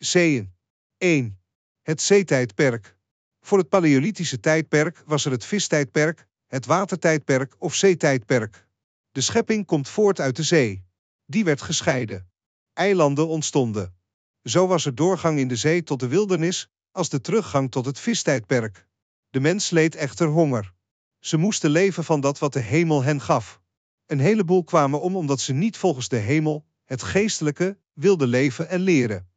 Zeeën. 1. Het zeetijdperk. Voor het Paleolithische tijdperk was er het vistijdperk, het watertijdperk of zeetijdperk. De schepping komt voort uit de zee. Die werd gescheiden. Eilanden ontstonden. Zo was er doorgang in de zee tot de wildernis, als de teruggang tot het vistijdperk. De mens leed echter honger. Ze moesten leven van dat wat de hemel hen gaf. Een heleboel kwamen om omdat ze niet volgens de hemel, het geestelijke, wilden leven en leren.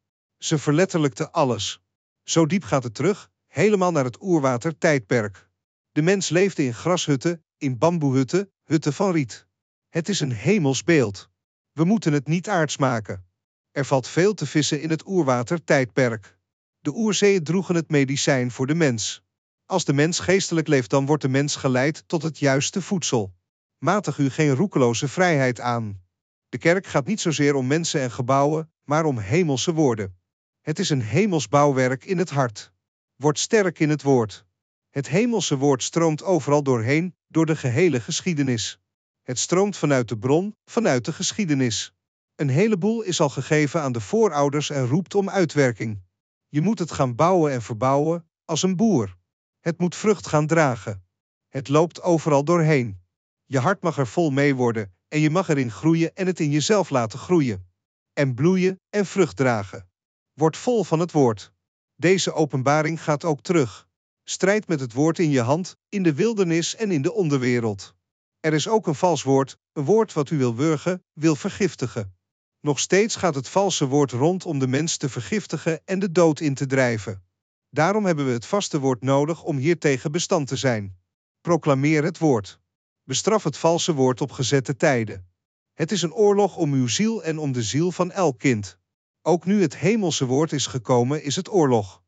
Ze verletterlijkten alles. Zo diep gaat het terug, helemaal naar het oerwater-tijdperk. De mens leefde in grashutten, in bamboehutten, hutten van riet. Het is een hemels beeld. We moeten het niet aards maken. Er valt veel te vissen in het oerwater-tijdperk. De oerzeeën droegen het medicijn voor de mens. Als de mens geestelijk leeft, dan wordt de mens geleid tot het juiste voedsel. Matig u geen roekeloze vrijheid aan. De kerk gaat niet zozeer om mensen en gebouwen, maar om hemelse woorden. Het is een hemels bouwwerk in het hart. Word sterk in het woord. Het hemelse woord stroomt overal doorheen, door de gehele geschiedenis. Het stroomt vanuit de bron, vanuit de geschiedenis. Een heleboel is al gegeven aan de voorouders en roept om uitwerking. Je moet het gaan bouwen en verbouwen, als een boer. Het moet vrucht gaan dragen. Het loopt overal doorheen. Je hart mag er vol mee worden en je mag erin groeien en het in jezelf laten groeien. En bloeien en vrucht dragen. Word vol van het woord. Deze openbaring gaat ook terug. Strijd met het woord in je hand, in de wildernis en in de onderwereld. Er is ook een vals woord, een woord wat u wil wurgen, wil vergiftigen. Nog steeds gaat het valse woord rond om de mens te vergiftigen en de dood in te drijven. Daarom hebben we het vaste woord nodig om hiertegen bestand te zijn. Proclameer het woord. Bestraf het valse woord op gezette tijden. Het is een oorlog om uw ziel en om de ziel van elk kind. Ook nu het hemelse woord is gekomen, is het oorlog.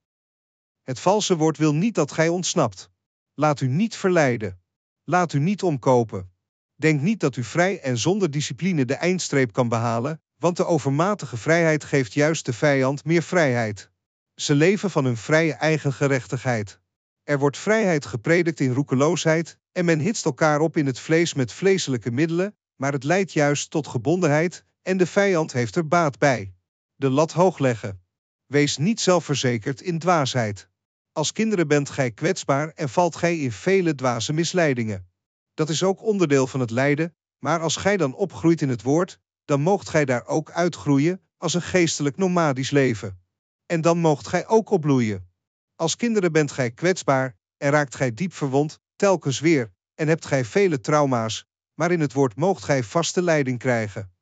Het valse woord wil niet dat gij ontsnapt. Laat u niet verleiden. Laat u niet omkopen. Denk niet dat u vrij en zonder discipline de eindstreep kan behalen, want de overmatige vrijheid geeft juist de vijand meer vrijheid. Ze leven van hun vrije eigen gerechtigheid. Er wordt vrijheid gepredikt in roekeloosheid, en men hitst elkaar op in het vlees met vleeselijke middelen, maar het leidt juist tot gebondenheid, en de vijand heeft er baat bij. De lat hoog leggen. Wees niet zelfverzekerd in dwaasheid. Als kinderen bent gij kwetsbaar en valt gij in vele dwaze misleidingen. Dat is ook onderdeel van het lijden, maar als gij dan opgroeit in het woord, dan moogt gij daar ook uitgroeien als een geestelijk nomadisch leven. En dan moogt gij ook opbloeien. Als kinderen bent gij kwetsbaar en raakt gij diep verwond, telkens weer, en hebt gij vele trauma's, maar in het woord moogt gij vaste leiding krijgen.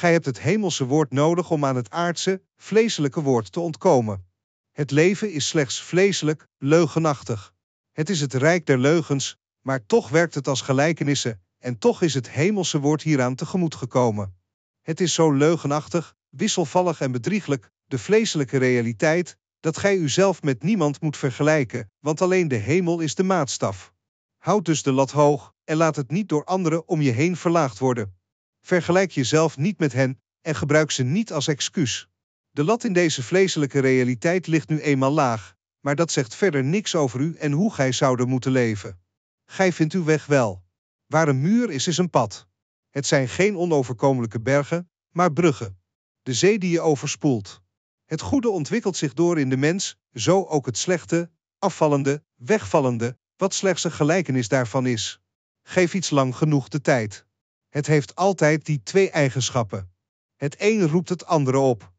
Gij hebt het hemelse woord nodig om aan het aardse, vleeselijke woord te ontkomen. Het leven is slechts vleeselijk, leugenachtig. Het is het rijk der leugens, maar toch werkt het als gelijkenissen, en toch is het hemelse woord hieraan tegemoet gekomen. Het is zo leugenachtig, wisselvallig en bedrieglijk, de vleeselijke realiteit, dat gij uzelf met niemand moet vergelijken, want alleen de hemel is de maatstaf. Houd dus de lat hoog en laat het niet door anderen om je heen verlaagd worden. Vergelijk jezelf niet met hen en gebruik ze niet als excuus. De lat in deze vleeselijke realiteit ligt nu eenmaal laag, maar dat zegt verder niks over u en hoe gij zouden moeten leven. Gij vindt uw weg wel. Waar een muur is, is een pad. Het zijn geen onoverkomelijke bergen, maar bruggen. De zee die je overspoelt. Het goede ontwikkelt zich door in de mens, zo ook het slechte, afvallende, wegvallende, wat slechts een gelijkenis daarvan is. Geef iets lang genoeg de tijd. Het heeft altijd die twee eigenschappen. Het een roept het andere op.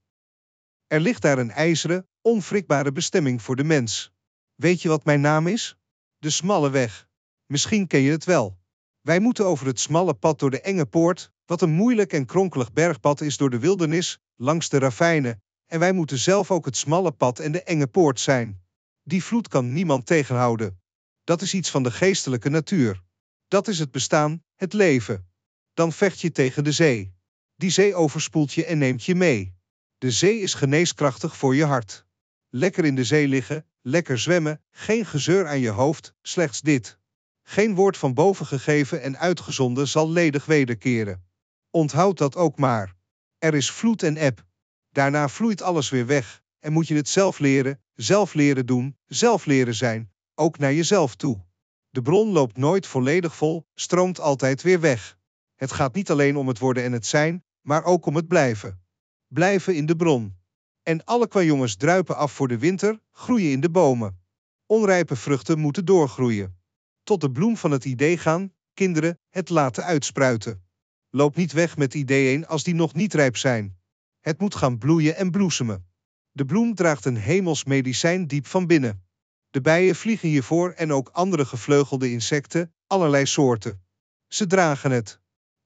Er ligt daar een ijzeren, onwrikbare bestemming voor de mens. Weet je wat mijn naam is? De smalle weg. Misschien ken je het wel. Wij moeten over het smalle pad door de enge poort, wat een moeilijk en kronkelig bergpad is door de wildernis, langs de ravijnen, en wij moeten zelf ook het smalle pad en de enge poort zijn. Die vloed kan niemand tegenhouden. Dat is iets van de geestelijke natuur. Dat is het bestaan, het leven. Dan vecht je tegen de zee. Die zee overspoelt je en neemt je mee. De zee is geneeskrachtig voor je hart. Lekker in de zee liggen, lekker zwemmen, geen gezeur aan je hoofd, slechts dit. Geen woord van boven gegeven en uitgezonden zal ledig wederkeren. Onthoud dat ook maar. Er is vloed en eb. Daarna vloeit alles weer weg en moet je het zelf leren, zelf leren doen, zelf leren zijn, ook naar jezelf toe. De bron loopt nooit volledig vol, stroomt altijd weer weg. Het gaat niet alleen om het worden en het zijn, maar ook om het blijven. Blijven in de bron. En alle kwajongens druipen af voor de winter, groeien in de bomen. Onrijpe vruchten moeten doorgroeien. Tot de bloem van het idee gaan, kinderen, het laten uitspruiten. Loop niet weg met ideeën als die nog niet rijp zijn. Het moet gaan bloeien en bloesemen. De bloem draagt een hemels medicijn diep van binnen. De bijen vliegen hiervoor en ook andere gevleugelde insecten, allerlei soorten. Ze dragen het.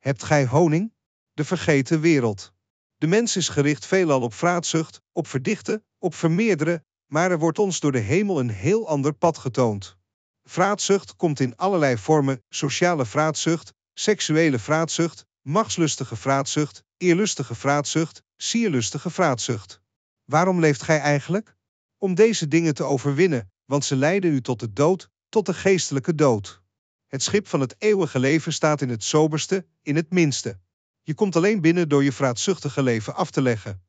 Hebt gij honing? De vergeten wereld. De mens is gericht veelal op vraatzucht, op verdichten, op vermeerderen, maar er wordt ons door de hemel een heel ander pad getoond. Vraatzucht komt in allerlei vormen: sociale vraatzucht, seksuele vraatzucht, machtslustige vraatzucht, eerlustige vraatzucht, sierlustige vraatzucht. Waarom leeft gij eigenlijk? Om deze dingen te overwinnen, want ze leiden u tot de dood, tot de geestelijke dood. Het schip van het eeuwige leven staat in het soberste, in het minste. Je komt alleen binnen door je vraatzuchtige leven af te leggen.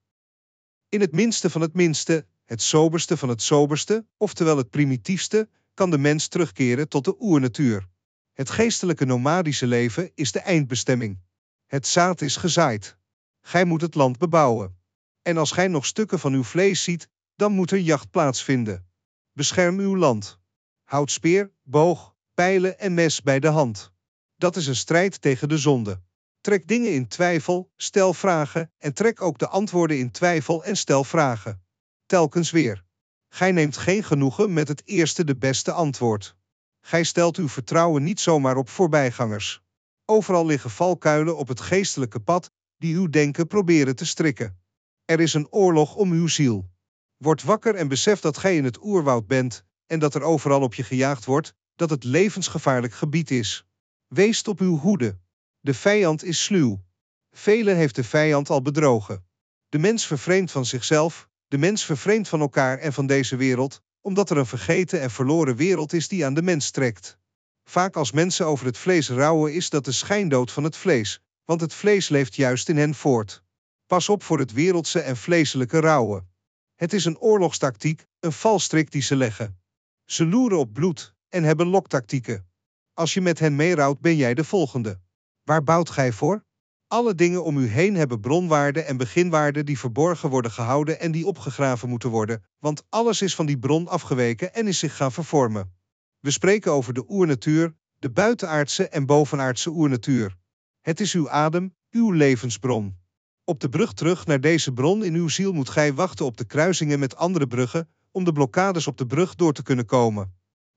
In het minste van het minste, het soberste van het soberste, oftewel het primitiefste, kan de mens terugkeren tot de oernatuur. Het geestelijke nomadische leven is de eindbestemming. Het zaad is gezaaid. Gij moet het land bebouwen. En als gij nog stukken van uw vlees ziet, dan moet er jacht plaatsvinden. Bescherm uw land. Houd speer, boog, pijlen en mes bij de hand. Dat is een strijd tegen de zonde. Trek dingen in twijfel, stel vragen en trek ook de antwoorden in twijfel en stel vragen. Telkens weer. Gij neemt geen genoegen met het eerste de beste antwoord. Gij stelt uw vertrouwen niet zomaar op voorbijgangers. Overal liggen valkuilen op het geestelijke pad die uw denken proberen te strikken. Er is een oorlog om uw ziel. Word wakker en besef dat gij in het oerwoud bent en dat er overal op je gejaagd wordt, dat het levensgevaarlijk gebied is. Wees op uw hoede. De vijand is sluw. Velen heeft de vijand al bedrogen. De mens vervreemdt van zichzelf, de mens vervreemdt van elkaar en van deze wereld, omdat er een vergeten en verloren wereld is die aan de mens trekt. Vaak als mensen over het vlees rouwen is dat de schijndood van het vlees, want het vlees leeft juist in hen voort. Pas op voor het wereldse en vleeselijke rouwen. Het is een oorlogstactiek, een valstrik die ze leggen. Ze loeren op bloed en hebben loktactieken. Als je met hen meerouwt, ben jij de volgende. Waar bouwt gij voor? Alle dingen om u heen hebben bronwaarden en beginwaarden die verborgen worden gehouden en die opgegraven moeten worden, want alles is van die bron afgeweken en is zich gaan vervormen. We spreken over de oernatuur, de buitenaardse en bovenaardse oernatuur. Het is uw adem, uw levensbron. Op de brug terug naar deze bron in uw ziel moet gij wachten op de kruisingen met andere bruggen, om de blokkades op de brug door te kunnen komen.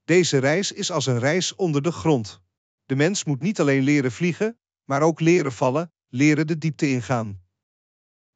Deze reis is als een reis onder de grond. De mens moet niet alleen leren vliegen, maar ook leren vallen, leren de diepte ingaan.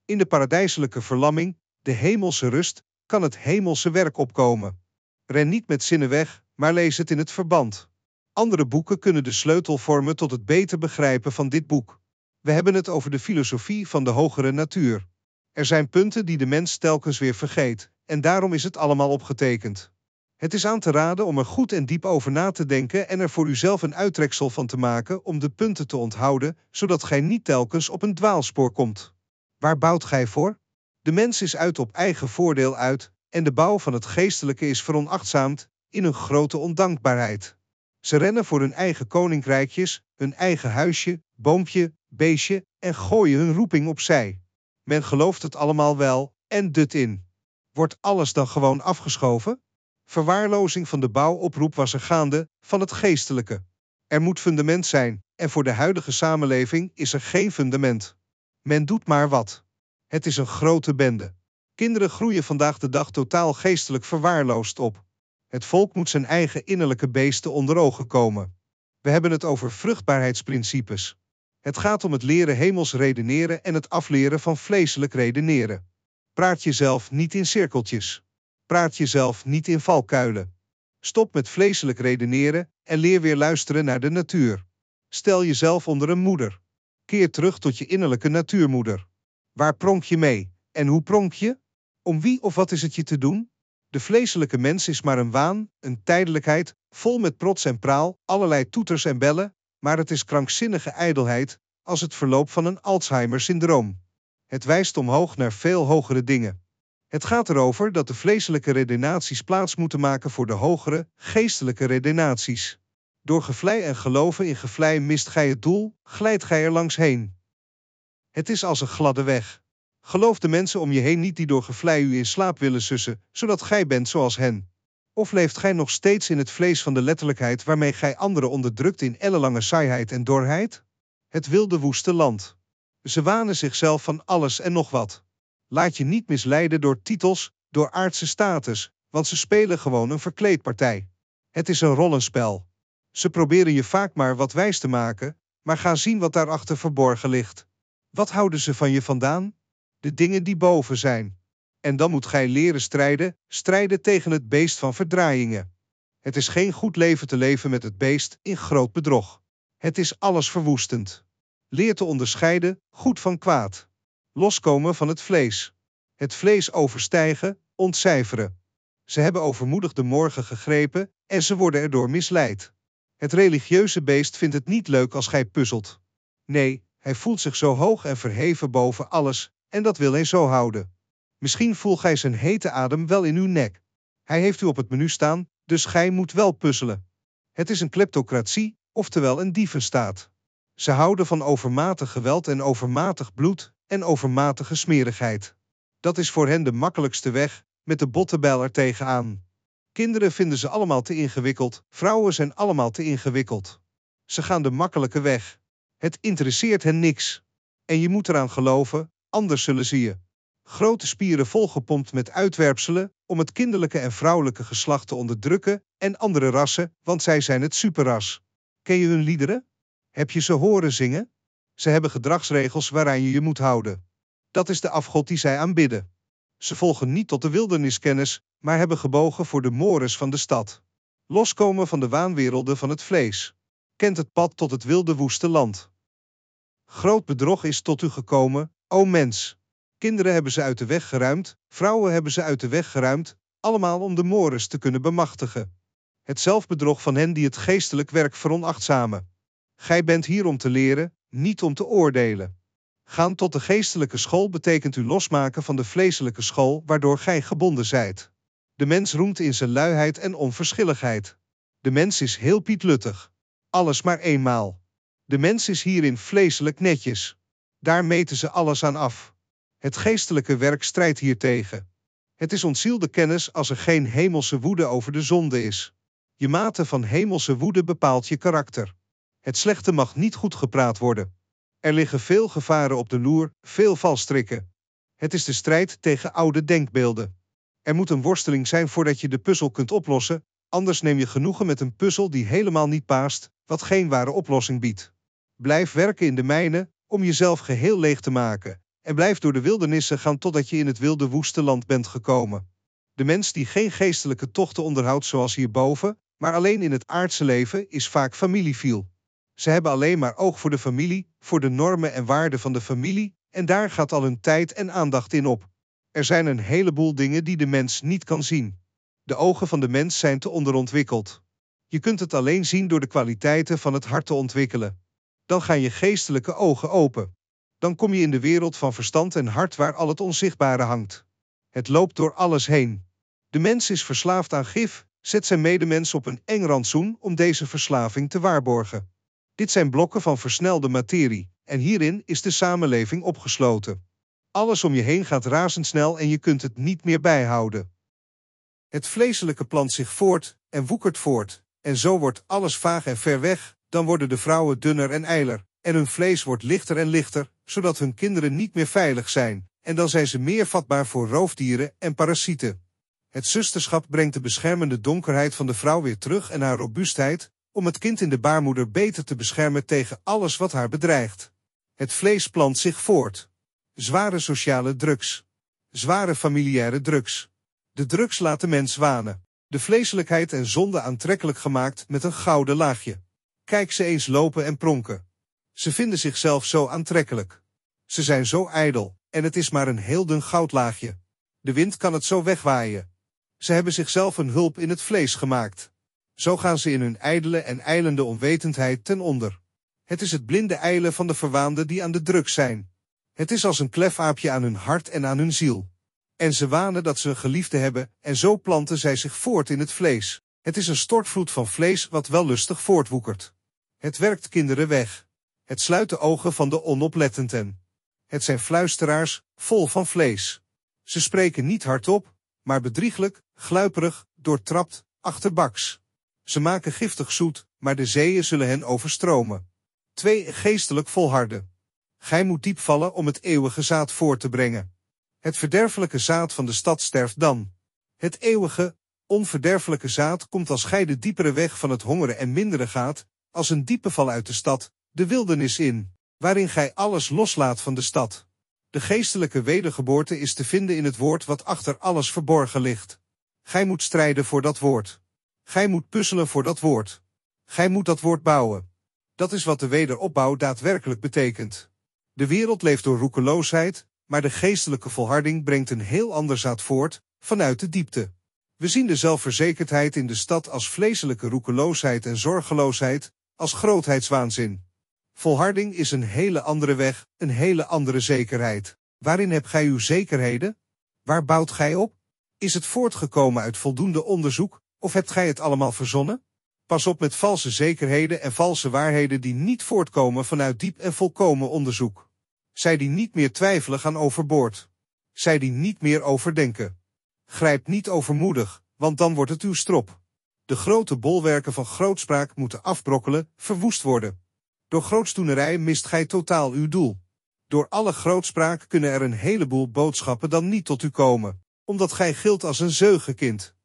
In de paradijselijke verlamming, de hemelse rust, kan het hemelse werk opkomen. Ren niet met zinnen weg, maar lees het in het verband. Andere boeken kunnen de sleutel vormen tot het beter begrijpen van dit boek. We hebben het over de filosofie van de hogere natuur. Er zijn punten die de mens telkens weer vergeet, en daarom is het allemaal opgetekend. Het is aan te raden om er goed en diep over na te denken en er voor uzelf een uittreksel van te maken om de punten te onthouden, zodat gij niet telkens op een dwaalspoor komt. Waar bouwt gij voor? De mens is uit op eigen voordeel uit, en de bouw van het geestelijke is veronachtzaamd in een grote ondankbaarheid. Ze rennen voor hun eigen koninkrijkjes, hun eigen huisje, boompje, beestje en gooien hun roeping opzij. Men gelooft het allemaal wel en dut in. Wordt alles dan gewoon afgeschoven? Verwaarlozing van de bouwoproep was er gaande van het geestelijke. Er moet fundament zijn, en voor de huidige samenleving is er geen fundament. Men doet maar wat. Het is een grote bende. Kinderen groeien vandaag de dag totaal geestelijk verwaarloosd op. Het volk moet zijn eigen innerlijke beesten onder ogen komen. We hebben het over vruchtbaarheidsprincipes. Het gaat om het leren hemels redeneren en het afleren van vleeselijk redeneren. Praat jezelf niet in cirkeltjes. Praat jezelf niet in valkuilen. Stop met vleeselijk redeneren en leer weer luisteren naar de natuur. Stel jezelf onder een moeder. Keer terug tot je innerlijke natuurmoeder. Waar pronk je mee en hoe pronk je? Om wie of wat is het je te doen? De vleeselijke mens is maar een waan, een tijdelijkheid, vol met prots en praal, allerlei toeters en bellen, maar het is krankzinnige ijdelheid, als het verloop van een Alzheimer-syndroom. Het wijst omhoog naar veel hogere dingen. Het gaat erover dat de vleeselijke redenaties plaats moeten maken voor de hogere, geestelijke redenaties. Door gevlei en geloven in gevlei mist gij het doel, glijdt gij er langs heen. Het is als een gladde weg. Geloof de mensen om je heen niet die door gevlei u in slaap willen sussen, zodat gij bent zoals hen. Of leeft gij nog steeds in het vlees van de letterlijkheid waarmee gij anderen onderdrukt in ellenlange saaiheid en dorheid? Het wilde woeste land. Ze wanen zichzelf van alles en nog wat. Laat je niet misleiden door titels, door aardse status, want ze spelen gewoon een verkleedpartij. Het is een rollenspel. Ze proberen je vaak maar wat wijs te maken, maar ga zien wat daarachter verborgen ligt. Wat houden ze van je vandaan? De dingen die boven zijn. En dan moet gij leren strijden, strijden tegen het beest van verdraaiingen. Het is geen goed leven te leven met het beest in groot bedrog. Het is alles verwoestend. Leer te onderscheiden, goed van kwaad. Loskomen van het vlees. Het vlees overstijgen, ontcijferen. Ze hebben overmoedig de morgen gegrepen en ze worden erdoor misleid. Het religieuze beest vindt het niet leuk als gij puzzelt. Nee, hij voelt zich zo hoog en verheven boven alles, en dat wil hij zo houden. Misschien voelt gij zijn hete adem wel in uw nek. Hij heeft u op het menu staan, dus gij moet wel puzzelen. Het is een kleptocratie, oftewel een dievenstaat. Ze houden van overmatig geweld en overmatig bloed en overmatige smerigheid. Dat is voor hen de makkelijkste weg, met de bottenbijl er tegenaan. Kinderen vinden ze allemaal te ingewikkeld, vrouwen zijn allemaal te ingewikkeld. Ze gaan de makkelijke weg. Het interesseert hen niks. En je moet eraan geloven, anders zullen ze je. Grote spieren volgepompt met uitwerpselen om het kinderlijke en vrouwelijke geslacht te onderdrukken en andere rassen, want zij zijn het superras. Ken je hun liederen? Heb je ze horen zingen? Ze hebben gedragsregels waaraan je je moet houden. Dat is de afgod die zij aanbidden. Ze volgen niet tot de wilderniskennis, maar hebben gebogen voor de mores van de stad. Loskomen van de waanwerelden van het vlees. Kent het pad tot het wilde woeste land. Groot bedrog is tot u gekomen, o mens. Kinderen hebben ze uit de weg geruimd, vrouwen hebben ze uit de weg geruimd, allemaal om de mores te kunnen bemachtigen. Het zelfbedrog van hen die het geestelijk werk veronachtzamen. Gij bent hier om te leren, niet om te oordelen. Gaan tot de geestelijke school betekent u losmaken van de vleeselijke school waardoor gij gebonden zijt. De mens roemt in zijn luiheid en onverschilligheid. De mens is heel pietluttig. Alles maar eenmaal. De mens is hierin vleeselijk netjes. Daar meten ze alles aan af. Het geestelijke werk strijdt hiertegen. Het is ontzielde kennis als er geen hemelse woede over de zonde is. Je mate van hemelse woede bepaalt je karakter. Het slechte mag niet goed gepraat worden. Er liggen veel gevaren op de loer, veel valstrikken. Het is de strijd tegen oude denkbeelden. Er moet een worsteling zijn voordat je de puzzel kunt oplossen, anders neem je genoegen met een puzzel die helemaal niet paast, wat geen ware oplossing biedt. Blijf werken in de mijnen om jezelf geheel leeg te maken en blijf door de wildernissen gaan totdat je in het wilde woeste land bent gekomen. De mens die geen geestelijke tochten onderhoudt zoals hierboven, maar alleen in het aardse leven, is vaak familieviel. Ze hebben alleen maar oog voor de familie, voor de normen en waarden van de familie, en daar gaat al hun tijd en aandacht in op. Er zijn een heleboel dingen die de mens niet kan zien. De ogen van de mens zijn te onderontwikkeld. Je kunt het alleen zien door de kwaliteiten van het hart te ontwikkelen. Dan gaan je geestelijke ogen open. Dan kom je in de wereld van verstand en hart waar al het onzichtbare hangt. Het loopt door alles heen. De mens is verslaafd aan gif, zet zijn medemens op een eng rantsoen om deze verslaving te waarborgen. Dit zijn blokken van versnelde materie, en hierin is de samenleving opgesloten. Alles om je heen gaat razendsnel en je kunt het niet meer bijhouden. Het vleeselijke plant zich voort en woekert voort, en zo wordt alles vaag en ver weg, dan worden de vrouwen dunner en eiler, en hun vlees wordt lichter en lichter, zodat hun kinderen niet meer veilig zijn, en dan zijn ze meer vatbaar voor roofdieren en parasieten. Het zusterschap brengt de beschermende donkerheid van de vrouw weer terug en haar robuustheid, om het kind in de baarmoeder beter te beschermen tegen alles wat haar bedreigt. Het vlees plant zich voort. Zware sociale drugs. Zware familiaire drugs. De drugs laten mens wanen. De vleeselijkheid en zonde aantrekkelijk gemaakt met een gouden laagje. Kijk ze eens lopen en pronken. Ze vinden zichzelf zo aantrekkelijk. Ze zijn zo ijdel, en het is maar een heel dun goudlaagje. De wind kan het zo wegwaaien. Ze hebben zichzelf een hulp in het vlees gemaakt. Zo gaan ze in hun ijdele en eilende onwetendheid ten onder. Het is het blinde eilen van de verwaanden die aan de druk zijn. Het is als een klefaapje aan hun hart en aan hun ziel. En ze wanen dat ze een geliefde hebben, en zo planten zij zich voort in het vlees. Het is een stortvloed van vlees wat wel lustig voortwoekert. Het werkt kinderen weg. Het sluit de ogen van de onoplettenden. Het zijn fluisteraars, vol van vlees. Ze spreken niet hardop, maar bedrieglijk, gluiperig, doortrapt, achterbaks. Ze maken giftig zoet, maar de zeeën zullen hen overstromen. Twee geestelijk volharden. Gij moet diep vallen om het eeuwige zaad voor te brengen. Het verderfelijke zaad van de stad sterft dan. Het eeuwige, onverderfelijke zaad komt als gij de diepere weg van het hongeren en minderen gaat, als een diepe val uit de stad, de wildernis in, waarin gij alles loslaat van de stad. De geestelijke wedergeboorte is te vinden in het woord wat achter alles verborgen ligt. Gij moet strijden voor dat woord. Gij moet puzzelen voor dat woord. Gij moet dat woord bouwen. Dat is wat de wederopbouw daadwerkelijk betekent. De wereld leeft door roekeloosheid, maar de geestelijke volharding brengt een heel ander zaad voort, vanuit de diepte. We zien de zelfverzekerdheid in de stad als vleeselijke roekeloosheid en zorgeloosheid, als grootheidswaanzin. Volharding is een hele andere weg, een hele andere zekerheid. Waarin hebt gij uw zekerheden? Waar bouwt gij op? Is het voortgekomen uit voldoende onderzoek, of hebt gij het allemaal verzonnen? Pas op met valse zekerheden en valse waarheden die niet voortkomen vanuit diep en volkomen onderzoek. Zij die niet meer twijfelen gaan overboord. Zij die niet meer overdenken. Grijp niet overmoedig, want dan wordt het uw strop. De grote bolwerken van grootspraak moeten afbrokkelen, verwoest worden. Door grootstoenerij mist gij totaal uw doel. Door alle grootspraak kunnen er een heleboel boodschappen dan niet tot u komen, omdat gij gilt als een zeugenkind.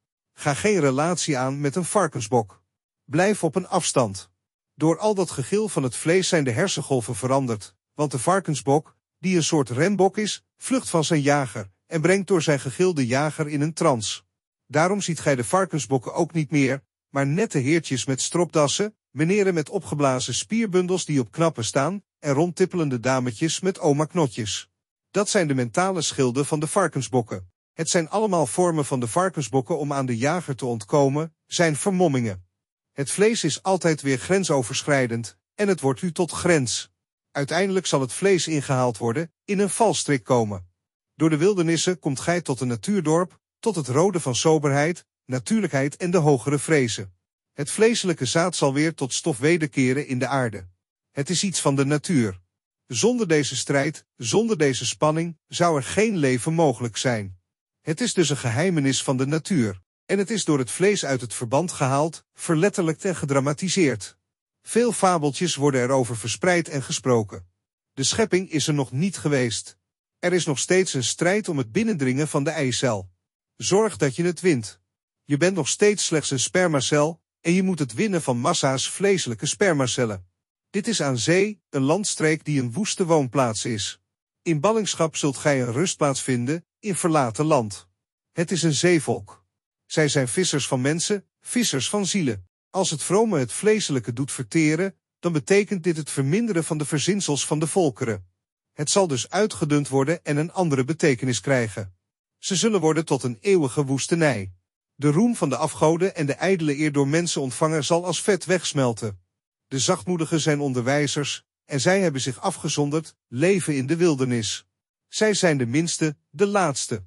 Ga geen relatie aan met een varkensbok. Blijf op een afstand. Door al dat gegil van het vlees zijn de hersengolven veranderd, want de varkensbok, die een soort renbok is, vlucht van zijn jager en brengt door zijn gegil de jager in een trance. Daarom ziet gij de varkensbokken ook niet meer, maar nette heertjes met stropdassen, meneren met opgeblazen spierbundels die op knappen staan, en rondtippelende dametjes met oma-knotjes. Dat zijn de mentale schilden van de varkensbokken. Het zijn allemaal vormen van de varkensbokken om aan de jager te ontkomen, zijn vermommingen. Het vlees is altijd weer grensoverschrijdend, en het wordt u tot grens. Uiteindelijk zal het vlees ingehaald worden, in een valstrik komen. Door de wildernissen komt gij tot een natuurdorp, tot het rode van soberheid, natuurlijkheid en de hogere vrezen. Het vleeselijke zaad zal weer tot stof wederkeren in de aarde. Het is iets van de natuur. Zonder deze strijd, zonder deze spanning, zou er geen leven mogelijk zijn. Het is dus een geheimenis van de natuur. En het is door het vlees uit het verband gehaald, verletterlijkt en gedramatiseerd. Veel fabeltjes worden erover verspreid en gesproken. De schepping is er nog niet geweest. Er is nog steeds een strijd om het binnendringen van de eicel. Zorg dat je het wint. Je bent nog steeds slechts een spermacel, en je moet het winnen van massa's vleeselijke spermacellen. Dit is aan zee, een landstreek die een woeste woonplaats is. In ballingschap zult gij een rustplaats vinden, in verlaten land. Het is een zeevolk. Zij zijn vissers van mensen, vissers van zielen. Als het vrome het vleeselijke doet verteren, dan betekent dit het verminderen van de verzinsels van de volkeren. Het zal dus uitgedund worden en een andere betekenis krijgen. Ze zullen worden tot een eeuwige woestenij. De roem van de afgoden en de ijdele eer door mensen ontvangen zal als vet wegsmelten. De zachtmoedigen zijn onderwijzers, en zij hebben zich afgezonderd, leven in de wildernis. Zij zijn de minste, de laatste.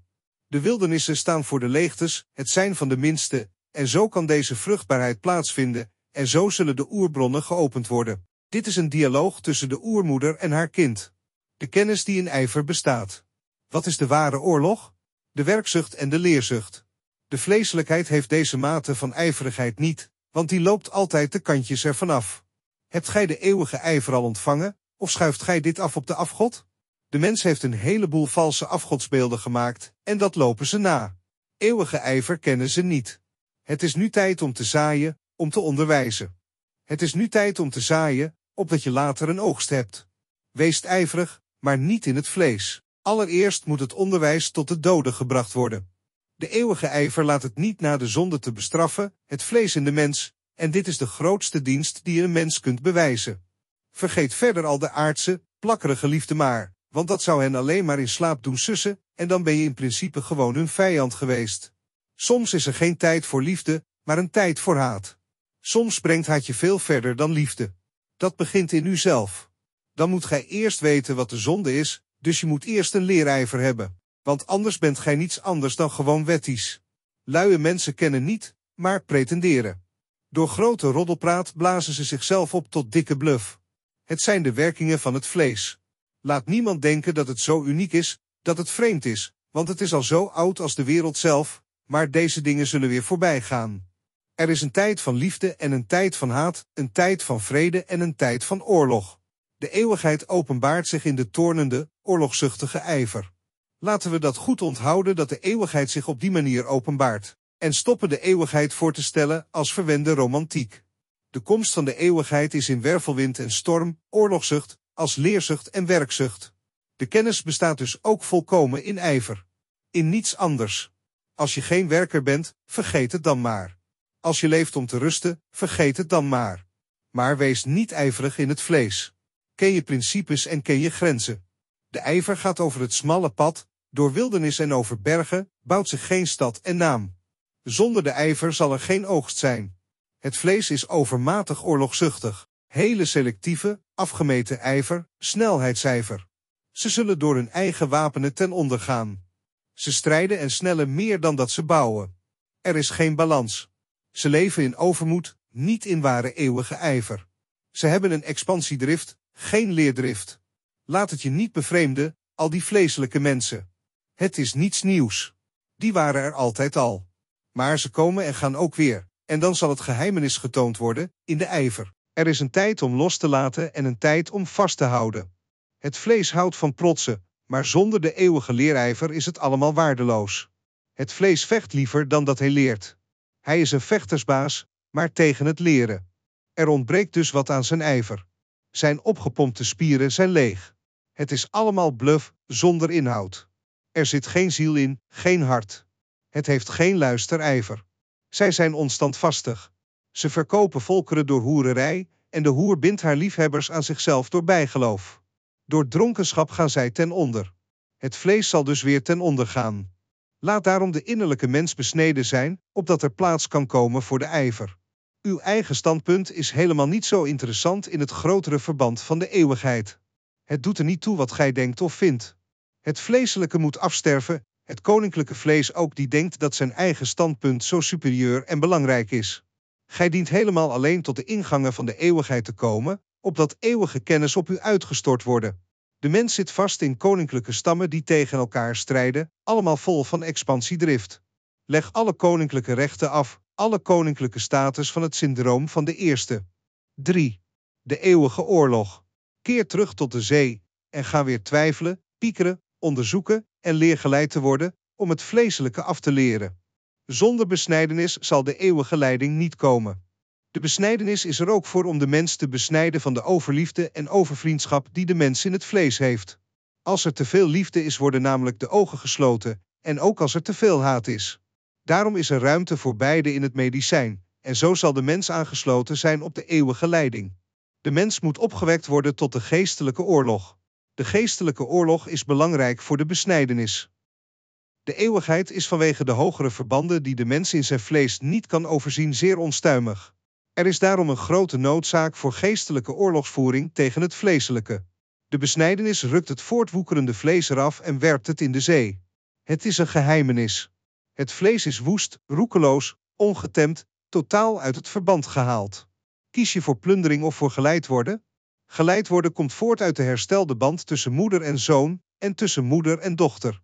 De wildernissen staan voor de leegtes, het zijn van de minste, en zo kan deze vruchtbaarheid plaatsvinden, en zo zullen de oerbronnen geopend worden. Dit is een dialoog tussen de oermoeder en haar kind. De kennis die in ijver bestaat. Wat is de ware oorlog? De werkzucht en de leerzucht. De vleeselijkheid heeft deze mate van ijverigheid niet, want die loopt altijd de kantjes ervan af. Hebt gij de eeuwige ijver al ontvangen, of schuift gij dit af op de afgod? De mens heeft een heleboel valse afgodsbeelden gemaakt, en dat lopen ze na. Eeuwige ijver kennen ze niet. Het is nu tijd om te zaaien, om te onderwijzen. Het is nu tijd om te zaaien, opdat je later een oogst hebt. Wees ijverig, maar niet in het vlees. Allereerst moet het onderwijs tot de doden gebracht worden. De eeuwige ijver laat het niet na de zonde te bestraffen, het vlees in de mens, en dit is de grootste dienst die je een mens kunt bewijzen. Vergeet verder al de aardse, plakkerige liefde maar, want dat zou hen alleen maar in slaap doen sussen, en dan ben je in principe gewoon hun vijand geweest. Soms is er geen tijd voor liefde, maar een tijd voor haat. Soms brengt haat je veel verder dan liefde. Dat begint in uzelf. Dan moet gij eerst weten wat de zonde is, dus je moet eerst een leerijver hebben. Want anders bent gij niets anders dan gewoon wetties. Luie mensen kennen niet, maar pretenderen. Door grote roddelpraat blazen ze zichzelf op tot dikke bluf. Het zijn de werkingen van het vlees. Laat niemand denken dat het zo uniek is, dat het vreemd is, want het is al zo oud als de wereld zelf, maar deze dingen zullen weer voorbij gaan. Er is een tijd van liefde en een tijd van haat, een tijd van vrede en een tijd van oorlog. De eeuwigheid openbaart zich in de toornende, oorlogzuchtige ijver. Laten we dat goed onthouden dat de eeuwigheid zich op die manier openbaart. En stoppen de eeuwigheid voor te stellen als verwende romantiek. De komst van de eeuwigheid is in wervelwind en storm, oorlogzucht, als leerzucht en werkzucht. De kennis bestaat dus ook volkomen in ijver. In niets anders. Als je geen werker bent, vergeet het dan maar. Als je leeft om te rusten, vergeet het dan maar. Maar wees niet ijverig in het vlees. Ken je principes en ken je grenzen. De ijver gaat over het smalle pad, door wildernis en over bergen, bouwt zich geen stad en naam. Zonder de ijver zal er geen oogst zijn. Het vlees is overmatig oorlogzuchtig, hele selectieve, afgemeten ijver, snelheidscijfer. Ze zullen door hun eigen wapenen ten onder gaan. Ze strijden en snellen meer dan dat ze bouwen. Er is geen balans. Ze leven in overmoed, niet in ware eeuwige ijver. Ze hebben een expansiedrift, geen leerdrift. Laat het je niet bevreemden, al die vleeselijke mensen. Het is niets nieuws. Die waren er altijd al. Maar ze komen en gaan ook weer. En dan zal het geheimenis getoond worden, in de ijver. Er is een tijd om los te laten en een tijd om vast te houden. Het vlees houdt van protsen, maar zonder de eeuwige leerijver is het allemaal waardeloos. Het vlees vecht liever dan dat hij leert. Hij is een vechtersbaas, maar tegen het leren. Er ontbreekt dus wat aan zijn ijver. Zijn opgepompte spieren zijn leeg. Het is allemaal bluff, zonder inhoud. Er zit geen ziel in, geen hart. Het heeft geen luisterijver. Zij zijn onstandvastig. Ze verkopen volkeren door hoererij, en de hoer bindt haar liefhebbers aan zichzelf door bijgeloof. Door dronkenschap gaan zij ten onder. Het vlees zal dus weer ten onder gaan. Laat daarom de innerlijke mens besneden zijn, opdat er plaats kan komen voor de ijver. Uw eigen standpunt is helemaal niet zo interessant in het grotere verband van de eeuwigheid. Het doet er niet toe wat gij denkt of vindt. Het vleeselijke moet afsterven, het koninklijke vlees ook die denkt dat zijn eigen standpunt zo superieur en belangrijk is. Gij dient helemaal alleen tot de ingangen van de eeuwigheid te komen, opdat eeuwige kennis op u uitgestort worden. De mens zit vast in koninklijke stammen die tegen elkaar strijden, allemaal vol van expansiedrift. Leg alle koninklijke rechten af, alle koninklijke status van het syndroom van de eerste. 3. De eeuwige oorlog. Keer terug tot de zee en ga weer twijfelen, piekeren, onderzoeken en leergeleid te worden om het vleeselijke af te leren. Zonder besnijdenis zal de eeuwige leiding niet komen. De besnijdenis is er ook voor om de mens te besnijden van de overliefde en overvriendschap die de mens in het vlees heeft. Als er te veel liefde is, worden namelijk de ogen gesloten, en ook als er te veel haat is. Daarom is er ruimte voor beide in het medicijn, en zo zal de mens aangesloten zijn op de eeuwige leiding. De mens moet opgewekt worden tot de geestelijke oorlog. De geestelijke oorlog is belangrijk voor de besnijdenis. De eeuwigheid is vanwege de hogere verbanden die de mens in zijn vlees niet kan overzien zeer onstuimig. Er is daarom een grote noodzaak voor geestelijke oorlogsvoering tegen het vleeselijke. De besnijdenis rukt het voortwoekerende vlees eraf en werpt het in de zee. Het is een geheimenis. Het vlees is woest, roekeloos, ongetemd, totaal uit het verband gehaald. Kies je voor plundering of voor geleid worden? Geleid worden komt voort uit de herstelde band tussen moeder en zoon en tussen moeder en dochter.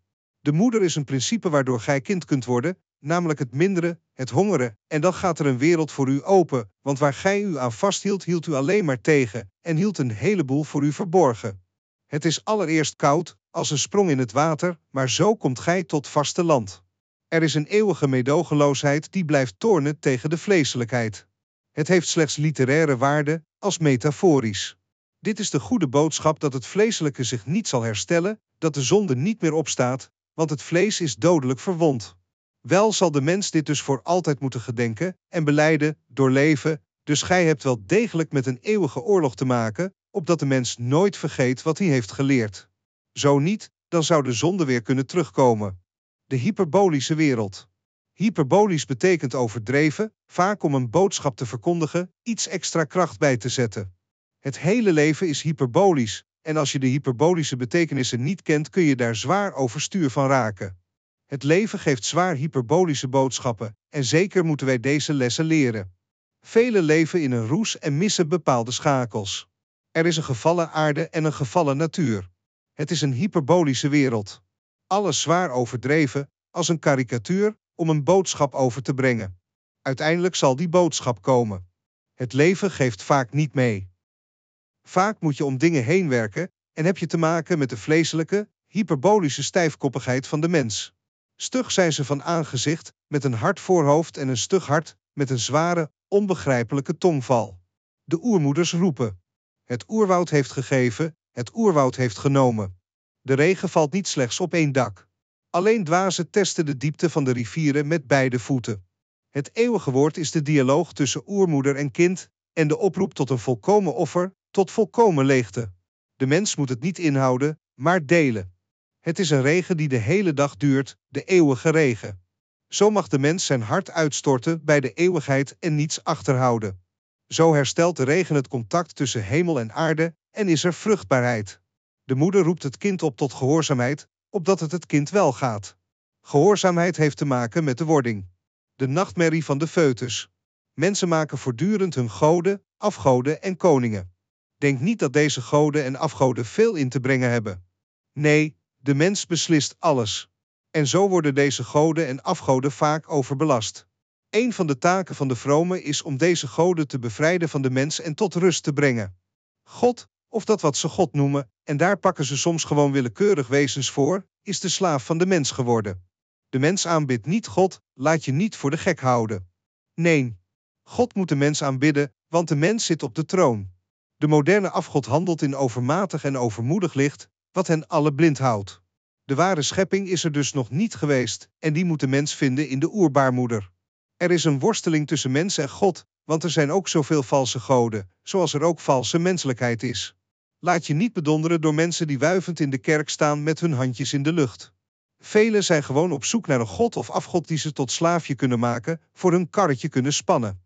De moeder is een principe waardoor gij kind kunt worden, namelijk het minderen, het hongeren, en dan gaat er een wereld voor u open, want waar gij u aan vasthield, hield u alleen maar tegen en hield een heleboel voor u verborgen. Het is allereerst koud, als een sprong in het water, maar zo komt gij tot vaste land. Er is een eeuwige meedogenloosheid die blijft toornen tegen de vleeselijkheid. Het heeft slechts literaire waarde, als metaforisch. Dit is de goede boodschap dat het vleeselijke zich niet zal herstellen, dat de zonde niet meer opstaat, want het vlees is dodelijk verwond. Wel zal de mens dit dus voor altijd moeten gedenken en beleiden, doorleven, dus gij hebt wel degelijk met een eeuwige oorlog te maken, opdat de mens nooit vergeet wat hij heeft geleerd. Zo niet, dan zou de zonde weer kunnen terugkomen. De hyperbolische wereld. Hyperbolisch betekent overdreven, vaak om een boodschap te verkondigen, iets extra kracht bij te zetten. Het hele leven is hyperbolisch, en als je de hyperbolische betekenissen niet kent, kun je daar zwaar overstuur van raken. Het leven geeft zwaar hyperbolische boodschappen, en zeker moeten wij deze lessen leren. Velen leven in een roes en missen bepaalde schakels. Er is een gevallen aarde en een gevallen natuur. Het is een hyperbolische wereld. Alles zwaar overdreven, als een karikatuur, om een boodschap over te brengen. Uiteindelijk zal die boodschap komen. Het leven geeft vaak niet mee. Vaak moet je om dingen heen werken en heb je te maken met de vleeselijke, hyperbolische stijfkoppigheid van de mens. Stug zijn ze van aangezicht, met een hard voorhoofd en een stug hart, met een zware, onbegrijpelijke tongval. De oermoeders roepen. Het oerwoud heeft gegeven, het oerwoud heeft genomen. De regen valt niet slechts op één dak. Alleen dwazen testen de diepte van de rivieren met beide voeten. Het eeuwige woord is de dialoog tussen oermoeder en kind en de oproep tot een volkomen offer, tot volkomen leegte. De mens moet het niet inhouden, maar delen. Het is een regen die de hele dag duurt, de eeuwige regen. Zo mag de mens zijn hart uitstorten bij de eeuwigheid en niets achterhouden. Zo herstelt de regen het contact tussen hemel en aarde en is er vruchtbaarheid. De moeder roept het kind op tot gehoorzaamheid, opdat het het kind wel gaat. Gehoorzaamheid heeft te maken met de wording. De nachtmerrie van de foetus. Mensen maken voortdurend hun goden, afgoden en koningen. Denk niet dat deze goden en afgoden veel in te brengen hebben. Nee, de mens beslist alles. En zo worden deze goden en afgoden vaak overbelast. Een van de taken van de vrome is om deze goden te bevrijden van de mens en tot rust te brengen. God, of dat wat ze God noemen, en daar pakken ze soms gewoon willekeurig wezens voor, is de slaaf van de mens geworden. De mens aanbidt niet God, laat je niet voor de gek houden. Nee, God moet de mens aanbidden, want de mens zit op de troon. De moderne afgod handelt in overmatig en overmoedig licht, wat hen alle blind houdt. De ware schepping is er dus nog niet geweest, en die moet de mens vinden in de oerbaarmoeder. Er is een worsteling tussen mens en God, want er zijn ook zoveel valse goden, zoals er ook valse menselijkheid is. Laat je niet bedonderen door mensen die wuivend in de kerk staan met hun handjes in de lucht. Velen zijn gewoon op zoek naar een god of afgod die ze tot slaafje kunnen maken, voor hun karretje kunnen spannen.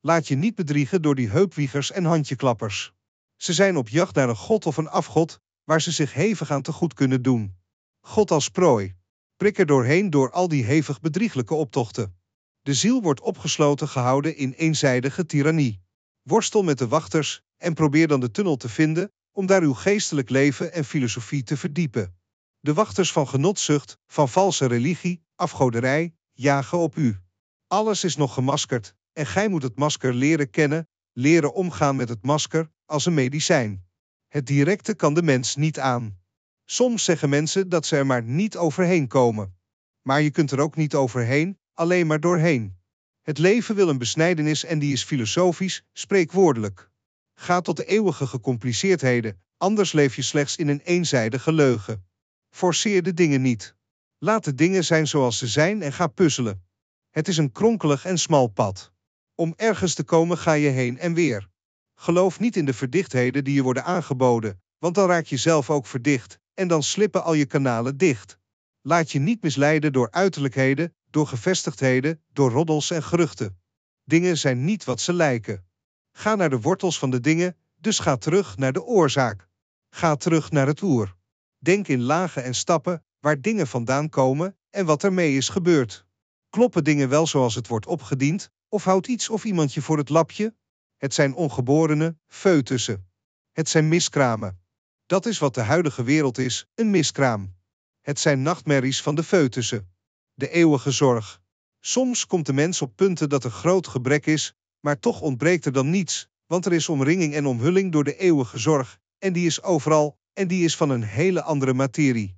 Laat je niet bedriegen door die heupwiegers en handjeklappers. Ze zijn op jacht naar een god of een afgod, waar ze zich hevig aan te goed kunnen doen. God als prooi. Prik er doorheen door al die hevig bedrieglijke optochten. De ziel wordt opgesloten gehouden in eenzijdige tirannie. Worstel met de wachters en probeer dan de tunnel te vinden om daar uw geestelijk leven en filosofie te verdiepen. De wachters van genotzucht, van valse religie, afgoderij, jagen op u. Alles is nog gemaskerd en gij moet het masker leren kennen, leren omgaan met het masker als een medicijn. Het directe kan de mens niet aan. Soms zeggen mensen dat ze er maar niet overheen komen. Maar je kunt er ook niet overheen, alleen maar doorheen. Het leven wil een besnijdenis en die is filosofisch, spreekwoordelijk. Ga tot de eeuwige gecompliceerdheden, anders leef je slechts in een eenzijdige leugen. Forceer de dingen niet. Laat de dingen zijn zoals ze zijn en ga puzzelen. Het is een kronkelig en smal pad. Om ergens te komen ga je heen en weer. Geloof niet in de verdichtheden die je worden aangeboden, want dan raak je zelf ook verdicht en dan slippen al je kanalen dicht. Laat je niet misleiden door uiterlijkheden, door gevestigdheden, door roddels en geruchten. Dingen zijn niet wat ze lijken. Ga naar de wortels van de dingen, dus ga terug naar de oorzaak. Ga terug naar het oer. Denk in lagen en stappen, waar dingen vandaan komen en wat ermee is gebeurd. Kloppen dingen wel zoals het wordt opgediend, of houdt iets of iemand je voor het lapje? Het zijn ongeborenen, foetussen. Het zijn miskramen. Dat is wat de huidige wereld is, een miskraam. Het zijn nachtmerries van de foetussen. De eeuwige zorg. Soms komt de mens op punten dat er groot gebrek is, maar toch ontbreekt er dan niets, want er is omringing en omhulling door de eeuwige zorg, en die is overal, en die is van een hele andere materie.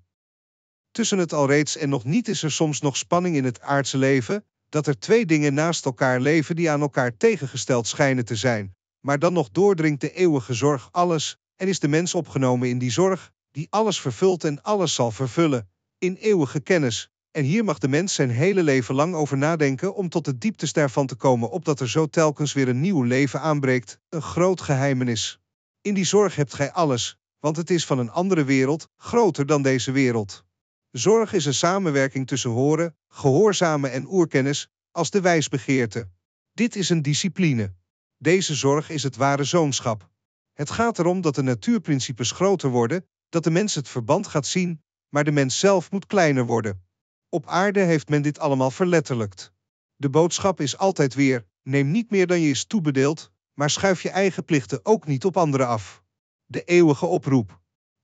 Tussen het alreeds en nog niet is er soms nog spanning in het aardse leven, dat er twee dingen naast elkaar leven die aan elkaar tegengesteld schijnen te zijn, maar dan nog doordringt de eeuwige zorg alles, en is de mens opgenomen in die zorg, die alles vervult en alles zal vervullen, in eeuwige kennis. En hier mag de mens zijn hele leven lang over nadenken om tot de dieptes daarvan te komen, opdat er zo telkens weer een nieuw leven aanbreekt, een groot geheimenis. In die zorg hebt gij alles, want het is van een andere wereld, groter dan deze wereld. Zorg is een samenwerking tussen horen, gehoorzamen en oerkennis, als de wijsbegeerte. Dit is een discipline. Deze zorg is het ware zoonschap. Het gaat erom dat de natuurprincipes groter worden, dat de mens het verband gaat zien, maar de mens zelf moet kleiner worden. Op aarde heeft men dit allemaal verletterlijkt. De boodschap is altijd weer: neem niet meer dan je is toebedeeld, maar schuif je eigen plichten ook niet op anderen af. De eeuwige oproep.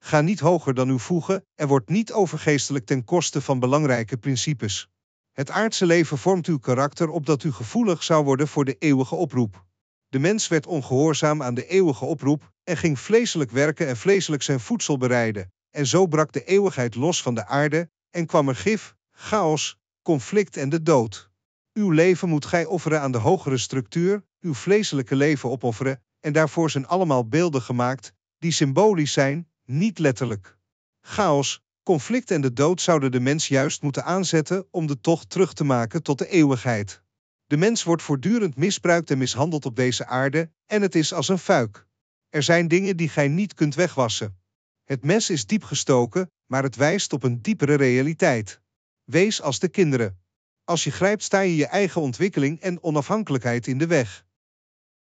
Ga niet hoger dan uw voegen en word niet overgeestelijk ten koste van belangrijke principes. Het aardse leven vormt uw karakter opdat u gevoelig zou worden voor de eeuwige oproep. De mens werd ongehoorzaam aan de eeuwige oproep en ging vleeselijk werken en vleeselijk zijn voedsel bereiden. En zo brak de eeuwigheid los van de aarde en kwam er gif, chaos, conflict en de dood. Uw leven moet gij offeren aan de hogere structuur, uw vleeselijke leven opofferen, en daarvoor zijn allemaal beelden gemaakt, die symbolisch zijn, niet letterlijk. Chaos, conflict en de dood zouden de mens juist moeten aanzetten om de tocht terug te maken tot de eeuwigheid. De mens wordt voortdurend misbruikt en mishandeld op deze aarde, en het is als een fuik. Er zijn dingen die gij niet kunt wegwassen. Het mes is diep gestoken, maar het wijst op een diepere realiteit. Wees als de kinderen. Als je grijpt, sta je je eigen ontwikkeling en onafhankelijkheid in de weg.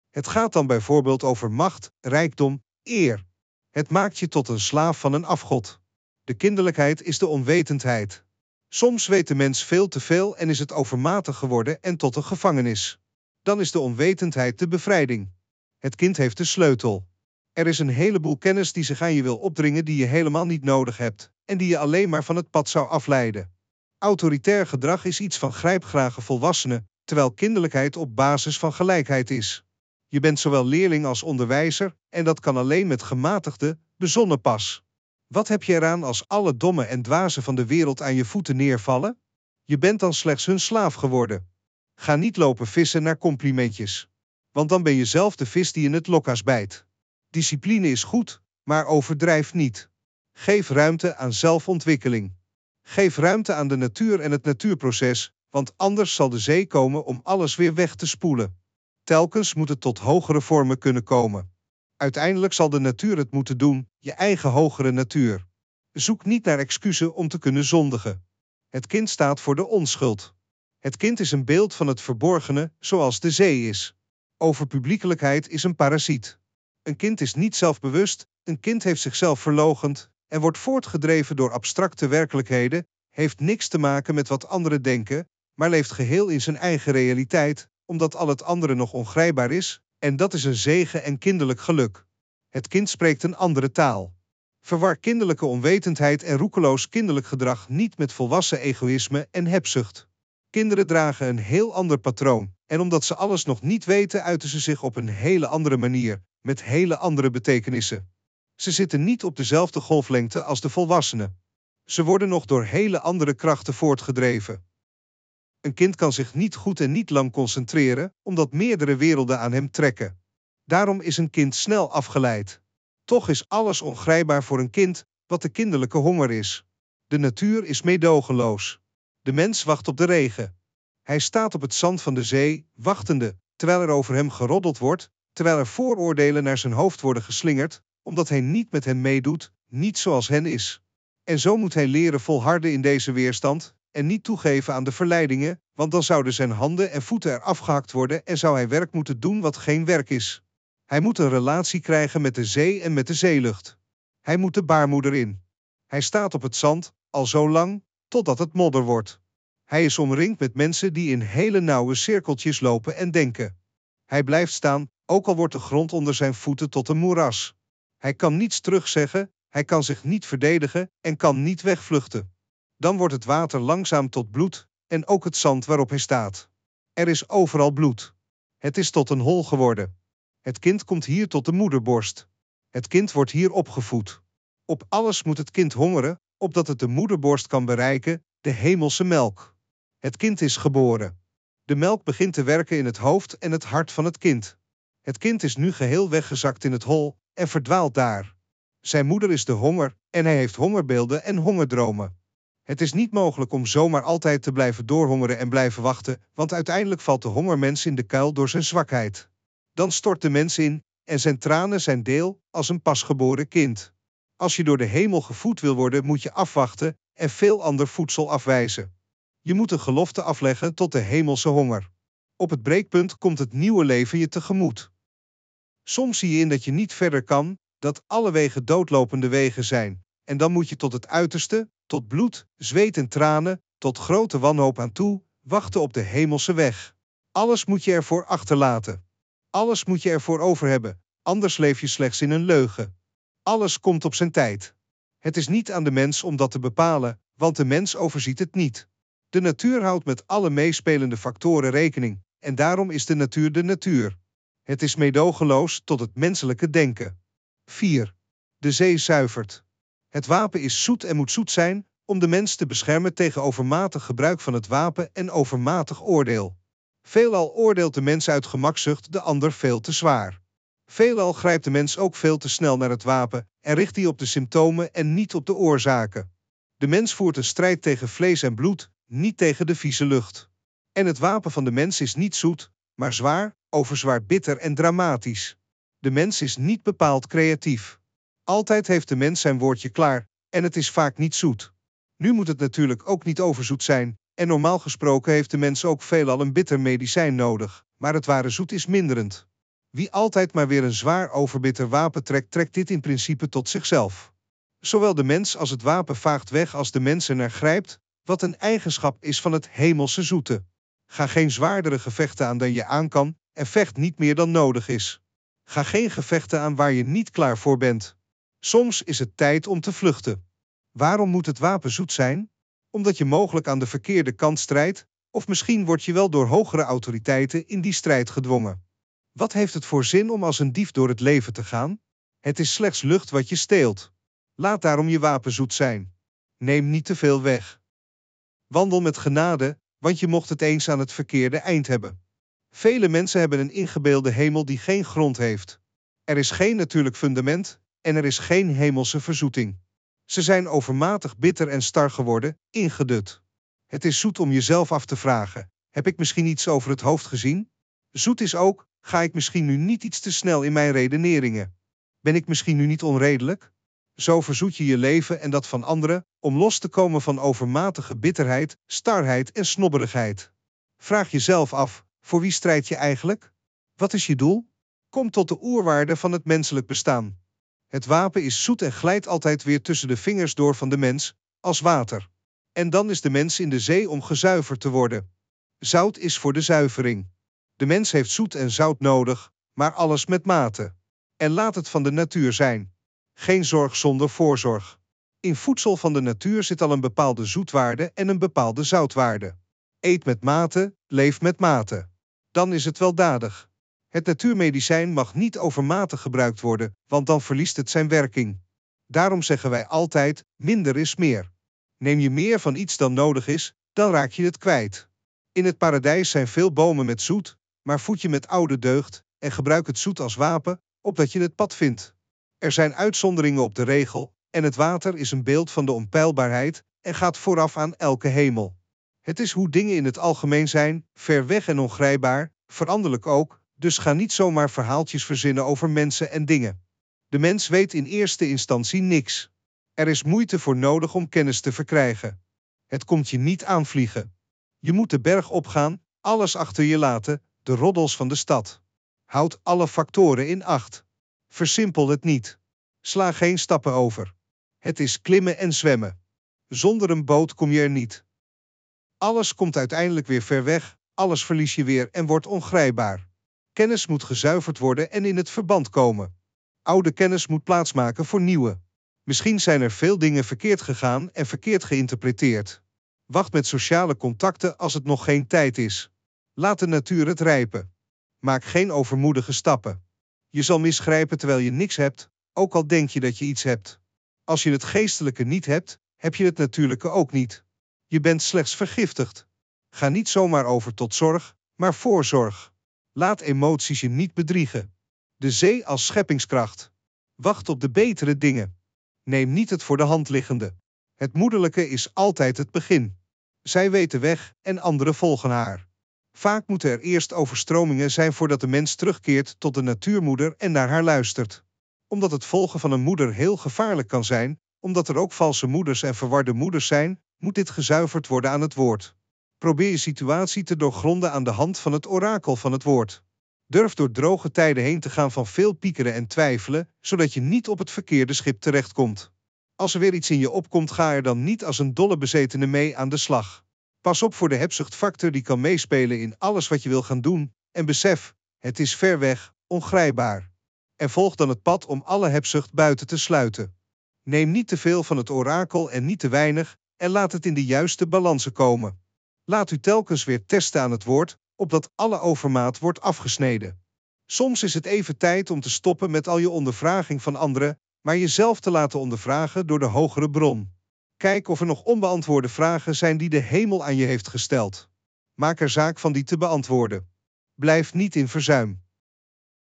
Het gaat dan bijvoorbeeld over macht, rijkdom, eer. Het maakt je tot een slaaf van een afgod. De kinderlijkheid is de onwetendheid. Soms weet de mens veel te veel en is het overmatig geworden en tot een gevangenis. Dan is de onwetendheid de bevrijding. Het kind heeft de sleutel. Er is een heleboel kennis die zich aan je wil opdringen die je helemaal niet nodig hebt en die je alleen maar van het pad zou afleiden. Autoritair gedrag is iets van grijpgrage volwassenen, terwijl kinderlijkheid op basis van gelijkheid is. Je bent zowel leerling als onderwijzer en dat kan alleen met gematigde, bezonnen pas. Wat heb je eraan als alle domme en dwazen van de wereld aan je voeten neervallen? Je bent dan slechts hun slaaf geworden. Ga niet lopen vissen naar complimentjes. Want dan ben je zelf de vis die in het lokkas bijt. Discipline is goed, maar overdrijf niet. Geef ruimte aan zelfontwikkeling. Geef ruimte aan de natuur en het natuurproces, want anders zal de zee komen om alles weer weg te spoelen. Telkens moet het tot hogere vormen kunnen komen. Uiteindelijk zal de natuur het moeten doen, je eigen hogere natuur. Zoek niet naar excuses om te kunnen zondigen. Het kind staat voor de onschuld. Het kind is een beeld van het verborgene, zoals de zee is. Overpubliekelijkheid is een parasiet. Een kind is niet zelfbewust, een kind heeft zichzelf verlogend en wordt voortgedreven door abstracte werkelijkheden, heeft niks te maken met wat anderen denken, maar leeft geheel in zijn eigen realiteit, omdat al het andere nog ongrijpbaar is, en dat is een zegen en kinderlijk geluk. Het kind spreekt een andere taal. Verwar kinderlijke onwetendheid en roekeloos kinderlijk gedrag niet met volwassen egoïsme en hebzucht. Kinderen dragen een heel ander patroon, en omdat ze alles nog niet weten, uiten ze zich op een hele andere manier, met hele andere betekenissen. Ze zitten niet op dezelfde golflengte als de volwassenen. Ze worden nog door hele andere krachten voortgedreven. Een kind kan zich niet goed en niet lang concentreren, omdat meerdere werelden aan hem trekken. Daarom is een kind snel afgeleid. Toch is alles ongrijpbaar voor een kind, wat de kinderlijke honger is. De natuur is meedogenloos. De mens wacht op de regen. Hij staat op het zand van de zee, wachtende, terwijl er over hem geroddeld wordt, terwijl er vooroordelen naar zijn hoofd worden geslingerd, omdat hij niet met hen meedoet, niet zoals hen is. En zo moet hij leren volharden in deze weerstand en niet toegeven aan de verleidingen, want dan zouden zijn handen en voeten er afgehakt worden en zou hij werk moeten doen wat geen werk is. Hij moet een relatie krijgen met de zee en met de zeelucht. Hij moet de baarmoeder in. Hij staat op het zand, al zo lang, totdat het modder wordt. Hij is omringd met mensen die in hele nauwe cirkeltjes lopen en denken. Hij blijft staan, ook al wordt de grond onder zijn voeten tot een moeras. Hij kan niets terugzeggen, hij kan zich niet verdedigen en kan niet wegvluchten. Dan wordt het water langzaam tot bloed en ook het zand waarop hij staat. Er is overal bloed. Het is tot een hol geworden. Het kind komt hier tot de moederborst. Het kind wordt hier opgevoed. Op alles moet het kind hongeren, opdat het de moederborst kan bereiken, de hemelse melk. Het kind is geboren. De melk begint te werken in het hoofd en het hart van het kind. Het kind is nu geheel weggezakt in het hol en verdwaalt daar. Zijn moeder is de honger en hij heeft hongerbeelden en hongerdromen. Het is niet mogelijk om zomaar altijd te blijven doorhongeren en blijven wachten, want uiteindelijk valt de hongermens in de kuil door zijn zwakheid. Dan stort de mens in en zijn tranen zijn deel als een pasgeboren kind. Als je door de hemel gevoed wil worden, moet je afwachten en veel ander voedsel afwijzen. Je moet een gelofte afleggen tot de hemelse honger. Op het breekpunt komt het nieuwe leven je tegemoet. Soms zie je in dat je niet verder kan, dat alle wegen doodlopende wegen zijn, en dan moet je tot het uiterste, tot bloed, zweet en tranen, tot grote wanhoop aan toe, wachten op de hemelse weg. Alles moet je ervoor achterlaten. Alles moet je ervoor over hebben, anders leef je slechts in een leugen. Alles komt op zijn tijd. Het is niet aan de mens om dat te bepalen, want de mens overziet het niet. De natuur houdt met alle meespelende factoren rekening, en daarom is de natuur de natuur. Het is meedogenloos tot het menselijke denken. 4. De zee zuivert. Het wapen is zoet en moet zoet zijn om de mens te beschermen tegen overmatig gebruik van het wapen en overmatig oordeel. Veelal oordeelt de mens uit gemakzucht de ander veel te zwaar. Veelal grijpt de mens ook veel te snel naar het wapen en richt die op de symptomen en niet op de oorzaken. De mens voert een strijd tegen vlees en bloed, niet tegen de vieze lucht. En het wapen van de mens is niet zoet, maar zwaar, overzwaar bitter en dramatisch. De mens is niet bepaald creatief. Altijd heeft de mens zijn woordje klaar, en het is vaak niet zoet. Nu moet het natuurlijk ook niet overzoet zijn, en normaal gesproken heeft de mens ook veelal een bitter medicijn nodig, maar het ware zoet is minderend. Wie altijd maar weer een zwaar overbitter wapen trekt, trekt dit in principe tot zichzelf. Zowel de mens als het wapen vaagt weg als de mens er naar grijpt, wat een eigenschap is van het hemelse zoete. Ga geen zwaardere gevechten aan dan je aan kan, en vecht niet meer dan nodig is. Ga geen gevechten aan waar je niet klaar voor bent. Soms is het tijd om te vluchten. Waarom moet het wapen zoet zijn? Omdat je mogelijk aan de verkeerde kant strijdt, of misschien word je wel door hogere autoriteiten in die strijd gedwongen. Wat heeft het voor zin om als een dief door het leven te gaan? Het is slechts lucht wat je steelt. Laat daarom je wapen zoet zijn. Neem niet te veel weg. Wandel met genade, want je mocht het eens aan het verkeerde eind hebben. Vele mensen hebben een ingebeelde hemel die geen grond heeft. Er is geen natuurlijk fundament en er is geen hemelse verzoeting. Ze zijn overmatig bitter en star geworden, ingedut. Het is zoet om jezelf af te vragen: heb ik misschien iets over het hoofd gezien? Zoet is ook: ga ik misschien nu niet iets te snel in mijn redeneringen? Ben ik misschien nu niet onredelijk? Zo verzoet je je leven en dat van anderen, om los te komen van overmatige bitterheid, starheid en snobberigheid. Vraag jezelf af: voor wie strijd je eigenlijk? Wat is je doel? Kom tot de oerwaarde van het menselijk bestaan. Het wapen is zoet en glijdt altijd weer tussen de vingers door van de mens, als water. En dan is de mens in de zee om gezuiverd te worden. Zout is voor de zuivering. De mens heeft zoet en zout nodig, maar alles met mate. En laat het van de natuur zijn. Geen zorg zonder voorzorg. In voedsel van de natuur zit al een bepaalde zoetwaarde en een bepaalde zoutwaarde. Eet met mate, leef met mate. Dan is het weldadig. Het natuurmedicijn mag niet overmatig gebruikt worden, want dan verliest het zijn werking. Daarom zeggen wij altijd: minder is meer. Neem je meer van iets dan nodig is, dan raak je het kwijt. In het paradijs zijn veel bomen met zoet, maar voed je met oude deugd en gebruik het zoet als wapen, opdat je het pad vindt. Er zijn uitzonderingen op de regel, en het water is een beeld van de onpeilbaarheid en gaat vooraf aan elke hemel. Het is hoe dingen in het algemeen zijn, ver weg en ongrijpbaar, veranderlijk ook, dus ga niet zomaar verhaaltjes verzinnen over mensen en dingen. De mens weet in eerste instantie niks. Er is moeite voor nodig om kennis te verkrijgen. Het komt je niet aanvliegen. Je moet de berg opgaan, alles achter je laten, de roddels van de stad. Houd alle factoren in acht. Versimpel het niet. Sla geen stappen over. Het is klimmen en zwemmen. Zonder een boot kom je er niet. Alles komt uiteindelijk weer ver weg, alles verlies je weer en wordt ongrijpbaar. Kennis moet gezuiverd worden en in het verband komen. Oude kennis moet plaatsmaken voor nieuwe. Misschien zijn er veel dingen verkeerd gegaan en verkeerd geïnterpreteerd. Wacht met sociale contacten als het nog geen tijd is. Laat de natuur het rijpen. Maak geen overmoedige stappen. Je zal misgrijpen terwijl je niks hebt, ook al denk je dat je iets hebt. Als je het geestelijke niet hebt, heb je het natuurlijke ook niet. Je bent slechts vergiftigd. Ga niet zomaar over tot zorg, maar voorzorg. Laat emoties je niet bedriegen. De zee als scheppingskracht. Wacht op de betere dingen. Neem niet het voor de hand liggende. Het moederlijke is altijd het begin. Zij weet de weg en anderen volgen haar. Vaak moeten er eerst overstromingen zijn voordat de mens terugkeert tot de natuurmoeder en naar haar luistert. Omdat het volgen van een moeder heel gevaarlijk kan zijn, omdat er ook valse moeders en verwarde moeders zijn, moet dit gezuiverd worden aan het woord. Probeer je situatie te doorgronden aan de hand van het orakel van het woord. Durf door droge tijden heen te gaan van veel piekeren en twijfelen, zodat je niet op het verkeerde schip terechtkomt. Als er weer iets in je opkomt, ga er dan niet als een dolle bezetene mee aan de slag. Pas op voor de hebzuchtfactor die kan meespelen in alles wat je wil gaan doen, en besef, het is ver weg, ongrijpbaar. En volg dan het pad om alle hebzucht buiten te sluiten. Neem niet te veel van het orakel en niet te weinig, en laat het in de juiste balansen komen. Laat u telkens weer testen aan het woord, opdat alle overmaat wordt afgesneden. Soms is het even tijd om te stoppen met al je ondervraging van anderen, maar jezelf te laten ondervragen door de hogere bron. Kijk of er nog onbeantwoorde vragen zijn die de hemel aan je heeft gesteld. Maak er zaak van die te beantwoorden. Blijf niet in verzuim.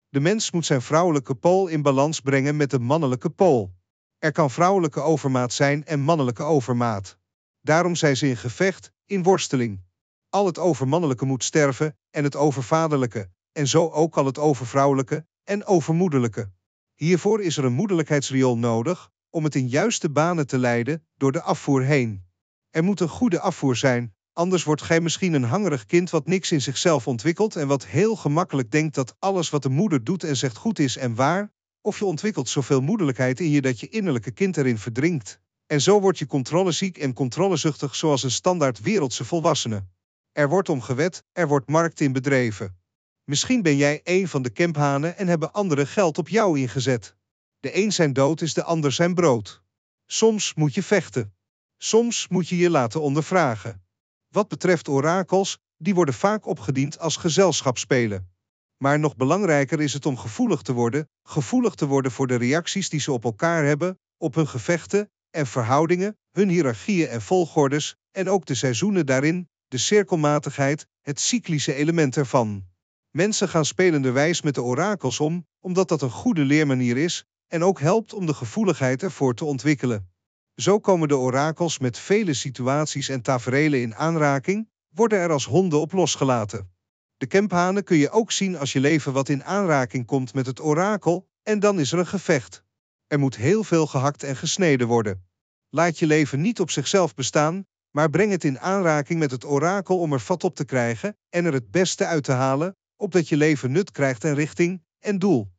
De mens moet zijn vrouwelijke pool in balans brengen met de mannelijke pool. Er kan vrouwelijke overmaat zijn en mannelijke overmaat. Daarom zijn ze in gevecht, in worsteling. Al het overmannelijke moet sterven en het overvaderlijke, en zo ook al het overvrouwelijke en overmoederlijke. Hiervoor is er een moederlijkheidsriool nodig om het in juiste banen te leiden door de afvoer heen. Er moet een goede afvoer zijn, anders wordt gij misschien een hangerig kind wat niks in zichzelf ontwikkelt en wat heel gemakkelijk denkt dat alles wat de moeder doet en zegt goed is en waar, of je ontwikkelt zoveel moederlijkheid in je dat je innerlijke kind erin verdrinkt. En zo word je controleziek en controlezuchtig zoals een standaard wereldse volwassene. Er wordt om gewet, er wordt markt in bedreven. Misschien ben jij een van de kemphanen en hebben anderen geld op jou ingezet. De een zijn dood is de ander zijn brood. Soms moet je vechten. Soms moet je je laten ondervragen. Wat betreft orakels, die worden vaak opgediend als gezelschapsspelen. Maar nog belangrijker is het om gevoelig te worden, gevoelig te worden voor de reacties die ze op elkaar hebben, op hun gevechten en verhoudingen, hun hiërarchieën en volgordes, en ook de seizoenen daarin, de cirkelmatigheid, het cyclische element ervan. Mensen gaan spelenderwijs met de orakels om, omdat dat een goede leermanier is en ook helpt om de gevoeligheid ervoor te ontwikkelen. Zo komen de orakels met vele situaties en taferelen in aanraking, worden er als honden op losgelaten. De kemphanen kun je ook zien als je leven wat in aanraking komt met het orakel, en dan is er een gevecht. Er moet heel veel gehakt en gesneden worden. Laat je leven niet op zichzelf bestaan, maar breng het in aanraking met het orakel om er vat op te krijgen en er het beste uit te halen, opdat je leven nut krijgt en richting en doel.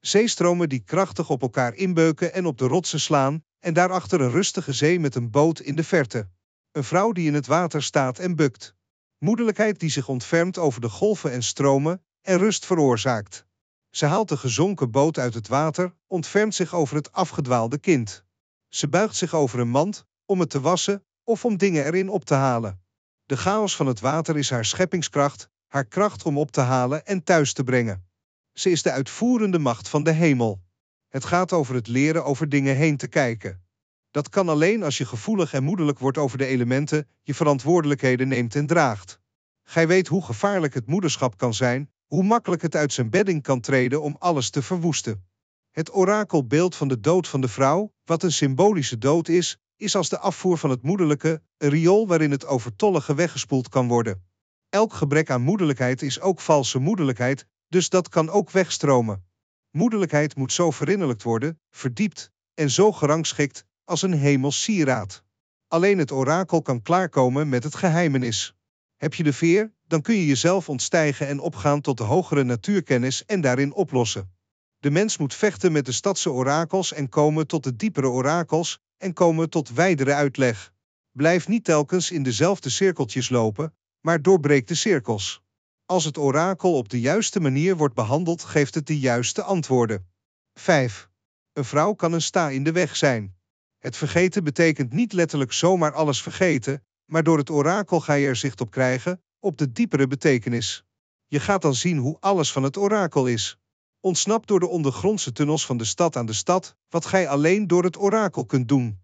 Zeestromen die krachtig op elkaar inbeuken en op de rotsen slaan, en daarachter een rustige zee met een boot in de verte. Een vrouw die in het water staat en bukt. Moederlijkheid die zich ontfermt over de golven en stromen en rust veroorzaakt. Ze haalt de gezonken boot uit het water, ontfermt zich over het afgedwaalde kind. Ze buigt zich over een mand om het te wassen of om dingen erin op te halen. De chaos van het water is haar scheppingskracht, haar kracht om op te halen en thuis te brengen. Ze is de uitvoerende macht van de hemel. Het gaat over het leren over dingen heen te kijken. Dat kan alleen als je gevoelig en moedelijk wordt over de elementen, je verantwoordelijkheden neemt en draagt. Gij weet hoe gevaarlijk het moederschap kan zijn, hoe makkelijk het uit zijn bedding kan treden om alles te verwoesten. Het orakelbeeld van de dood van de vrouw, wat een symbolische dood is, is als de afvoer van het moederlijke, een riool waarin het overtollige weggespoeld kan worden. Elk gebrek aan moederlijkheid is ook valse moederlijkheid, dus dat kan ook wegstromen. Moederlijkheid moet zo verinnerlijkt worden, verdiept en zo gerangschikt als een hemels sieraad. Alleen het orakel kan klaarkomen met het geheimenis. Heb je de veer, dan kun je jezelf ontstijgen en opgaan tot de hogere natuurkennis en daarin oplossen. De mens moet vechten met de stadse orakels en komen tot de diepere orakels en komen tot wijdere uitleg. Blijf niet telkens in dezelfde cirkeltjes lopen, maar doorbreek de cirkels. Als het orakel op de juiste manier wordt behandeld, geeft het de juiste antwoorden. 5. Een vrouw kan een sta in de weg zijn. Het vergeten betekent niet letterlijk zomaar alles vergeten, maar door het orakel ga je er zicht op krijgen, op de diepere betekenis. Je gaat dan zien hoe alles van het orakel is. Ontsnap door de ondergrondse tunnels van de stad aan de stad, wat gij alleen door het orakel kunt doen.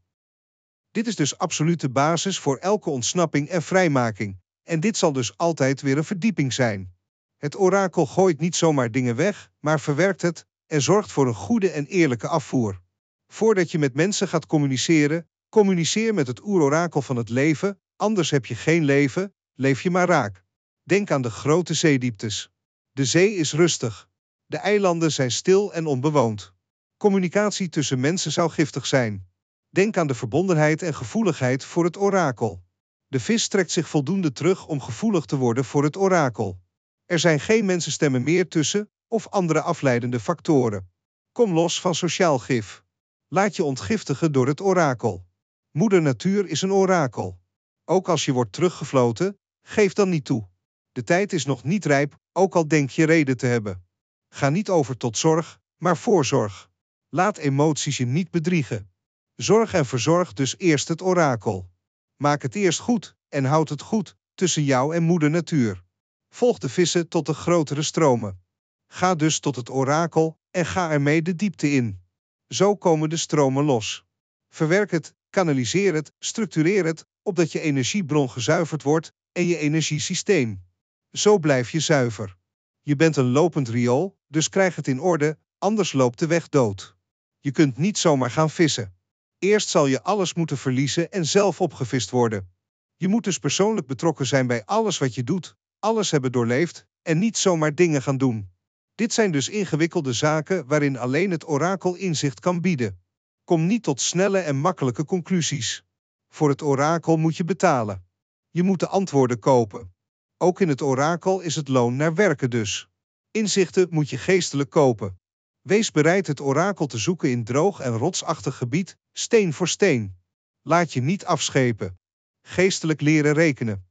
Dit is dus absolute basis voor elke ontsnapping en vrijmaking. En dit zal dus altijd weer een verdieping zijn. Het orakel gooit niet zomaar dingen weg, maar verwerkt het en zorgt voor een goede en eerlijke afvoer. Voordat je met mensen gaat communiceren, communiceer met het oerorakel van het leven, anders heb je geen leven, leef je maar raak. Denk aan de grote zeedieptes. De zee is rustig. De eilanden zijn stil en onbewoond. Communicatie tussen mensen zou giftig zijn. Denk aan de verbondenheid en gevoeligheid voor het orakel. De vis trekt zich voldoende terug om gevoelig te worden voor het orakel. Er zijn geen mensenstemmen meer tussen of andere afleidende factoren. Kom los van sociaal gif. Laat je ontgiftigen door het orakel. Moeder Natuur is een orakel. Ook als je wordt teruggefloten, geef dan niet toe. De tijd is nog niet rijp, ook al denk je reden te hebben. Ga niet over tot zorg, maar voorzorg. Laat emoties je niet bedriegen. Zorg en verzorg dus eerst het orakel. Maak het eerst goed en houd het goed tussen jou en moeder natuur. Volg de vissen tot de grotere stromen. Ga dus tot het orakel en ga ermee de diepte in. Zo komen de stromen los. Verwerk het, kanaliseer het, structureer het, opdat je energiebron gezuiverd wordt en je energiesysteem. Zo blijf je zuiver. Je bent een lopend riool, dus krijg het in orde, anders loopt de weg dood. Je kunt niet zomaar gaan vissen. Eerst zal je alles moeten verliezen en zelf opgevist worden. Je moet dus persoonlijk betrokken zijn bij alles wat je doet, alles hebben doorleefd en niet zomaar dingen gaan doen. Dit zijn dus ingewikkelde zaken waarin alleen het orakel inzicht kan bieden. Kom niet tot snelle en makkelijke conclusies. Voor het orakel moet je betalen. Je moet de antwoorden kopen. Ook in het orakel is het loon naar werken dus. Inzichten moet je geestelijk kopen. Wees bereid het orakel te zoeken in droog en rotsachtig gebied, steen voor steen. Laat je niet afschepen. Geestelijk leren rekenen.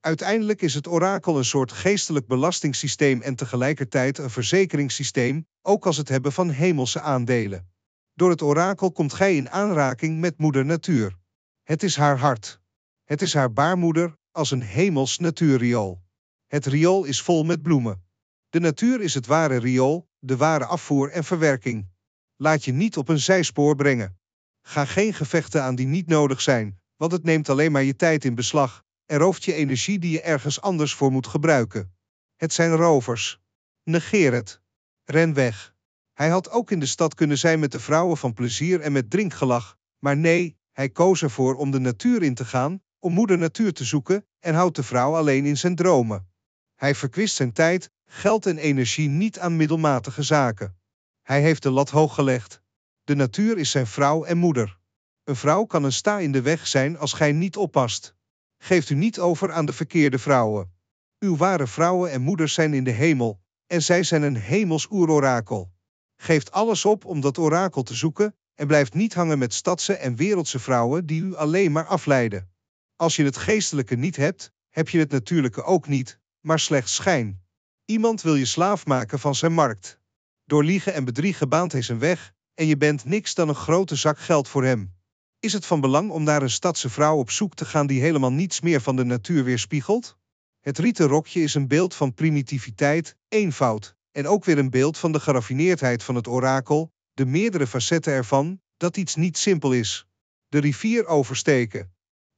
Uiteindelijk is het orakel een soort geestelijk belastingssysteem en tegelijkertijd een verzekeringssysteem, ook als het hebben van hemelse aandelen. Door het orakel komt gij in aanraking met moeder natuur. Het is haar hart. Het is haar baarmoeder, als een hemels natuurriool. Het riool is vol met bloemen. De natuur is het ware riool, de ware afvoer en verwerking. Laat je niet op een zijspoor brengen. Ga geen gevechten aan die niet nodig zijn, want het neemt alleen maar je tijd in beslag en rooft je energie die je ergens anders voor moet gebruiken. Het zijn rovers. Negeer het. Ren weg. Hij had ook in de stad kunnen zijn met de vrouwen van plezier en met drinkgelach, maar nee, hij koos ervoor om de natuur in te gaan, om moeder natuur te zoeken en houdt de vrouw alleen in zijn dromen. Hij verkwist zijn tijd, geld en energie niet aan middelmatige zaken. Hij heeft de lat hoog gelegd. De natuur is zijn vrouw en moeder. Een vrouw kan een sta in de weg zijn als gij niet oppast. Geeft u niet over aan de verkeerde vrouwen. Uw ware vrouwen en moeders zijn in de hemel, en zij zijn een hemels oerorakel. Geeft alles op om dat orakel te zoeken en blijft niet hangen met stadse en wereldse vrouwen die u alleen maar afleiden. Als je het geestelijke niet hebt, heb je het natuurlijke ook niet, maar slechts schijn. Iemand wil je slaaf maken van zijn markt. Door liegen en bedriegen baant hij zijn weg, en je bent niks dan een grote zak geld voor hem. Is het van belang om naar een stadse vrouw op zoek te gaan die helemaal niets meer van de natuur weerspiegelt? Het rieten rokje is een beeld van primitiviteit, eenvoud, en ook weer een beeld van de geraffineerdheid van het orakel, de meerdere facetten ervan, dat iets niet simpel is. De rivier oversteken.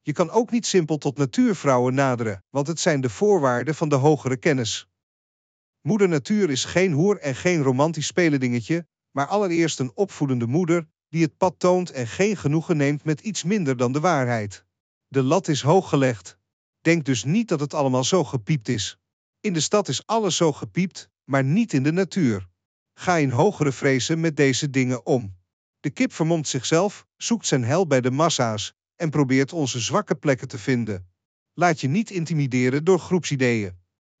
Je kan ook niet simpel tot natuurvrouwen naderen, want het zijn de voorwaarden van de hogere kennis. Moeder Natuur is geen hoer en geen romantisch spelendingetje, maar allereerst een opvoedende moeder die het pad toont en geen genoegen neemt met iets minder dan de waarheid. De lat is hoog gelegd. Denk dus niet dat het allemaal zo gepiept is. In de stad is alles zo gepiept, maar niet in de natuur. Ga in hogere vrezen met deze dingen om. De kip vermomt zichzelf, zoekt zijn hel bij de massa's en probeert onze zwakke plekken te vinden. Laat je niet intimideren door groepsideeën.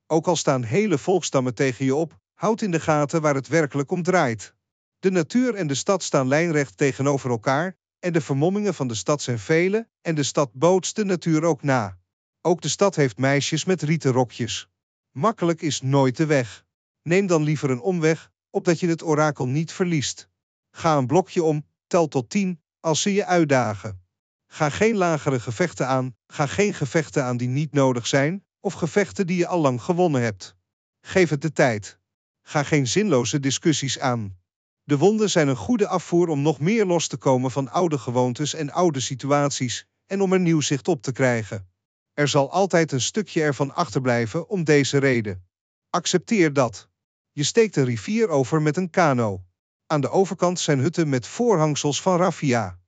Ook al staan hele volkstammen tegen je op, houd in de gaten waar het werkelijk om draait. De natuur en de stad staan lijnrecht tegenover elkaar, en de vermommingen van de stad zijn vele, en de stad bootst de natuur ook na. Ook de stad heeft meisjes met rieten rokjes. Makkelijk is nooit de weg. Neem dan liever een omweg, opdat je het orakel niet verliest. Ga een blokje om, tel tot tien, als ze je uitdagen. Ga geen lagere gevechten aan, ga geen gevechten aan die niet nodig zijn, of gevechten die je al lang gewonnen hebt. Geef het de tijd. Ga geen zinloze discussies aan. De wonden zijn een goede afvoer om nog meer los te komen van oude gewoontes en oude situaties en om er nieuw zicht op te krijgen. Er zal altijd een stukje ervan achterblijven om deze reden. Accepteer dat. Je steekt een rivier over met een kano. Aan de overkant zijn hutten met voorhangsels van raffia.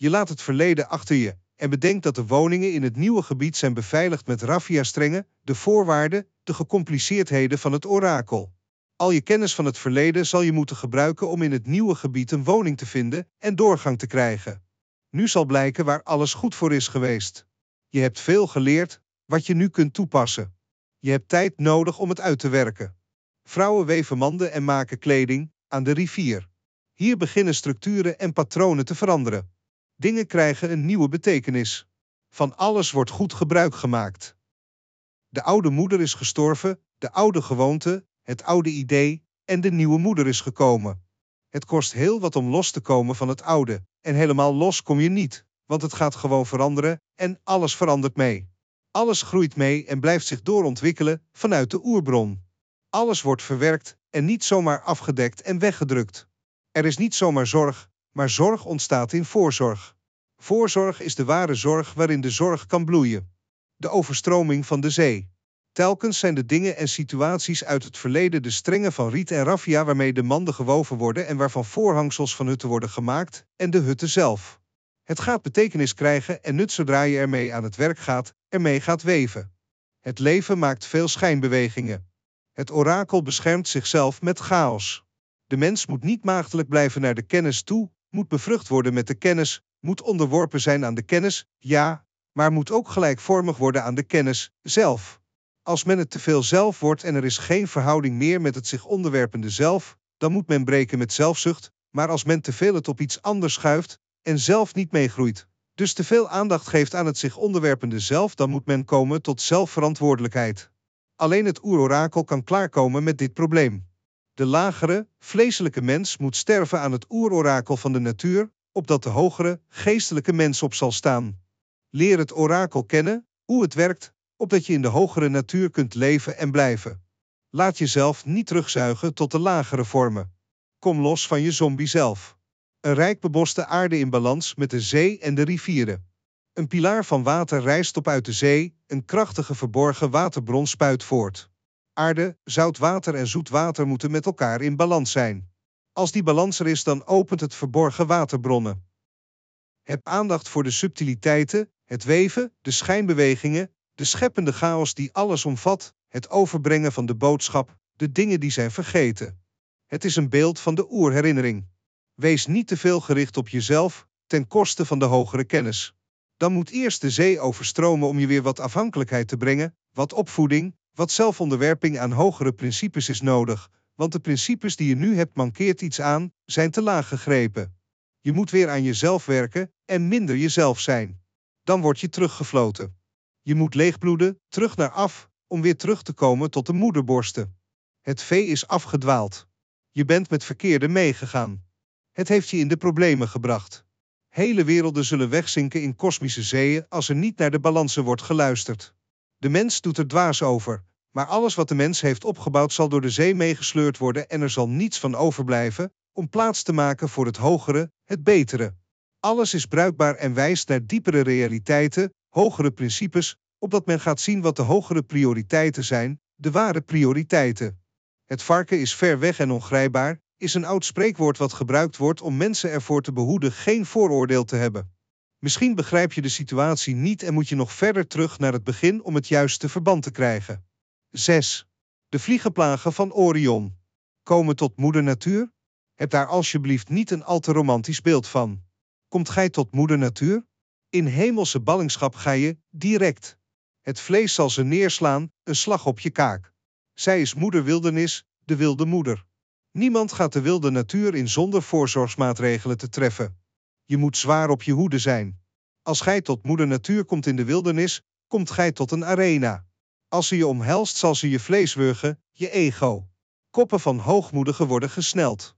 Je laat het verleden achter je en bedenk dat de woningen in het nieuwe gebied zijn beveiligd met raffia-strengen, de voorwaarden, de gecompliceerdheden van het orakel. Al je kennis van het verleden zal je moeten gebruiken om in het nieuwe gebied een woning te vinden en doorgang te krijgen. Nu zal blijken waar alles goed voor is geweest. Je hebt veel geleerd, wat je nu kunt toepassen. Je hebt tijd nodig om het uit te werken. Vrouwen weven manden en maken kleding aan de rivier. Hier beginnen structuren en patronen te veranderen. Dingen krijgen een nieuwe betekenis. Van alles wordt goed gebruik gemaakt. De oude moeder is gestorven, de oude gewoonte, het oude idee en de nieuwe moeder is gekomen. Het kost heel wat om los te komen van het oude, En helemaal los kom je niet, want het gaat gewoon veranderen en alles verandert mee. Alles groeit mee en blijft zich doorontwikkelen vanuit de oerbron. Alles wordt verwerkt en niet zomaar afgedekt en weggedrukt. Er is niet zomaar zorg, maar zorg ontstaat in voorzorg. Voorzorg is de ware zorg waarin de zorg kan bloeien. De overstroming van de zee. Telkens zijn de dingen en situaties uit het verleden de strengen van riet en raffia waarmee de manden gewoven worden en waarvan voorhangsels van hutten worden gemaakt, en de hutten zelf. Het gaat betekenis krijgen en nut zodra je ermee aan het werk gaat, ermee gaat weven. Het leven maakt veel schijnbewegingen. Het orakel beschermt zichzelf met chaos. De mens moet niet maagdelijk blijven naar de kennis toe, moet bevrucht worden met de kennis, moet onderworpen zijn aan de kennis, ja, maar moet ook gelijkvormig worden aan de kennis zelf. Als men het te veel zelf wordt en er is geen verhouding meer met het zich onderwerpende zelf, dan moet men breken met zelfzucht, maar als men te veel het op iets anders schuift en zelf niet meegroeit, dus te veel aandacht geeft aan het zich onderwerpende zelf, dan moet men komen tot zelfverantwoordelijkheid. Alleen het oerorakel kan klaarkomen met dit probleem. De lagere, vleeselijke mens moet sterven aan het oerorakel van de natuur, opdat de hogere, geestelijke mens op zal staan. Leer het orakel kennen, hoe het werkt, opdat je in de hogere natuur kunt leven en blijven. Laat jezelf niet terugzuigen tot de lagere vormen. Kom los van je zombie zelf. Een rijk beboste aarde in balans met de zee en de rivieren. Een pilaar van water rijst op uit de zee, een krachtige verborgen waterbron spuit voort. Aarde, zout water en zoet water moeten met elkaar in balans zijn. Als die balans er is, dan opent het verborgen waterbronnen. Heb aandacht voor de subtiliteiten, het weven, de schijnbewegingen, de scheppende chaos die alles omvat, het overbrengen van de boodschap, de dingen die zijn vergeten. Het is een beeld van de oerherinnering. Wees niet te veel gericht op jezelf, ten koste van de hogere kennis. Dan moet eerst de zee overstromen om je weer wat afhankelijkheid te brengen, wat opvoeding, wat zelfonderwerping aan hogere principes is nodig, want de principes die je nu hebt mankeert iets aan, zijn te laag gegrepen. Je moet weer aan jezelf werken en minder jezelf zijn. Dan word je teruggefloten. Je moet leegbloeden, terug naar af, om weer terug te komen tot de moederborsten. Het vee is afgedwaald. Je bent met verkeerde meegegaan. Het heeft je in de problemen gebracht. Hele werelden zullen wegzinken in kosmische zeeën als er niet naar de balansen wordt geluisterd. De mens doet er dwaas over, maar alles wat de mens heeft opgebouwd zal door de zee meegesleurd worden en er zal niets van overblijven om plaats te maken voor het hogere, het betere. Alles is bruikbaar en wijst naar diepere realiteiten, hogere principes, opdat men gaat zien wat de hogere prioriteiten zijn, de ware prioriteiten. Het varken is ver weg en ongrijpbaar, is een oud spreekwoord wat gebruikt wordt om mensen ervoor te behoeden geen vooroordeel te hebben. Misschien begrijp je de situatie niet en moet je nog verder terug naar het begin om het juiste verband te krijgen. 6. De vliegenplagen van Orion. Komen tot moeder natuur? Heb daar alsjeblieft niet een al te romantisch beeld van. Komt gij tot moeder natuur? In hemelse ballingschap ga je direct. Het vlees zal ze neerslaan, een slag op je kaak. Zij is moeder wildernis, de wilde moeder. Niemand gaat de wilde natuur in zonder voorzorgsmaatregelen te treffen. Je moet zwaar op je hoede zijn. Als gij tot moeder natuur komt in de wildernis, komt gij tot een arena. Als ze je omhelst, zal ze je vlees wurgen, je ego. Koppen van hoogmoedigen worden gesneld.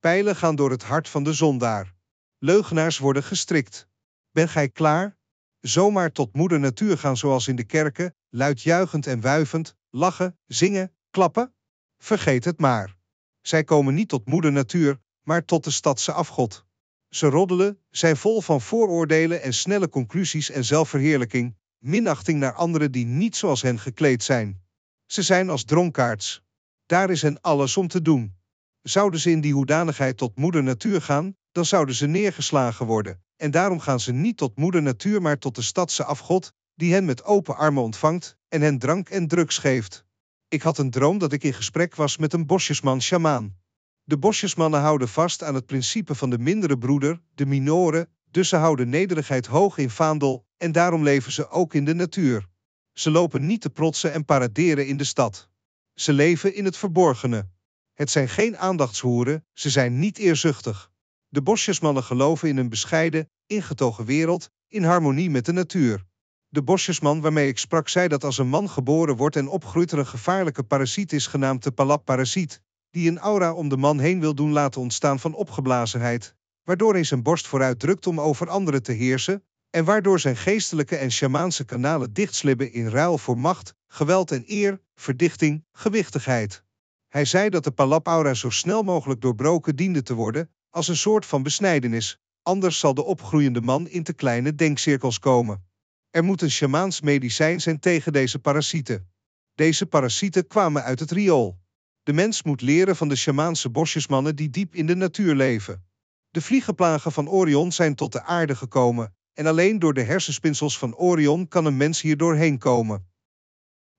Pijlen gaan door het hart van de zondaar. Leugenaars worden gestrikt. Ben gij klaar? Zomaar tot moeder natuur gaan zoals in de kerken, luidjuichend en wuivend, lachen, zingen, klappen? Vergeet het maar. Zij komen niet tot moeder natuur, maar tot de stadse afgod. Ze roddelen, zijn vol van vooroordelen en snelle conclusies en zelfverheerlijking, minachting naar anderen die niet zoals hen gekleed zijn. Ze zijn als dronkaards. Daar is hen alles om te doen. Zouden ze in die hoedanigheid tot moeder natuur gaan, dan zouden ze neergeslagen worden. En daarom gaan ze niet tot moeder natuur, maar tot de stadse afgod, die hen met open armen ontvangt en hen drank en drugs geeft. Ik had een droom dat ik in gesprek was met een bosjesman-sjamaan. De bosjesmannen houden vast aan het principe van de mindere broeder, de minoren, dus ze houden nederigheid hoog in vaandel en daarom leven ze ook in de natuur. Ze lopen niet te protsen en paraderen in de stad. Ze leven in het verborgene. Het zijn geen aandachtshoeren, ze zijn niet eerzuchtig. De bosjesmannen geloven in een bescheiden, ingetogen wereld, in harmonie met de natuur. De bosjesman waarmee ik sprak zei dat als een man geboren wordt en opgroeit er een gevaarlijke parasiet is genaamd de palap-parasiet, die een aura om de man heen wil doen laten ontstaan van opgeblazenheid, waardoor hij zijn borst vooruit drukt om over anderen te heersen, en waardoor zijn geestelijke en shamaanse kanalen dichtslibben in ruil voor macht, geweld en eer, verdichting, gewichtigheid. Hij zei dat de palapaura zo snel mogelijk doorbroken diende te worden, als een soort van besnijdenis, anders zal de opgroeiende man in te kleine denkcirkels komen. Er moet een shamaans medicijn zijn tegen deze parasieten. Deze parasieten kwamen uit het riool. De mens moet leren van de shamaanse bosjesmannen die diep in de natuur leven. De vliegenplagen van Orion zijn tot de aarde gekomen, en alleen door de hersenspinsels van Orion kan een mens hier doorheen komen.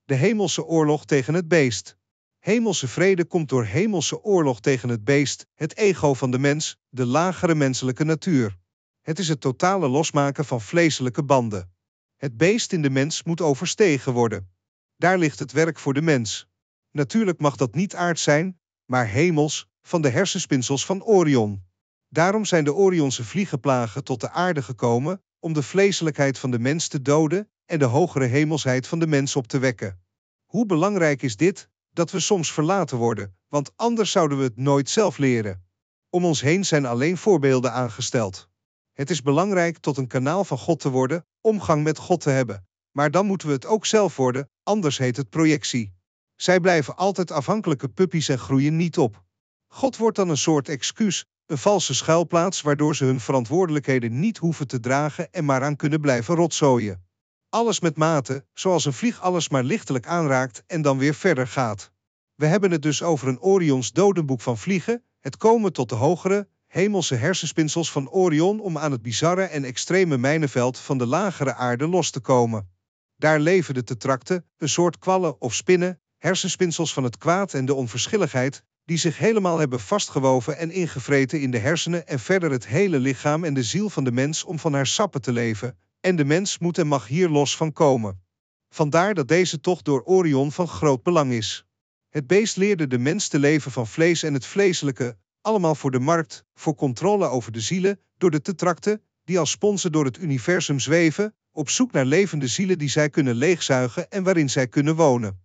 De hemelse oorlog tegen het beest. Hemelse vrede komt door hemelse oorlog tegen het beest, het ego van de mens, de lagere menselijke natuur. Het is het totale losmaken van vleeselijke banden. Het beest in de mens moet overstegen worden. Daar ligt het werk voor de mens. Natuurlijk mag dat niet aard zijn, maar hemels, van de hersenspinsels van Orion. Daarom zijn de Orionse vliegenplagen tot de aarde gekomen, om de vleeselijkheid van de mens te doden en de hogere hemelsheid van de mens op te wekken. Hoe belangrijk is dit, dat we soms verlaten worden, want anders zouden we het nooit zelf leren. Om ons heen zijn alleen voorbeelden aangesteld. Het is belangrijk tot een kanaal van God te worden, omgang met God te hebben. Maar dan moeten we het ook zelf worden, anders heet het projectie. Zij blijven altijd afhankelijke puppies en groeien niet op. God wordt dan een soort excuus, een valse schuilplaats waardoor ze hun verantwoordelijkheden niet hoeven te dragen en maar aan kunnen blijven rotzooien. Alles met mate, zoals een vlieg alles maar lichtelijk aanraakt en dan weer verder gaat. We hebben het dus over een Orions dodenboek van vliegen, het komen tot de hogere, hemelse hersenspinsels van Orion om aan het bizarre en extreme mijnenveld van de lagere aarde los te komen. Daar leven de tetrakten, een soort kwallen of spinnen, hersenspinsels van het kwaad en de onverschilligheid, die zich helemaal hebben vastgewoven en ingevreten in de hersenen en verder het hele lichaam en de ziel van de mens om van haar sappen te leven, en de mens moet en mag hier los van komen. Vandaar dat deze tocht door Orion van groot belang is. Het beest leerde de mens te leven van vlees en het vleeselijke, allemaal voor de markt, voor controle over de zielen, door de tetrakten, die als sponsen door het universum zweven, op zoek naar levende zielen die zij kunnen leegzuigen en waarin zij kunnen wonen.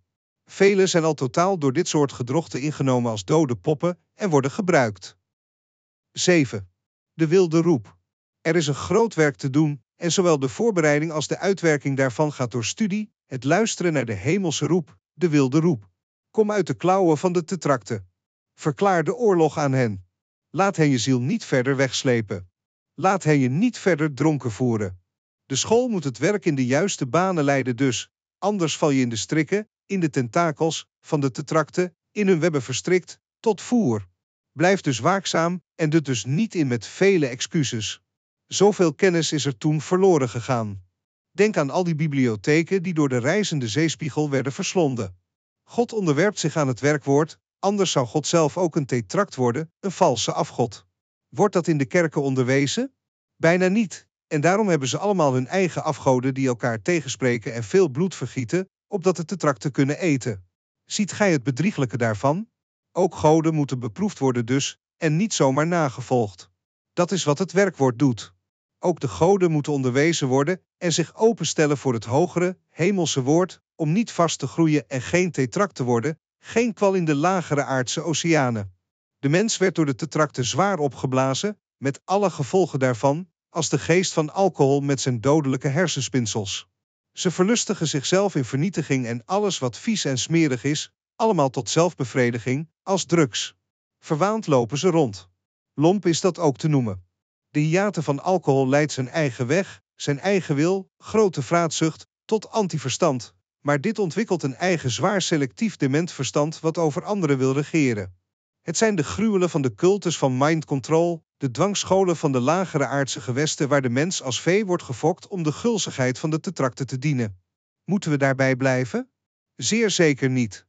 Velen zijn al totaal door dit soort gedrochten ingenomen als dode poppen en worden gebruikt. 7. De wilde roep. Er is een groot werk te doen, en zowel de voorbereiding als de uitwerking daarvan gaat door studie, het luisteren naar de hemelse roep, de wilde roep. Kom uit de klauwen van de tetrakten. Verklaar de oorlog aan hen. Laat hen je ziel niet verder wegslepen. Laat hen je niet verder dronken voeren. De school moet het werk in de juiste banen leiden dus, anders val je in de strikken, in de tentakels, van de tetrakten, in hun webben verstrikt, tot voer. Blijf dus waakzaam en doet dus niet in met vele excuses. Zoveel kennis is er toen verloren gegaan. Denk aan al die bibliotheken die door de reizende zeespiegel werden verslonden. God onderwerpt zich aan het werkwoord, anders zou God zelf ook een tetract worden, een valse afgod. Wordt dat in de kerken onderwezen? Bijna niet, en daarom hebben ze allemaal hun eigen afgoden die elkaar tegenspreken en veel bloed vergieten, opdat de tetrakten kunnen eten. Ziet gij het bedrieglijke daarvan? Ook goden moeten beproefd worden dus, en niet zomaar nagevolgd. Dat is wat het werkwoord doet. Ook de goden moeten onderwezen worden en zich openstellen voor het hogere, hemelse woord, om niet vast te groeien en geen tetract te worden, geen kwal in de lagere aardse oceanen. De mens werd door de tetrakten zwaar opgeblazen, met alle gevolgen daarvan, als de geest van alcohol met zijn dodelijke hersenspinsels. Ze verlustigen zichzelf in vernietiging en alles wat vies en smerig is, allemaal tot zelfbevrediging, als drugs. Verwaand lopen ze rond. Lomp is dat ook te noemen. De hiate van alcohol leidt zijn eigen weg, zijn eigen wil, grote vraatzucht, tot antiverstand. Maar dit ontwikkelt een eigen zwaar selectief dement verstand wat over anderen wil regeren. Het zijn de gruwelen van de cultus van mind control, de dwangscholen van de lagere aardse gewesten waar de mens als vee wordt gefokt om de gulzigheid van de tetrakte te dienen. Moeten we daarbij blijven? Zeer zeker niet.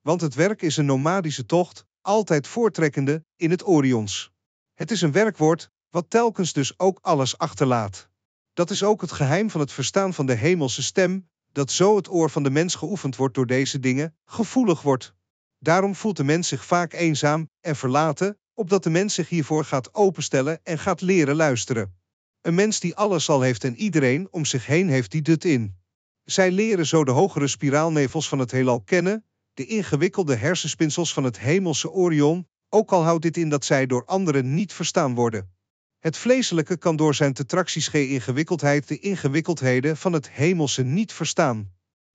Want het werk is een nomadische tocht, altijd voortrekkende, in het Orions. Het is een werkwoord, wat telkens dus ook alles achterlaat. Dat is ook het geheim van het verstaan van de hemelse stem, dat zo het oor van de mens geoefend wordt door deze dingen, gevoelig wordt. Daarom voelt de mens zich vaak eenzaam en verlaten, opdat de mens zich hiervoor gaat openstellen en gaat leren luisteren. Een mens die alles al heeft en iedereen om zich heen heeft die dit in. Zij leren zo de hogere spiraalnevels van het heelal kennen, de ingewikkelde hersenspinsels van het hemelse Orion, ook al houdt dit in dat zij door anderen niet verstaan worden. Het vleeselijke kan door zijn tetractiesche ingewikkeldheid de ingewikkeldheden van het hemelse niet verstaan.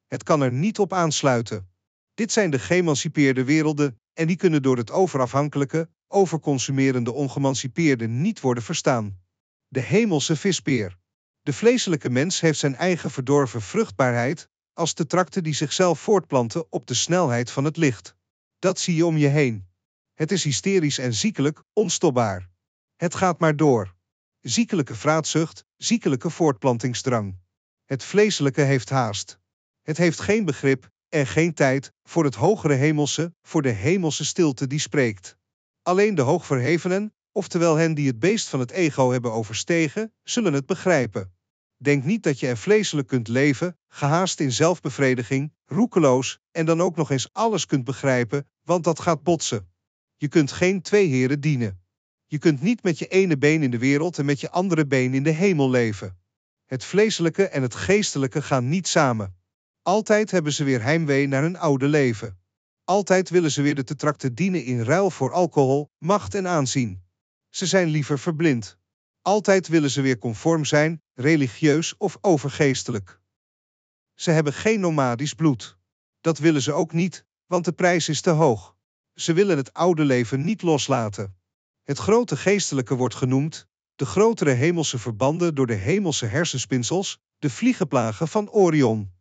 Het kan er niet op aansluiten. Dit zijn de geëmancipeerde werelden en die kunnen door het overafhankelijke, overconsumerende ongemancipeerde niet worden verstaan. De hemelse vispeer. De vleeselijke mens heeft zijn eigen verdorven vruchtbaarheid als de trakten die zichzelf voortplanten op de snelheid van het licht. Dat zie je om je heen. Het is hysterisch en ziekelijk, onstopbaar. Het gaat maar door. Ziekelijke vraatzucht, ziekelijke voortplantingsdrang. Het vleeselijke heeft haast. Het heeft geen begrip en geen tijd voor het hogere hemelse, voor de hemelse stilte die spreekt. Alleen de hoogverhevenen, oftewel hen die het beest van het ego hebben overstegen, zullen het begrijpen. Denk niet dat je er vleeselijk kunt leven, gehaast in zelfbevrediging, roekeloos en dan ook nog eens alles kunt begrijpen, want dat gaat botsen. Je kunt geen twee heren dienen. Je kunt niet met je ene been in de wereld en met je andere been in de hemel leven. Het vleeselijke en het geestelijke gaan niet samen. Altijd hebben ze weer heimwee naar hun oude leven. Altijd willen ze weer de tetrakte dienen in ruil voor alcohol, macht en aanzien. Ze zijn liever verblind. Altijd willen ze weer conform zijn, religieus of overgeestelijk. Ze hebben geen nomadisch bloed. Dat willen ze ook niet, want de prijs is te hoog. Ze willen het oude leven niet loslaten. Het grote geestelijke wordt genoemd, de grotere hemelse verbanden door de hemelse hersenspinsels, de vliegenplagen van Orion.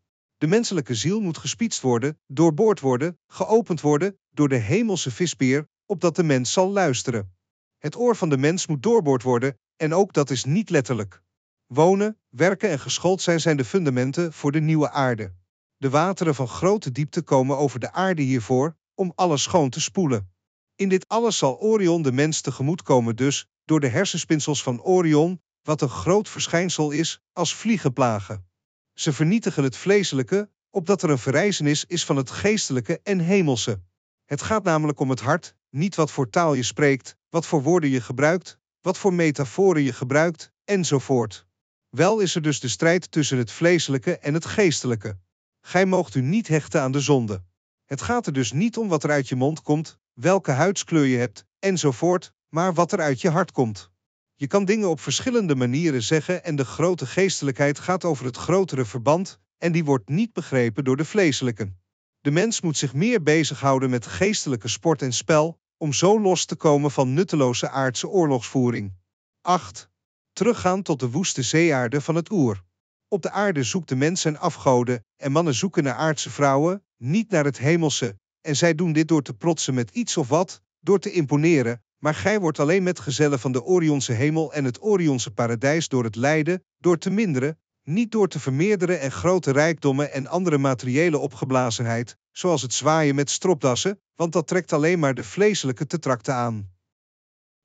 De menselijke ziel moet gespietst worden, doorboord worden, geopend worden door de hemelse vispeer, opdat de mens zal luisteren. Het oor van de mens moet doorboord worden, en ook dat is niet letterlijk. Wonen, werken en geschoold zijn zijn de fundamenten voor de nieuwe aarde. De wateren van grote diepte komen over de aarde hiervoor, om alles schoon te spoelen. In dit alles zal Orion de mens tegemoetkomen dus, door de hersenspinsels van Orion, wat een groot verschijnsel is, als vliegenplagen. Ze vernietigen het vleeselijke, opdat er een verrijzenis is van het geestelijke en hemelse. Het gaat namelijk om het hart, niet wat voor taal je spreekt, wat voor woorden je gebruikt, wat voor metaforen je gebruikt, enzovoort. Wel is er dus de strijd tussen het vleeselijke en het geestelijke. Gij moogt u niet hechten aan de zonde. Het gaat er dus niet om wat er uit je mond komt, welke huidskleur je hebt, enzovoort, maar wat er uit je hart komt. Je kan dingen op verschillende manieren zeggen en de grote geestelijkheid gaat over het grotere verband en die wordt niet begrepen door de vleeselijken. De mens moet zich meer bezighouden met geestelijke sport en spel om zo los te komen van nutteloze aardse oorlogsvoering. 8. Teruggaan tot de woeste zeeaarde van het oer. Op de aarde zoekt de mens zijn afgoden en mannen zoeken naar aardse vrouwen, niet naar het hemelse, en zij doen dit door te protsen met iets of wat, door te imponeren, maar gij wordt alleen met gezellen van de Orionse hemel en het Orionse paradijs door het lijden, door te minderen, niet door te vermeerderen en grote rijkdommen en andere materiële opgeblazenheid, zoals het zwaaien met stropdassen, want dat trekt alleen maar de vleeselijke tetrakten aan.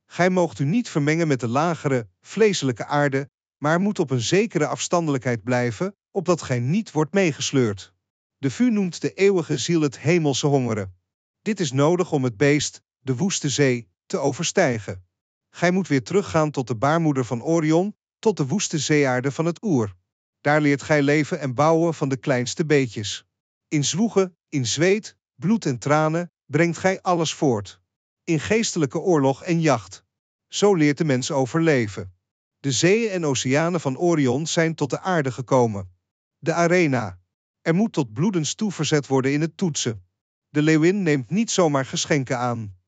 Gij moogt u niet vermengen met de lagere, vleeselijke aarde, maar moet op een zekere afstandelijkheid blijven, opdat gij niet wordt meegesleurd. De VU noemt de eeuwige ziel het hemelse hongeren. Dit is nodig om het beest, de woeste zee, te overstijgen. Gij moet weer teruggaan tot de baarmoeder van Orion, tot de woeste zeeaarde van het oer. Daar leert gij leven en bouwen van de kleinste beetjes. In zwoegen, in zweet, bloed en tranen brengt gij alles voort. In geestelijke oorlog en jacht. Zo leert de mens overleven. De zeeën en oceanen van Orion zijn tot de aarde gekomen. De arena. Er moet tot bloedens toe verzet worden in het toetsen. De leeuwin neemt niet zomaar geschenken aan.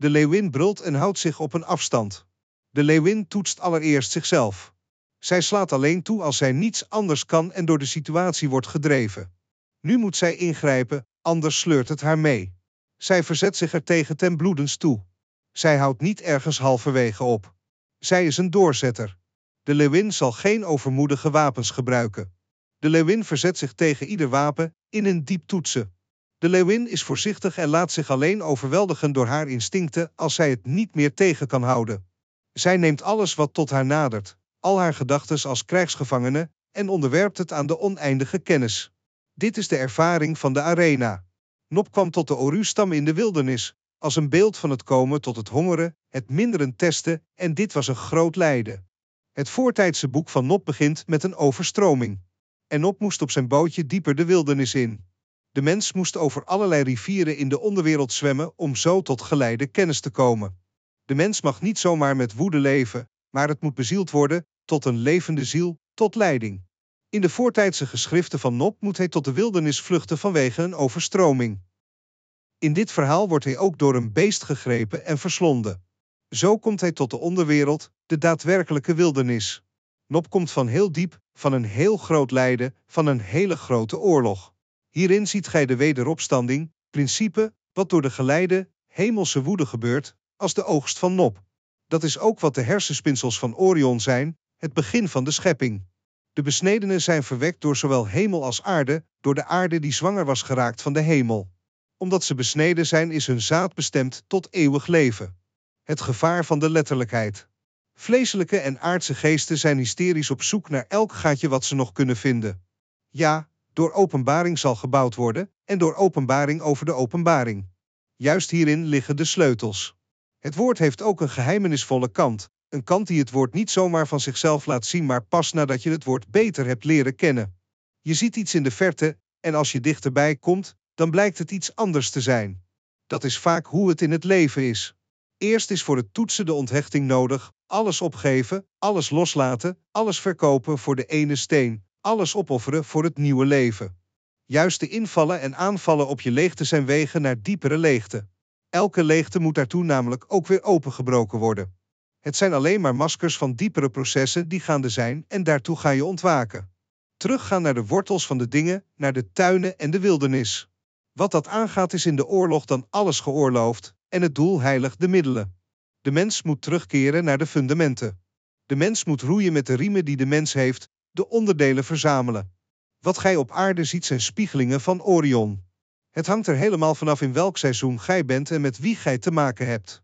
De leeuwin brult en houdt zich op een afstand. De leeuwin toetst allereerst zichzelf. Zij slaat alleen toe als zij niets anders kan en door de situatie wordt gedreven. Nu moet zij ingrijpen, anders sleurt het haar mee. Zij verzet zich er tegen ten bloedens toe. Zij houdt niet ergens halverwege op. Zij is een doorzetter. De leeuwin zal geen overmoedige wapens gebruiken. De leeuwin verzet zich tegen ieder wapen in een diep toetsen. De leeuwin is voorzichtig en laat zich alleen overweldigen door haar instincten als zij het niet meer tegen kan houden. Zij neemt alles wat tot haar nadert, al haar gedachten als krijgsgevangene, en onderwerpt het aan de oneindige kennis. Dit is de ervaring van de arena. Nop kwam tot de Oru-stam in de wildernis, als een beeld van het komen tot het hongeren, het minderen testen, en dit was een groot lijden. Het voortijdse boek van Nop begint met een overstroming. En Nop moest op zijn bootje dieper de wildernis in. De mens moest over allerlei rivieren in de onderwereld zwemmen om zo tot geleide kennis te komen. De mens mag niet zomaar met woede leven, maar het moet bezield worden tot een levende ziel, tot leiding. In de voortijdse geschriften van Nop moet hij tot de wildernis vluchten vanwege een overstroming. In dit verhaal wordt hij ook door een beest gegrepen en verslonden. Zo komt hij tot de onderwereld, de daadwerkelijke wildernis. Nop komt van heel diep, van een heel groot lijden, van een hele grote oorlog. Hierin ziet gij de wederopstanding, principe, wat door de geleide, hemelse woede gebeurt, als de oogst van Nop. Dat is ook wat de hersenspinsels van Orion zijn, het begin van de schepping. De besnedenen zijn verwekt door zowel hemel als aarde, door de aarde die zwanger was geraakt van de hemel. Omdat ze besneden zijn, is hun zaad bestemd tot eeuwig leven. Het gevaar van de letterlijkheid. Vleeselijke en aardse geesten zijn hysterisch op zoek naar elk gaatje wat ze nog kunnen vinden. Ja, door openbaring zal gebouwd worden, en door openbaring over de openbaring. Juist hierin liggen de sleutels. Het woord heeft ook een geheimenisvolle kant, een kant die het woord niet zomaar van zichzelf laat zien, maar pas nadat je het woord beter hebt leren kennen. Je ziet iets in de verte, en als je dichterbij komt, dan blijkt het iets anders te zijn. Dat is vaak hoe het in het leven is. Eerst is voor het toetsen de onthechting nodig, alles opgeven, alles loslaten, alles verkopen voor de ene steen, alles opofferen voor het nieuwe leven. Juist de invallen en aanvallen op je leegte zijn wegen naar diepere leegte. Elke leegte moet daartoe namelijk ook weer opengebroken worden. Het zijn alleen maar maskers van diepere processen die gaande zijn en daartoe ga je ontwaken. Teruggaan naar de wortels van de dingen, naar de tuinen en de wildernis. Wat dat aangaat is in de oorlog dan alles geoorloofd en het doel heiligt de middelen. De mens moet terugkeren naar de fundamenten. De mens moet roeien met de riemen die de mens heeft, de onderdelen verzamelen. Wat gij op aarde ziet zijn spiegelingen van Orion. Het hangt er helemaal vanaf in welk seizoen gij bent en met wie gij te maken hebt.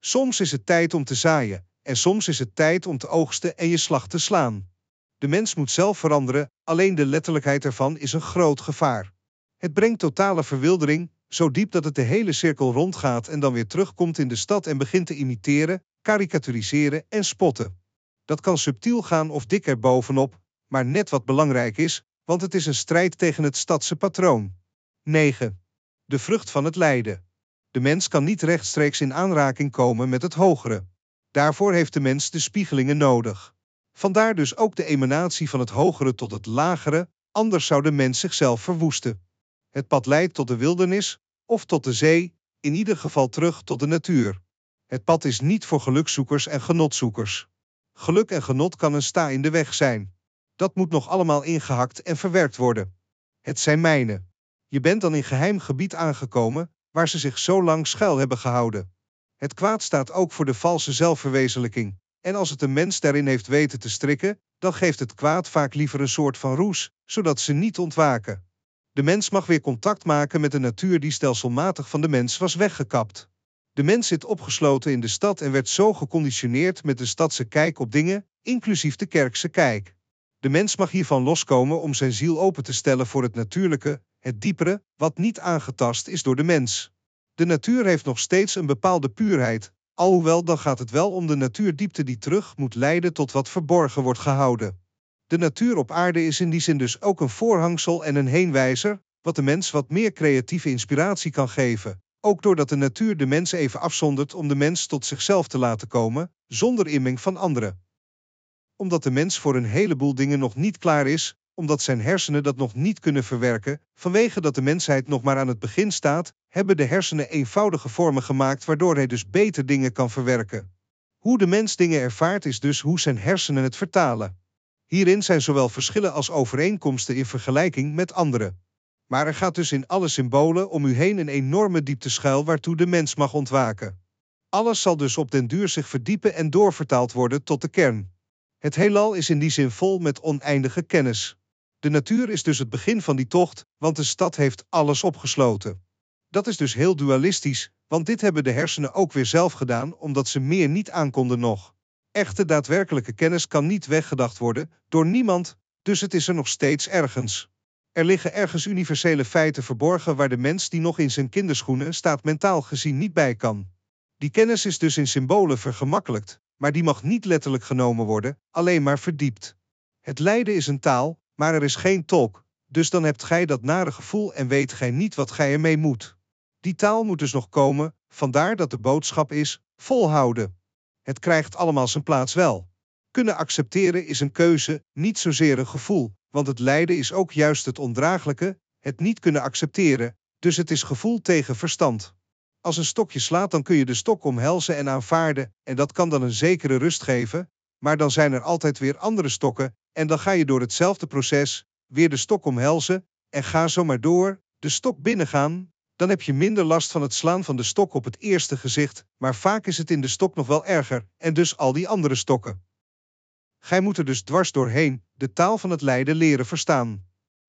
Soms is het tijd om te zaaien, en soms is het tijd om te oogsten en je slag te slaan. De mens moet zelf veranderen, alleen de letterlijkheid ervan is een groot gevaar. Het brengt totale verwildering, zo diep dat het de hele cirkel rondgaat en dan weer terugkomt in de stad en begint te imiteren, karikaturiseren en spotten. Dat kan subtiel gaan of dik er bovenop, maar net wat belangrijk is, want het is een strijd tegen het stadse patroon. 9. De vrucht van het lijden. De mens kan niet rechtstreeks in aanraking komen met het hogere. Daarvoor heeft de mens de spiegelingen nodig. Vandaar dus ook de emanatie van het hogere tot het lagere, anders zou de mens zichzelf verwoesten. Het pad leidt tot de wildernis, of tot de zee, in ieder geval terug tot de natuur. Het pad is niet voor gelukzoekers en genotzoekers. Geluk en genot kan een sta in de weg zijn. Dat moet nog allemaal ingehakt en verwerkt worden. Het zijn mijnen. Je bent dan in geheim gebied aangekomen, waar ze zich zo lang schuil hebben gehouden. Het kwaad staat ook voor de valse zelfverwezenlijking, en als het een mens daarin heeft weten te strikken, dan geeft het kwaad vaak liever een soort van roes, zodat ze niet ontwaken. De mens mag weer contact maken met de natuur die stelselmatig van de mens was weggekapt. De mens zit opgesloten in de stad en werd zo geconditioneerd met de stadse kijk op dingen, inclusief de kerkse kijk. De mens mag hiervan loskomen om zijn ziel open te stellen voor het natuurlijke, het diepere, wat niet aangetast is door de mens. De natuur heeft nog steeds een bepaalde puurheid, alhoewel dan gaat het wel om de natuurdiepte die terug moet leiden tot wat verborgen wordt gehouden. De natuur op aarde is in die zin dus ook een voorhangsel en een heenwijzer, wat de mens wat meer creatieve inspiratie kan geven, ook doordat de natuur de mens even afzondert om de mens tot zichzelf te laten komen, zonder inmeng van anderen. Omdat de mens voor een heleboel dingen nog niet klaar is, omdat zijn hersenen dat nog niet kunnen verwerken, vanwege dat de mensheid nog maar aan het begin staat, hebben de hersenen eenvoudige vormen gemaakt waardoor hij dus beter dingen kan verwerken. Hoe de mens dingen ervaart is dus hoe zijn hersenen het vertalen. Hierin zijn zowel verschillen als overeenkomsten in vergelijking met anderen. Maar er gaat dus in alle symbolen om u heen een enorme diepte schuil waartoe de mens mag ontwaken. Alles zal dus op den duur zich verdiepen en doorvertaald worden tot de kern. Het heelal is in die zin vol met oneindige kennis. De natuur is dus het begin van die tocht, want de stad heeft alles opgesloten. Dat is dus heel dualistisch, want dit hebben de hersenen ook weer zelf gedaan, omdat ze meer niet aankonden nog. Echte daadwerkelijke kennis kan niet weggedacht worden door niemand, dus het is er nog steeds ergens. Er liggen ergens universele feiten verborgen waar de mens die nog in zijn kinderschoenen staat mentaal gezien niet bij kan. Die kennis is dus in symbolen vergemakkelijkt, maar die mag niet letterlijk genomen worden, alleen maar verdiept. Het lijden is een taal, maar er is geen tolk, dus dan hebt gij dat nare gevoel en weet gij niet wat gij ermee moet. Die taal moet dus nog komen, vandaar dat de boodschap is: volhouden. Het krijgt allemaal zijn plaats wel. Kunnen accepteren is een keuze, niet zozeer een gevoel, want het lijden is ook juist het ondraaglijke, het niet kunnen accepteren, dus het is gevoel tegen verstand. Als een stokje slaat, dan kun je de stok omhelzen en aanvaarden, en dat kan dan een zekere rust geven, maar dan zijn er altijd weer andere stokken, en dan ga je door hetzelfde proces, weer de stok omhelzen, en ga zo maar door, de stok binnengaan, dan heb je minder last van het slaan van de stok op het eerste gezicht, maar vaak is het in de stok nog wel erger, en dus al die andere stokken. Gij moet er dus dwars doorheen, de taal van het lijden leren verstaan.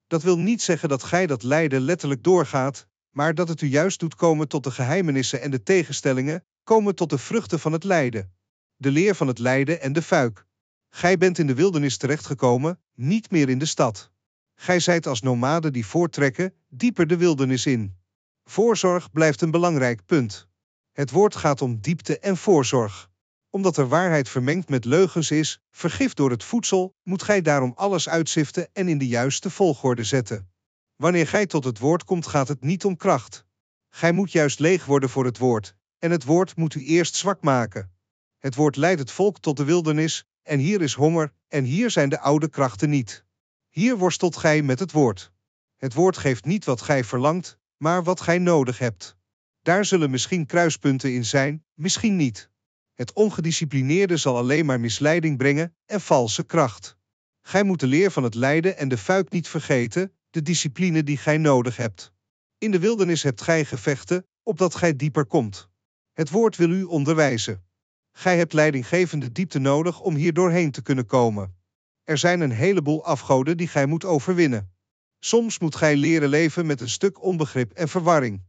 Dat wil niet zeggen dat gij dat lijden letterlijk doorgaat, maar dat het u juist doet komen tot de geheimenissen en de tegenstellingen, komen tot de vruchten van het lijden. De leer van het lijden en de fuik. Gij bent in de wildernis terechtgekomen, niet meer in de stad. Gij zijt als nomaden die voortrekken, dieper de wildernis in. Voorzorg blijft een belangrijk punt. Het woord gaat om diepte en voorzorg. Omdat er waarheid vermengd met leugens is, vergif door het voedsel, moet gij daarom alles uitziften en in de juiste volgorde zetten. Wanneer gij tot het woord komt, gaat het niet om kracht. Gij moet juist leeg worden voor het woord, en het woord moet u eerst zwak maken. Het woord leidt het volk tot de wildernis, en hier is honger, en hier zijn de oude krachten niet. Hier worstelt gij met het woord. Het woord geeft niet wat gij verlangt, maar wat gij nodig hebt. Daar zullen misschien kruispunten in zijn, misschien niet. Het ongedisciplineerde zal alleen maar misleiding brengen en valse kracht. Gij moet de leer van het lijden en de fuik niet vergeten, de discipline die gij nodig hebt. In de wildernis hebt gij gevechten, opdat gij dieper komt. Het woord wil u onderwijzen. Gij hebt leidinggevende diepte nodig om hier doorheen te kunnen komen. Er zijn een heleboel afgoden die gij moet overwinnen. Soms moet gij leren leven met een stuk onbegrip en verwarring.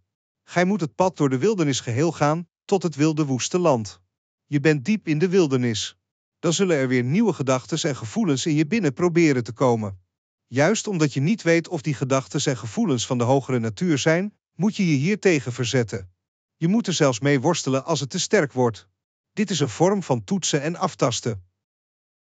Gij moet het pad door de wildernis geheel gaan, tot het wilde woeste land. Je bent diep in de wildernis. Dan zullen er weer nieuwe gedachten en gevoelens in je binnen proberen te komen. Juist omdat je niet weet of die gedachten en gevoelens van de hogere natuur zijn, moet je je hier tegen verzetten. Je moet er zelfs mee worstelen als het te sterk wordt. Dit is een vorm van toetsen en aftasten.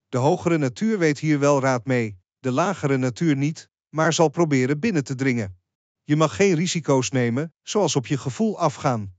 De hogere natuur weet hier wel raad mee, de lagere natuur niet, maar zal proberen binnen te dringen. Je mag geen risico's nemen, zoals op je gevoel afgaan.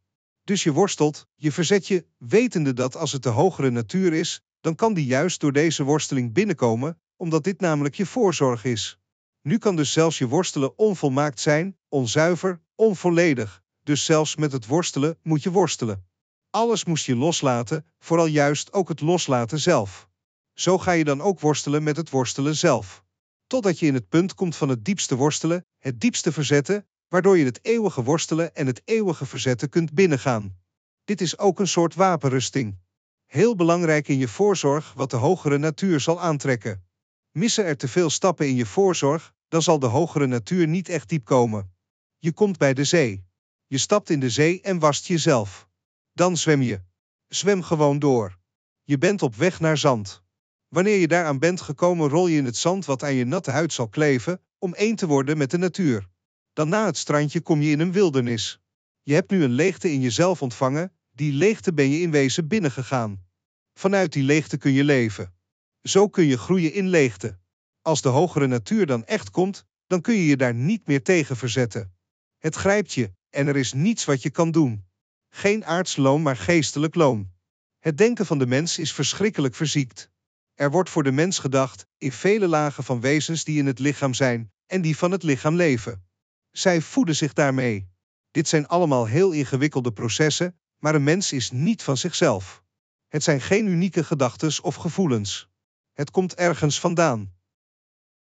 Dus je worstelt, je verzet je, wetende dat als het de hogere natuur is, dan kan die juist door deze worsteling binnenkomen, omdat dit namelijk je voorzorg is. Nu kan dus zelfs je worstelen onvolmaakt zijn, onzuiver, onvolledig. Dus zelfs met het worstelen moet je worstelen. Alles moest je loslaten, vooral juist ook het loslaten zelf. Zo ga je dan ook worstelen met het worstelen zelf. Totdat je in het punt komt van het diepste worstelen, het diepste verzetten, waardoor je het eeuwige worstelen en het eeuwige verzetten kunt binnengaan. Dit is ook een soort wapenrusting. Heel belangrijk in je voorzorg wat de hogere natuur zal aantrekken. Missen er te veel stappen in je voorzorg, dan zal de hogere natuur niet echt diep komen. Je komt bij de zee. Je stapt in de zee en wast jezelf. Dan zwem je. Zwem gewoon door. Je bent op weg naar zand. Wanneer je daaraan bent gekomen, rol je in het zand wat aan je natte huid zal kleven, om één te worden met de natuur. Dan na het strandje kom je in een wildernis. Je hebt nu een leegte in jezelf ontvangen, die leegte ben je in wezen binnengegaan. Vanuit die leegte kun je leven. Zo kun je groeien in leegte. Als de hogere natuur dan echt komt, dan kun je je daar niet meer tegen verzetten. Het grijpt je, en er is niets wat je kan doen. Geen aards loon, maar geestelijk loon. Het denken van de mens is verschrikkelijk verziekt. Er wordt voor de mens gedacht, in vele lagen van wezens die in het lichaam zijn en die van het lichaam leven. Zij voeden zich daarmee. Dit zijn allemaal heel ingewikkelde processen, maar een mens is niet van zichzelf. Het zijn geen unieke gedachten of gevoelens. Het komt ergens vandaan.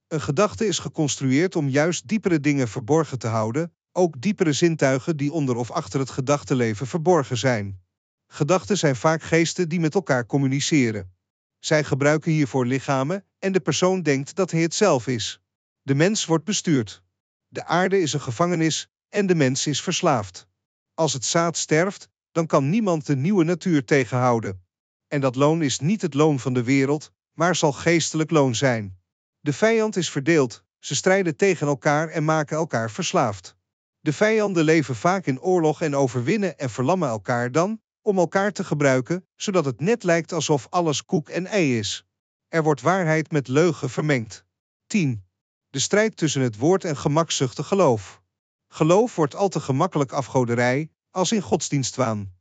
Een gedachte is geconstrueerd om juist diepere dingen verborgen te houden, ook diepere zintuigen die onder of achter het gedachtenleven verborgen zijn. Gedachten zijn vaak geesten die met elkaar communiceren. Zij gebruiken hiervoor lichamen en de persoon denkt dat hij het zelf is. De mens wordt bestuurd. De aarde is een gevangenis en de mens is verslaafd. Als het zaad sterft, dan kan niemand de nieuwe natuur tegenhouden. En dat loon is niet het loon van de wereld, maar zal geestelijk loon zijn. De vijand is verdeeld, ze strijden tegen elkaar en maken elkaar verslaafd. De vijanden leven vaak in oorlog en overwinnen en verlammen elkaar dan, om elkaar te gebruiken, zodat het net lijkt alsof alles koek en ei is. Er wordt waarheid met leugen vermengd. 10. De strijd tussen het woord en gemakzuchtig geloof. Geloof wordt al te gemakkelijk afgoderij, als in godsdienstwaan.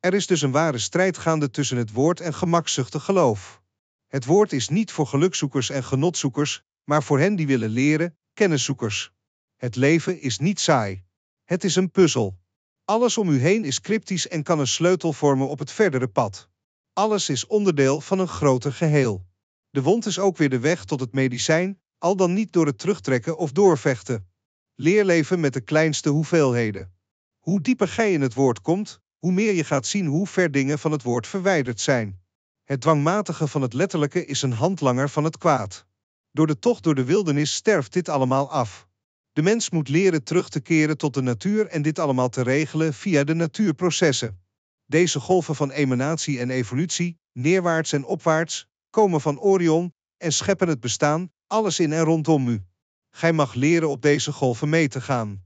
Er is dus een ware strijd gaande tussen het woord en gemakzuchtig geloof. Het woord is niet voor gelukzoekers en genotzoekers, maar voor hen die willen leren, kenniszoekers. Het leven is niet saai. Het is een puzzel. Alles om u heen is cryptisch en kan een sleutel vormen op het verdere pad. Alles is onderdeel van een groter geheel. De wond is ook weer de weg tot het medicijn, al dan niet door het terugtrekken of doorvechten. Leer leven met de kleinste hoeveelheden. Hoe dieper gij in het woord komt, hoe meer je gaat zien hoe ver dingen van het woord verwijderd zijn. Het dwangmatige van het letterlijke is een handlanger van het kwaad. Door de tocht door de wildernis sterft dit allemaal af. De mens moet leren terug te keren tot de natuur en dit allemaal te regelen via de natuurprocessen. Deze golven van emanatie en evolutie, neerwaarts en opwaarts, komen van Orion en scheppen het bestaan, alles in en rondom u. Gij mag leren op deze golven mee te gaan.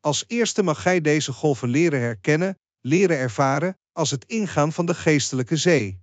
Als eerste mag gij deze golven leren herkennen, leren ervaren, als het ingaan van de geestelijke zee.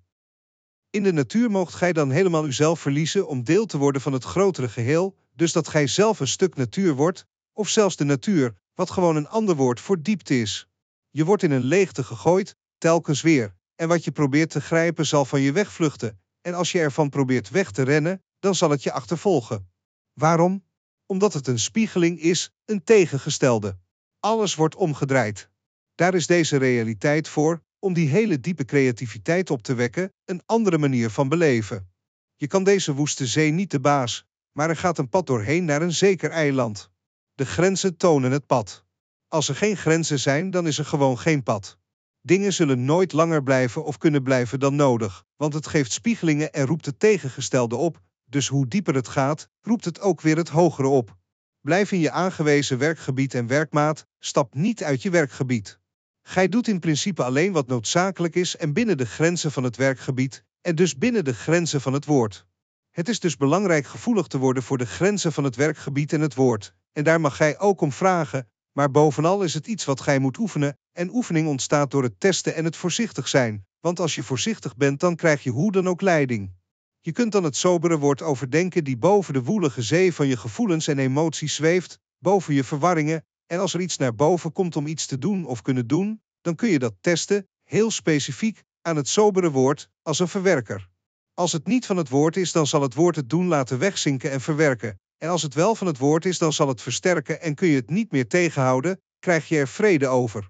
In de natuur moogt gij dan helemaal uzelf verliezen om deel te worden van het grotere geheel, dus dat gij zelf een stuk natuur wordt, of zelfs de natuur, wat gewoon een ander woord voor diepte is. Je wordt in een leegte gegooid, telkens weer, en wat je probeert te grijpen zal van je wegvluchten, en als je ervan probeert weg te rennen, dan zal het je achtervolgen. Waarom? Omdat het een spiegeling is, een tegengestelde. Alles wordt omgedraaid. Daar is deze realiteit voor, om die hele diepe creativiteit op te wekken, een andere manier van beleven. Je kan deze woeste zee niet de baas, maar er gaat een pad doorheen naar een zeker eiland. De grenzen tonen het pad. Als er geen grenzen zijn, dan is er gewoon geen pad. Dingen zullen nooit langer blijven of kunnen blijven dan nodig, want het geeft spiegelingen en roept het tegengestelde op, dus hoe dieper het gaat, roept het ook weer het hogere op. Blijf in je aangewezen werkgebied en werkmaat, stap niet uit je werkgebied. Gij doet in principe alleen wat noodzakelijk is en binnen de grenzen van het werkgebied, en dus binnen de grenzen van het woord. Het is dus belangrijk gevoelig te worden voor de grenzen van het werkgebied en het woord, en daar mag gij ook om vragen, maar bovenal is het iets wat gij moet oefenen, en oefening ontstaat door het testen en het voorzichtig zijn, want als je voorzichtig bent, dan krijg je hoe dan ook leiding. Je kunt dan het sobere woord overdenken die boven de woelige zee van je gevoelens en emoties zweeft, boven je verwarringen, en als er iets naar boven komt om iets te doen of kunnen doen, dan kun je dat testen, heel specifiek, aan het sobere woord, als een verwerker. Als het niet van het woord is, dan zal het woord het doen laten wegzinken en verwerken. En als het wel van het woord is, dan zal het versterken en kun je het niet meer tegenhouden, krijg je er vrede over.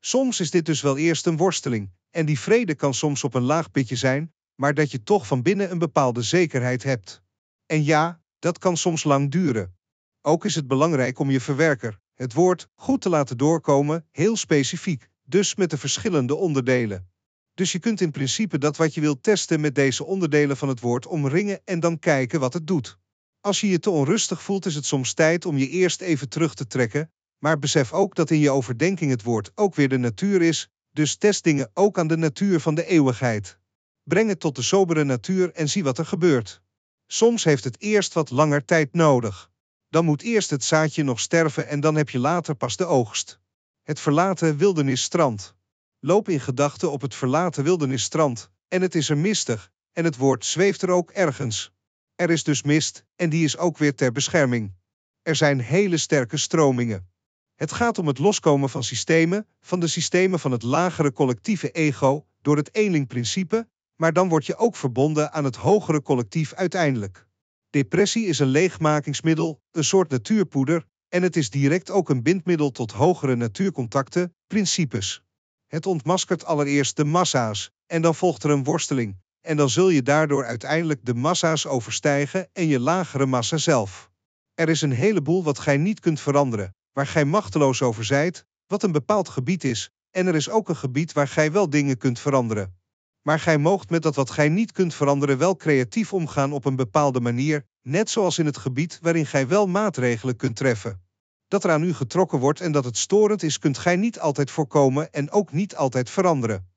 Soms is dit dus wel eerst een worsteling, en die vrede kan soms op een laag pitje zijn, maar dat je toch van binnen een bepaalde zekerheid hebt. En ja, dat kan soms lang duren. Ook is het belangrijk om je verwerker, het woord, goed te laten doorkomen, heel specifiek, dus met de verschillende onderdelen. Dus je kunt in principe dat wat je wilt testen met deze onderdelen van het woord omringen en dan kijken wat het doet. Als je je te onrustig voelt, is het soms tijd om je eerst even terug te trekken, maar besef ook dat in je overdenking het woord ook weer de natuur is, dus test dingen ook aan de natuur van de eeuwigheid. Breng het tot de sobere natuur en zie wat er gebeurt. Soms heeft het eerst wat langer tijd nodig. Dan moet eerst het zaadje nog sterven en dan heb je later pas de oogst. Het verlaten wildernisstrand. Loop in gedachten op het verlaten wildernisstrand, en het is er mistig, en het woord zweeft er ook ergens. Er is dus mist, en die is ook weer ter bescherming. Er zijn hele sterke stromingen. Het gaat om het loskomen van systemen, van de systemen van het lagere collectieve ego, door het eenlingprincipe, maar dan word je ook verbonden aan het hogere collectief uiteindelijk. Depressie is een leegmakingsmiddel, een soort natuurpoeder, en het is direct ook een bindmiddel tot hogere natuurcontacten, principes. Het ontmaskert allereerst de massa's, en dan volgt er een worsteling, en dan zul je daardoor uiteindelijk de massa's overstijgen en je lagere massa zelf. Er is een heleboel wat gij niet kunt veranderen, waar gij machteloos over zijt, wat een bepaald gebied is, en er is ook een gebied waar gij wel dingen kunt veranderen. Maar gij moogt met dat wat gij niet kunt veranderen wel creatief omgaan op een bepaalde manier, net zoals in het gebied waarin gij wel maatregelen kunt treffen. Dat er aan u getrokken wordt en dat het storend is, kunt gij niet altijd voorkomen en ook niet altijd veranderen.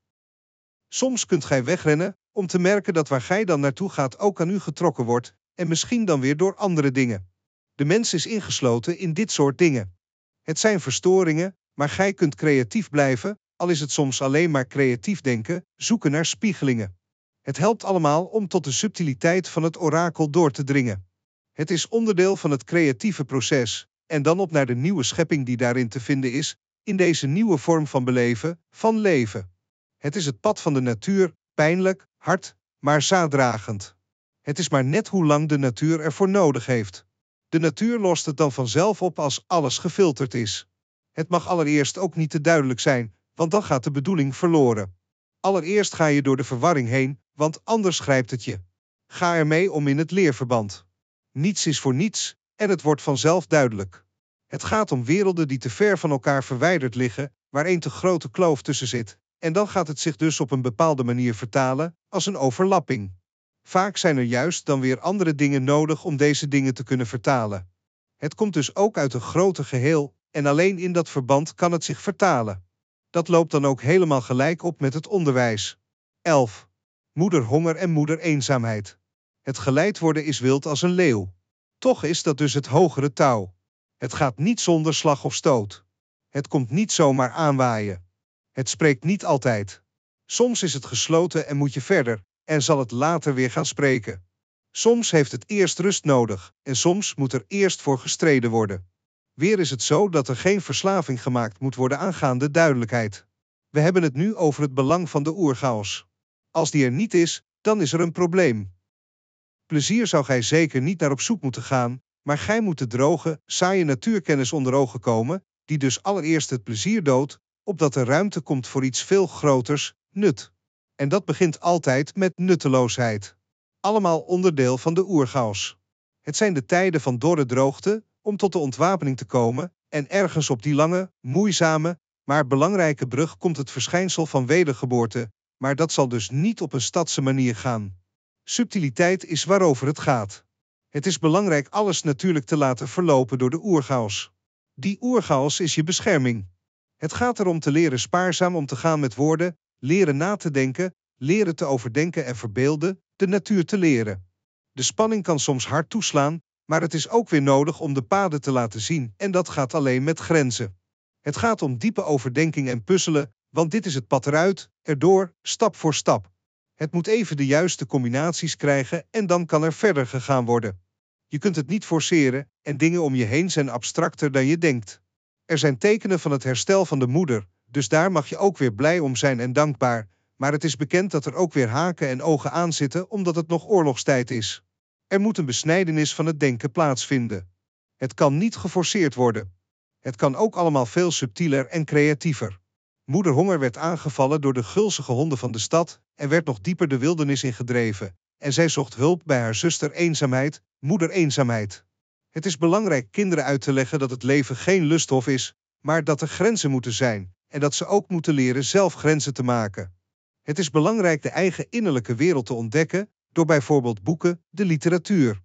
Soms kunt gij wegrennen om te merken dat waar gij dan naartoe gaat ook aan u getrokken wordt, en misschien dan weer door andere dingen. De mens is ingesloten in dit soort dingen. Het zijn verstoringen, maar gij kunt creatief blijven, al is het soms alleen maar creatief denken, zoeken naar spiegelingen. Het helpt allemaal om tot de subtiliteit van het orakel door te dringen. Het is onderdeel van het creatieve proces, en dan op naar de nieuwe schepping die daarin te vinden is, in deze nieuwe vorm van beleven, van leven. Het is het pad van de natuur, pijnlijk, hard, maar zaaddragend. Het is maar net hoe lang de natuur ervoor nodig heeft. De natuur lost het dan vanzelf op als alles gefilterd is. Het mag allereerst ook niet te duidelijk zijn, want dan gaat de bedoeling verloren. Allereerst ga je door de verwarring heen, want anders grijpt het je. Ga ermee om in het leerverband. Niets is voor niets, en het wordt vanzelf duidelijk. Het gaat om werelden die te ver van elkaar verwijderd liggen, waar een te grote kloof tussen zit, en dan gaat het zich dus op een bepaalde manier vertalen, als een overlapping. Vaak zijn er juist dan weer andere dingen nodig om deze dingen te kunnen vertalen. Het komt dus ook uit een grote geheel, en alleen in dat verband kan het zich vertalen. Dat loopt dan ook helemaal gelijk op met het onderwijs. 11. Moeder honger en moeder eenzaamheid. Het geleid worden is wild als een leeuw. Toch is dat dus het hogere touw. Het gaat niet zonder slag of stoot. Het komt niet zomaar aanwaaien. Het spreekt niet altijd. Soms is het gesloten en moet je verder, en zal het later weer gaan spreken. Soms heeft het eerst rust nodig, en soms moet er eerst voor gestreden worden. Weer is het zo dat er geen verslaving gemaakt moet worden aangaande duidelijkheid. We hebben het nu over het belang van de oergaus. Als die er niet is, dan is er een probleem. Plezier zou gij zeker niet naar op zoek moeten gaan, maar gij moet de droge, saaie natuurkennis onder ogen komen, die dus allereerst het plezier doodt, opdat er ruimte komt voor iets veel groters, nut. En dat begint altijd met nutteloosheid. Allemaal onderdeel van de oergaus. Het zijn de tijden van dorre droogte, om tot de ontwapening te komen, en ergens op die lange, moeizame, maar belangrijke brug komt het verschijnsel van wedergeboorte, maar dat zal dus niet op een stadse manier gaan. Subtiliteit is waarover het gaat. Het is belangrijk alles natuurlijk te laten verlopen door de oergaus. Die oergaus is je bescherming. Het gaat erom te leren spaarzaam om te gaan met woorden, leren na te denken, leren te overdenken en verbeelden, de natuur te leren. De spanning kan soms hard toeslaan, maar het is ook weer nodig om de paden te laten zien, en dat gaat alleen met grenzen. Het gaat om diepe overdenking en puzzelen, want dit is het pad eruit, erdoor, stap voor stap. Het moet even de juiste combinaties krijgen en dan kan er verder gegaan worden. Je kunt het niet forceren en dingen om je heen zijn abstracter dan je denkt. Er zijn tekenen van het herstel van de moeder, dus daar mag je ook weer blij om zijn en dankbaar, maar het is bekend dat er ook weer haken en ogen aan zitten omdat het nog oorlogstijd is. Er moet een besnijdenis van het denken plaatsvinden. Het kan niet geforceerd worden. Het kan ook allemaal veel subtieler en creatiever. Moeder Honger werd aangevallen door de gulzige honden van de stad en werd nog dieper de wildernis in gedreven. En zij zocht hulp bij haar zuster eenzaamheid, moeder eenzaamheid. Het is belangrijk kinderen uit te leggen dat het leven geen lusthof is, maar dat er grenzen moeten zijn en dat ze ook moeten leren zelf grenzen te maken. Het is belangrijk de eigen innerlijke wereld te ontdekken door bijvoorbeeld boeken, de literatuur.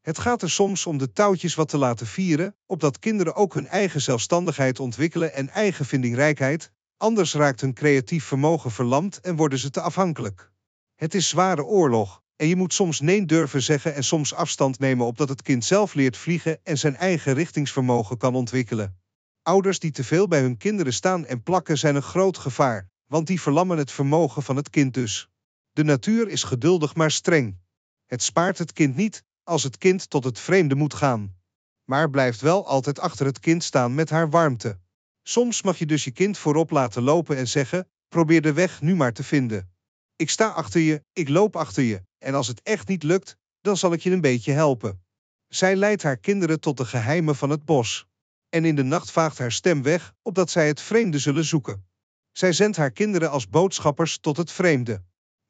Het gaat er soms om de touwtjes wat te laten vieren, opdat kinderen ook hun eigen zelfstandigheid ontwikkelen en eigen vindingrijkheid, anders raakt hun creatief vermogen verlamd en worden ze te afhankelijk. Het is zware oorlog, en je moet soms nee durven zeggen en soms afstand nemen opdat het kind zelf leert vliegen en zijn eigen richtingsvermogen kan ontwikkelen. Ouders die te veel bij hun kinderen staan en plakken zijn een groot gevaar, want die verlammen het vermogen van het kind dus. De natuur is geduldig maar streng. Het spaart het kind niet als het kind tot het vreemde moet gaan. Maar blijft wel altijd achter het kind staan met haar warmte. Soms mag je dus je kind voorop laten lopen en zeggen: probeer de weg nu maar te vinden. Ik sta achter je, ik loop achter je, en als het echt niet lukt, dan zal ik je een beetje helpen. Zij leidt haar kinderen tot de geheimen van het bos. En in de nacht vaagt haar stem weg, opdat zij het vreemde zullen zoeken. Zij zendt haar kinderen als boodschappers tot het vreemde.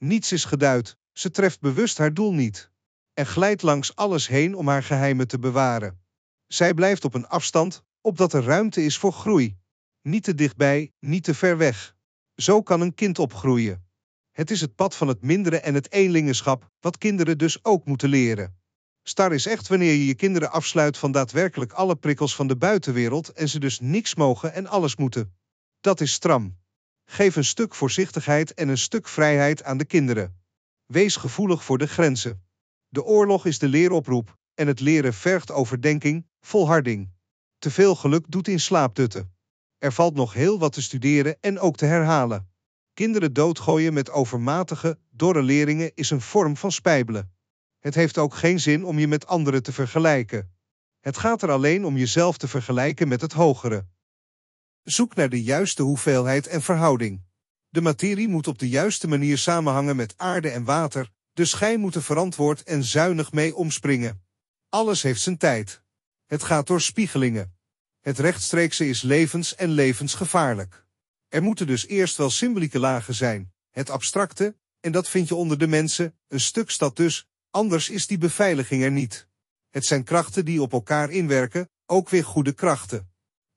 Niets is geduid, ze treft bewust haar doel niet. En glijdt langs alles heen om haar geheimen te bewaren. Zij blijft op een afstand, opdat er ruimte is voor groei. Niet te dichtbij, niet te ver weg. Zo kan een kind opgroeien. Het is het pad van het mindere en het eenlingenschap, wat kinderen dus ook moeten leren. Star is echt wanneer je je kinderen afsluit van daadwerkelijk alle prikkels van de buitenwereld en ze dus niks mogen en alles moeten. Dat is stram. Geef een stuk voorzichtigheid en een stuk vrijheid aan de kinderen. Wees gevoelig voor de grenzen. De oorlog is de leeroproep en het leren vergt overdenking, volharding. Te veel geluk doet in slaap dutten. Er valt nog heel wat te studeren en ook te herhalen. Kinderen doodgooien met overmatige, dorre leringen is een vorm van spijbelen. Het heeft ook geen zin om je met anderen te vergelijken. Het gaat er alleen om jezelf te vergelijken met het hogere. Zoek naar de juiste hoeveelheid en verhouding. De materie moet op de juiste manier samenhangen met aarde en water, dus gij moet er verantwoord en zuinig mee omspringen. Alles heeft zijn tijd. Het gaat door spiegelingen. Het rechtstreekse is levens- en levensgevaarlijk. Er moeten dus eerst wel symbolieke lagen zijn, het abstracte, en dat vind je onder de mensen, een stuk stad dus, anders is die beveiliging er niet. Het zijn krachten die op elkaar inwerken, ook weer goede krachten.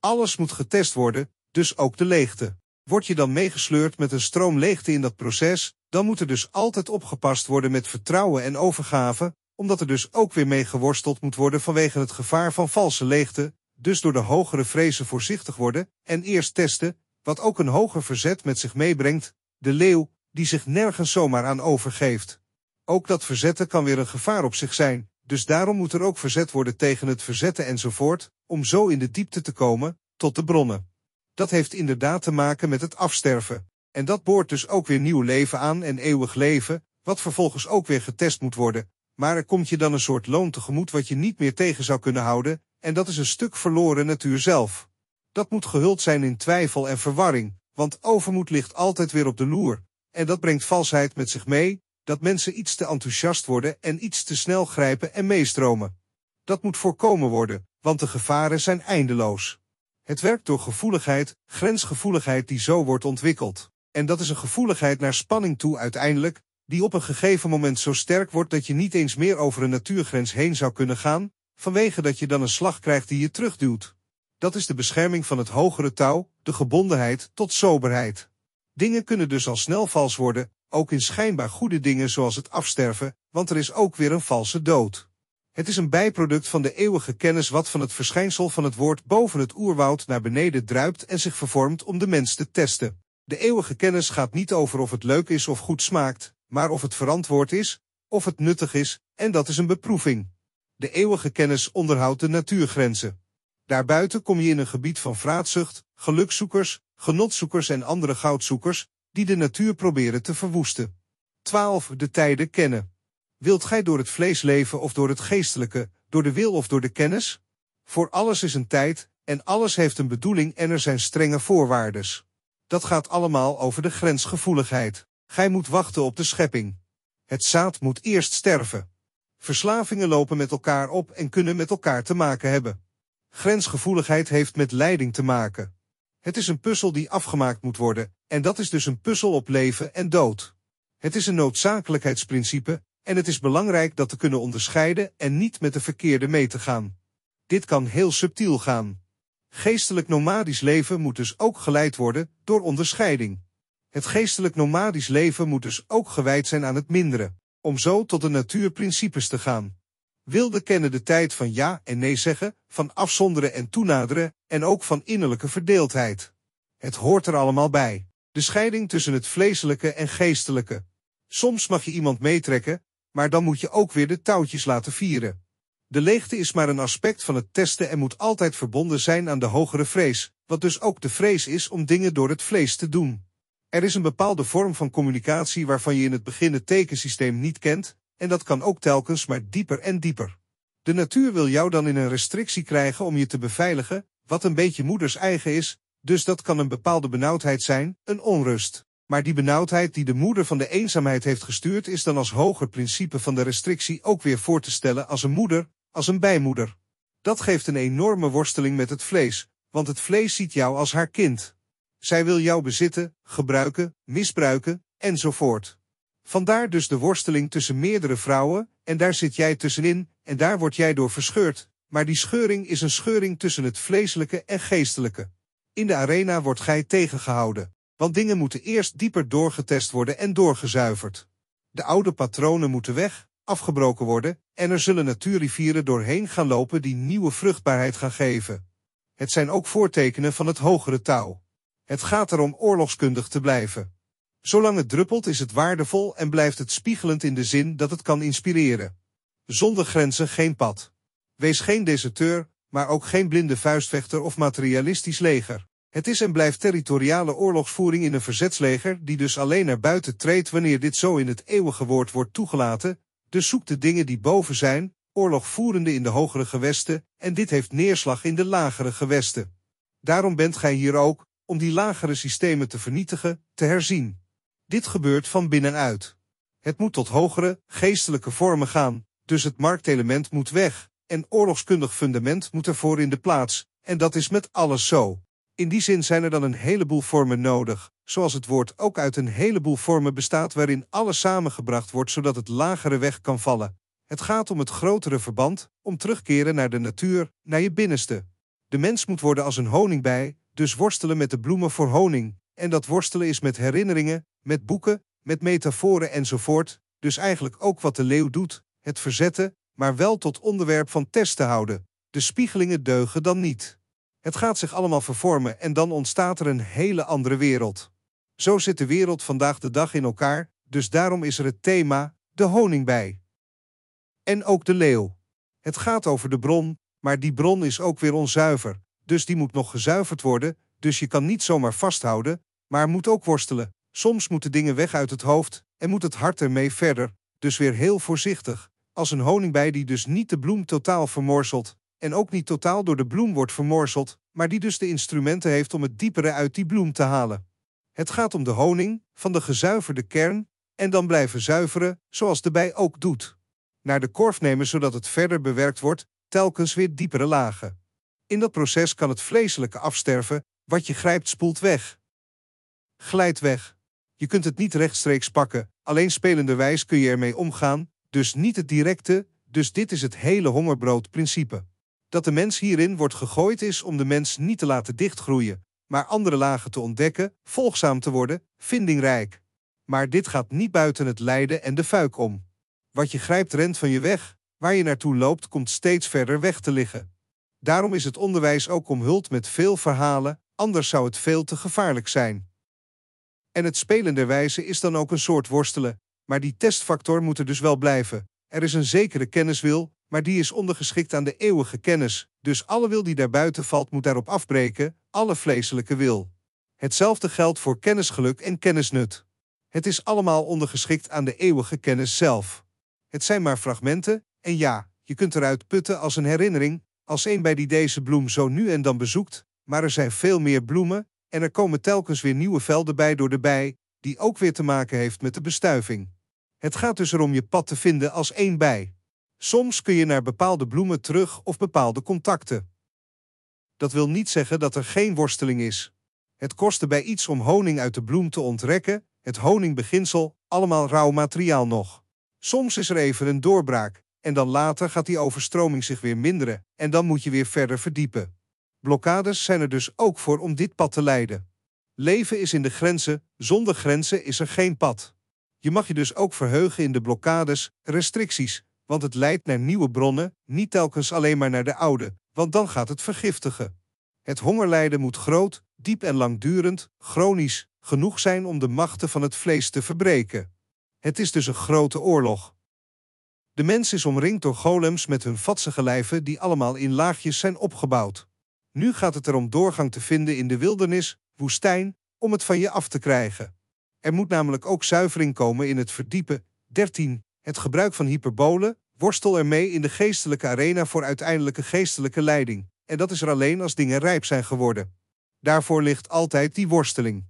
Alles moet getest worden, dus ook de leegte. Word je dan meegesleurd met een stroom leegte in dat proces, dan moet er dus altijd opgepast worden met vertrouwen en overgave, omdat er dus ook weer mee geworsteld moet worden vanwege het gevaar van valse leegte, dus door de hogere vrezen voorzichtig worden en eerst testen, wat ook een hoger verzet met zich meebrengt, de leeuw, die zich nergens zomaar aan overgeeft. Ook dat verzetten kan weer een gevaar op zich zijn, dus daarom moet er ook verzet worden tegen het verzetten enzovoort, om zo in de diepte te komen, tot de bronnen. Dat heeft inderdaad te maken met het afsterven. En dat boort dus ook weer nieuw leven aan en eeuwig leven, wat vervolgens ook weer getest moet worden. Maar er komt je dan een soort loon tegemoet wat je niet meer tegen zou kunnen houden, en dat is een stuk verloren natuur zelf. Dat moet gehuld zijn in twijfel en verwarring, want overmoed ligt altijd weer op de loer. En dat brengt valsheid met zich mee, dat mensen iets te enthousiast worden en iets te snel grijpen en meestromen. Dat moet voorkomen worden, want de gevaren zijn eindeloos. Het werkt door gevoeligheid, grensgevoeligheid die zo wordt ontwikkeld. En dat is een gevoeligheid naar spanning toe uiteindelijk, die op een gegeven moment zo sterk wordt dat je niet eens meer over een natuurgrens heen zou kunnen gaan, vanwege dat je dan een slag krijgt die je terugduwt. Dat is de bescherming van het hogere touw, de gebondenheid tot soberheid. Dingen kunnen dus al snel vals worden, ook in schijnbaar goede dingen zoals het afsterven, want er is ook weer een valse dood. Het is een bijproduct van de eeuwige kennis wat van het verschijnsel van het woord boven het oerwoud naar beneden druipt en zich vervormt om de mens te testen. De eeuwige kennis gaat niet over of het leuk is of goed smaakt, maar of het verantwoord is, of het nuttig is, en dat is een beproeving. De eeuwige kennis onderhoudt de natuurgrenzen. Daarbuiten kom je in een gebied van vraatzucht, gelukzoekers, genotzoekers en andere goudzoekers, die de natuur proberen te verwoesten. 12. De tijden kennen. Wilt gij door het vlees leven of door het geestelijke, door de wil of door de kennis? Voor alles is een tijd, en alles heeft een bedoeling en er zijn strenge voorwaardes. Dat gaat allemaal over de grensgevoeligheid. Gij moet wachten op de schepping. Het zaad moet eerst sterven. Verslavingen lopen met elkaar op en kunnen met elkaar te maken hebben. Grensgevoeligheid heeft met leiding te maken. Het is een puzzel die afgemaakt moet worden, en dat is dus een puzzel op leven en dood. Het is een noodzakelijkheidsprincipe, en het is belangrijk dat te kunnen onderscheiden en niet met de verkeerde mee te gaan. Dit kan heel subtiel gaan. Geestelijk nomadisch leven moet dus ook geleid worden door onderscheiding. Het geestelijk nomadisch leven moet dus ook gewijd zijn aan het minderen, om zo tot de natuurprincipes te gaan. Wilde kennen de tijd van ja en nee zeggen, van afzonderen en toenaderen, en ook van innerlijke verdeeldheid. Het hoort er allemaal bij. De scheiding tussen het vleeselijke en geestelijke. Soms mag je iemand meetrekken, maar dan moet je ook weer de touwtjes laten vieren. De leegte is maar een aspect van het testen en moet altijd verbonden zijn aan de hogere vrees, wat dus ook de vrees is om dingen door het vlees te doen. Er is een bepaalde vorm van communicatie waarvan je in het begin het tekensysteem niet kent, en dat kan ook telkens maar dieper en dieper. De natuur wil jou dan in een restrictie krijgen om je te beveiligen, wat een beetje moeders eigen is, dus dat kan een bepaalde benauwdheid zijn, een onrust. Maar die benauwdheid die de moeder van de eenzaamheid heeft gestuurd is dan als hoger principe van de restrictie ook weer voor te stellen als een moeder, als een bijmoeder. Dat geeft een enorme worsteling met het vlees, want het vlees ziet jou als haar kind. Zij wil jou bezitten, gebruiken, misbruiken, enzovoort. Vandaar dus de worsteling tussen meerdere vrouwen, en daar zit jij tussenin, en daar word jij door verscheurd, maar die scheuring is een scheuring tussen het vleeselijke en geestelijke. In de arena wordt gij tegengehouden, want dingen moeten eerst dieper doorgetest worden en doorgezuiverd. De oude patronen moeten weg, afgebroken worden, en er zullen natuurrivieren doorheen gaan lopen die nieuwe vruchtbaarheid gaan geven. Het zijn ook voortekenen van het hogere touw. Het gaat erom oorlogskundig te blijven. Zolang het druppelt is het waardevol en blijft het spiegelend in de zin dat het kan inspireren. Zonder grenzen geen pad. Wees geen deserteur, maar ook geen blinde vuistvechter of materialistisch leger. Het is en blijft territoriale oorlogsvoering in een verzetsleger die dus alleen naar buiten treedt wanneer dit zo in het eeuwige woord wordt toegelaten, dus zoekt de dingen die boven zijn, oorlogvoerende in de hogere gewesten, en dit heeft neerslag in de lagere gewesten. Daarom bent gij hier ook, om die lagere systemen te vernietigen, te herzien. Dit gebeurt van binnenuit. Het moet tot hogere, geestelijke vormen gaan, dus het marktelement moet weg, en oorlogskundig fundament moet ervoor in de plaats, en dat is met alles zo. In die zin zijn er dan een heleboel vormen nodig, zoals het woord ook uit een heleboel vormen bestaat waarin alles samengebracht wordt zodat het lagere weg kan vallen. Het gaat om het grotere verband, om terugkeren naar de natuur, naar je binnenste. De mens moet worden als een honingbij, dus worstelen met de bloemen voor honing. En dat worstelen is met herinneringen, met boeken, met metaforen enzovoort, dus eigenlijk ook wat de leeuw doet, het verzetten, maar wel tot onderwerp van test te houden. De spiegelingen deugen dan niet. Het gaat zich allemaal vervormen en dan ontstaat er een hele andere wereld. Zo zit de wereld vandaag de dag in elkaar, dus daarom is er het thema de honingbij. En ook de leeuw. Het gaat over de bron, maar die bron is ook weer onzuiver, dus die moet nog gezuiverd worden, dus je kan niet zomaar vasthouden, maar moet ook worstelen. Soms moeten dingen weg uit het hoofd en moet het hart ermee verder, dus weer heel voorzichtig, als een honingbij die dus niet de bloem totaal vermorzelt en ook niet totaal door de bloem wordt vermorzeld, maar die dus de instrumenten heeft om het diepere uit die bloem te halen. Het gaat om de honing van de gezuiverde kern en dan blijven zuiveren, zoals de bij ook doet. Naar de korf nemen zodat het verder bewerkt wordt, telkens weer diepere lagen. In dat proces kan het vleeselijke afsterven, wat je grijpt spoelt weg. Glijdt weg. Je kunt het niet rechtstreeks pakken, alleen spelenderwijs kun je ermee omgaan, dus niet het directe, dus dit is het hele hongerbroodprincipe. Dat de mens hierin wordt gegooid is om de mens niet te laten dichtgroeien, maar andere lagen te ontdekken, volgzaam te worden, vindingrijk. Maar dit gaat niet buiten het lijden en de fuik om. Wat je grijpt rent van je weg, waar je naartoe loopt komt steeds verder weg te liggen. Daarom is het onderwijs ook omhuld met veel verhalen, anders zou het veel te gevaarlijk zijn. En het spelen der wijze is dan ook een soort worstelen, maar die testfactor moet er dus wel blijven. Er is een zekere kenniswil, maar die is ondergeschikt aan de eeuwige kennis, dus alle wil die daarbuiten valt moet daarop afbreken, alle vleeselijke wil. Hetzelfde geldt voor kennisgeluk en kennisnut. Het is allemaal ondergeschikt aan de eeuwige kennis zelf. Het zijn maar fragmenten, en ja, je kunt eruit putten als een herinnering, als een bij die deze bloem zo nu en dan bezoekt, maar er zijn veel meer bloemen, en er komen telkens weer nieuwe velden bij door de bij, die ook weer te maken heeft met de bestuiving. Het gaat dus erom je pad te vinden als één bij. Soms kun je naar bepaalde bloemen terug of bepaalde contacten. Dat wil niet zeggen dat er geen worsteling is. Het kostte bij iets om honing uit de bloem te ontrekken, het honingbeginsel, allemaal rauw materiaal nog. Soms is er even een doorbraak, en dan later gaat die overstroming zich weer minderen, en dan moet je weer verder verdiepen. Blokkades zijn er dus ook voor om dit pad te leiden. Leven is in de grenzen, zonder grenzen is er geen pad. Je mag je dus ook verheugen in de blokkades, restricties, want het leidt naar nieuwe bronnen, niet telkens alleen maar naar de oude, want dan gaat het vergiftigen. Het hongerlijden moet groot, diep en langdurend, chronisch, genoeg zijn om de machten van het vlees te verbreken. Het is dus een grote oorlog. De mens is omringd door golems met hun vatsige lijven die allemaal in laagjes zijn opgebouwd. Nu gaat het erom doorgang te vinden in de wildernis, woestijn, om het van je af te krijgen. Er moet namelijk ook zuivering komen in het verdiepen. 13. Het gebruik van hyperbolen, worstel ermee in de geestelijke arena voor uiteindelijke geestelijke leiding. En dat is er alleen als dingen rijp zijn geworden. Daarvoor ligt altijd die worsteling.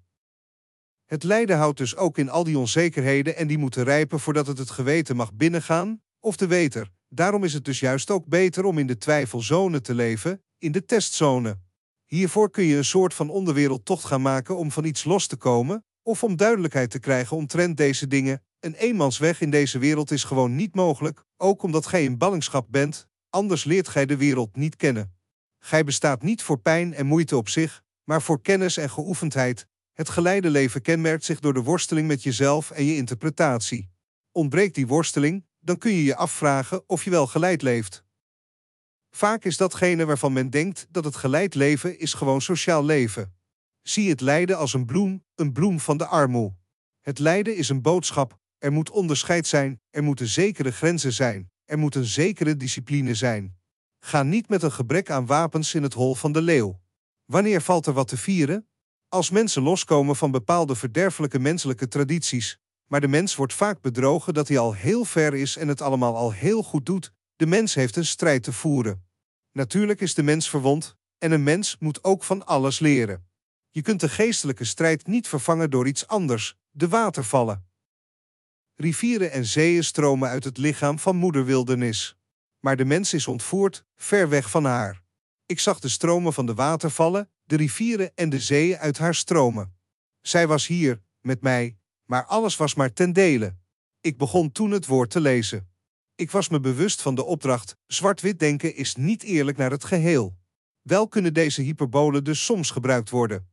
Het lijden houdt dus ook in al die onzekerheden en die moeten rijpen voordat het het geweten mag binnengaan, of de weter. Daarom is het dus juist ook beter om in de twijfelzone te leven, in de testzone. Hiervoor kun je een soort van onderwereldtocht gaan maken om van iets los te komen, of om duidelijkheid te krijgen omtrent deze dingen. Een eenmansweg in deze wereld is gewoon niet mogelijk, ook omdat gij in ballingschap bent, anders leert gij de wereld niet kennen. Gij bestaat niet voor pijn en moeite op zich, maar voor kennis en geoefendheid. Het geleide leven kenmerkt zich door de worsteling met jezelf en je interpretatie. Ontbreekt die worsteling, dan kun je je afvragen of je wel geleid leeft. Vaak is datgene waarvan men denkt dat het geleid leven is gewoon sociaal leven. Zie het lijden als een bloem, een bloem van de armoe. Het lijden is een boodschap, er moet onderscheid zijn, er moeten zekere grenzen zijn, er moet een zekere discipline zijn. Ga niet met een gebrek aan wapens in het hol van de leeuw. Wanneer valt er wat te vieren? Als mensen loskomen van bepaalde verderfelijke menselijke tradities, maar de mens wordt vaak bedrogen dat hij al heel ver is en het allemaal al heel goed doet, de mens heeft een strijd te voeren. Natuurlijk is de mens verwond, en een mens moet ook van alles leren. Je kunt de geestelijke strijd niet vervangen door iets anders, de watervallen. Rivieren en zeeën stromen uit het lichaam van moederwildernis. Maar de mens is ontvoerd, ver weg van haar. Ik zag de stromen van de watervallen, de rivieren en de zeeën uit haar stromen. Zij was hier, met mij, maar alles was maar ten dele. Ik begon toen het woord te lezen. Ik was me bewust van de opdracht: zwart-wit denken is niet eerlijk naar het geheel. Wel kunnen deze hyperbolen dus soms gebruikt worden.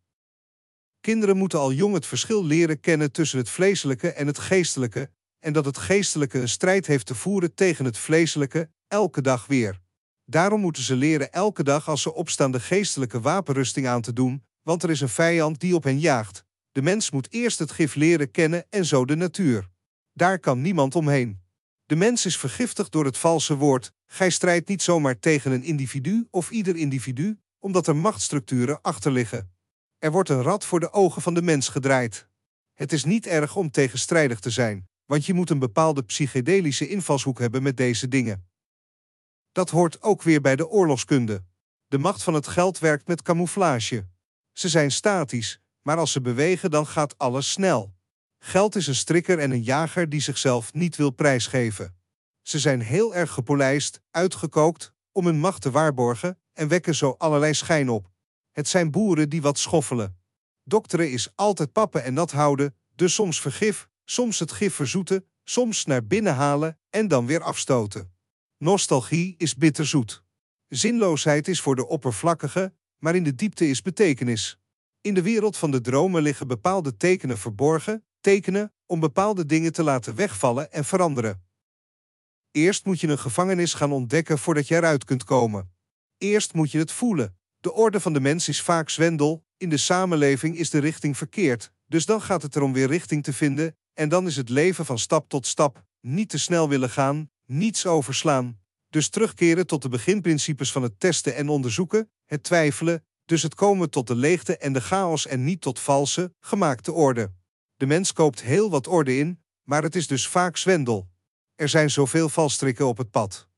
Kinderen moeten al jong het verschil leren kennen tussen het vleeselijke en het geestelijke, en dat het geestelijke een strijd heeft te voeren tegen het vleeselijke, elke dag weer. Daarom moeten ze leren elke dag als ze opstaan de geestelijke wapenrusting aan te doen, want er is een vijand die op hen jaagt. De mens moet eerst het gif leren kennen en zo de natuur. Daar kan niemand omheen. De mens is vergiftigd door het valse woord. Gij strijdt niet zomaar tegen een individu of ieder individu, omdat er machtsstructuren achter liggen. Er wordt een rad voor de ogen van de mens gedraaid. Het is niet erg om tegenstrijdig te zijn, want je moet een bepaalde psychedelische invalshoek hebben met deze dingen. Dat hoort ook weer bij de oorlogskunde. De macht van het geld werkt met camouflage. Ze zijn statisch, maar als ze bewegen dan gaat alles snel. Geld is een strikker en een jager die zichzelf niet wil prijsgeven. Ze zijn heel erg gepolijst, uitgekookt, om hun macht te waarborgen en wekken zo allerlei schijn op. Het zijn boeren die wat schoffelen. Dokteren is altijd pappen en nat houden, dus soms vergif, soms het gif verzoeten, soms naar binnen halen en dan weer afstoten. Nostalgie is bitterzoet. Zinloosheid is voor de oppervlakkige, maar in de diepte is betekenis. In de wereld van de dromen liggen bepaalde tekenen verborgen, tekenen om bepaalde dingen te laten wegvallen en veranderen. Eerst moet je een gevangenis gaan ontdekken voordat je eruit kunt komen. Eerst moet je het voelen. De orde van de mens is vaak zwendel, in de samenleving is de richting verkeerd, dus dan gaat het erom weer richting te vinden, en dan is het leven van stap tot stap, niet te snel willen gaan, niets overslaan. Dus terugkeren tot de beginprincipes van het testen en onderzoeken, het twijfelen, dus het komen tot de leegte en de chaos en niet tot valse, gemaakte orde. De mens koopt heel wat orde in, maar het is dus vaak zwendel. Er zijn zoveel valstrikken op het pad.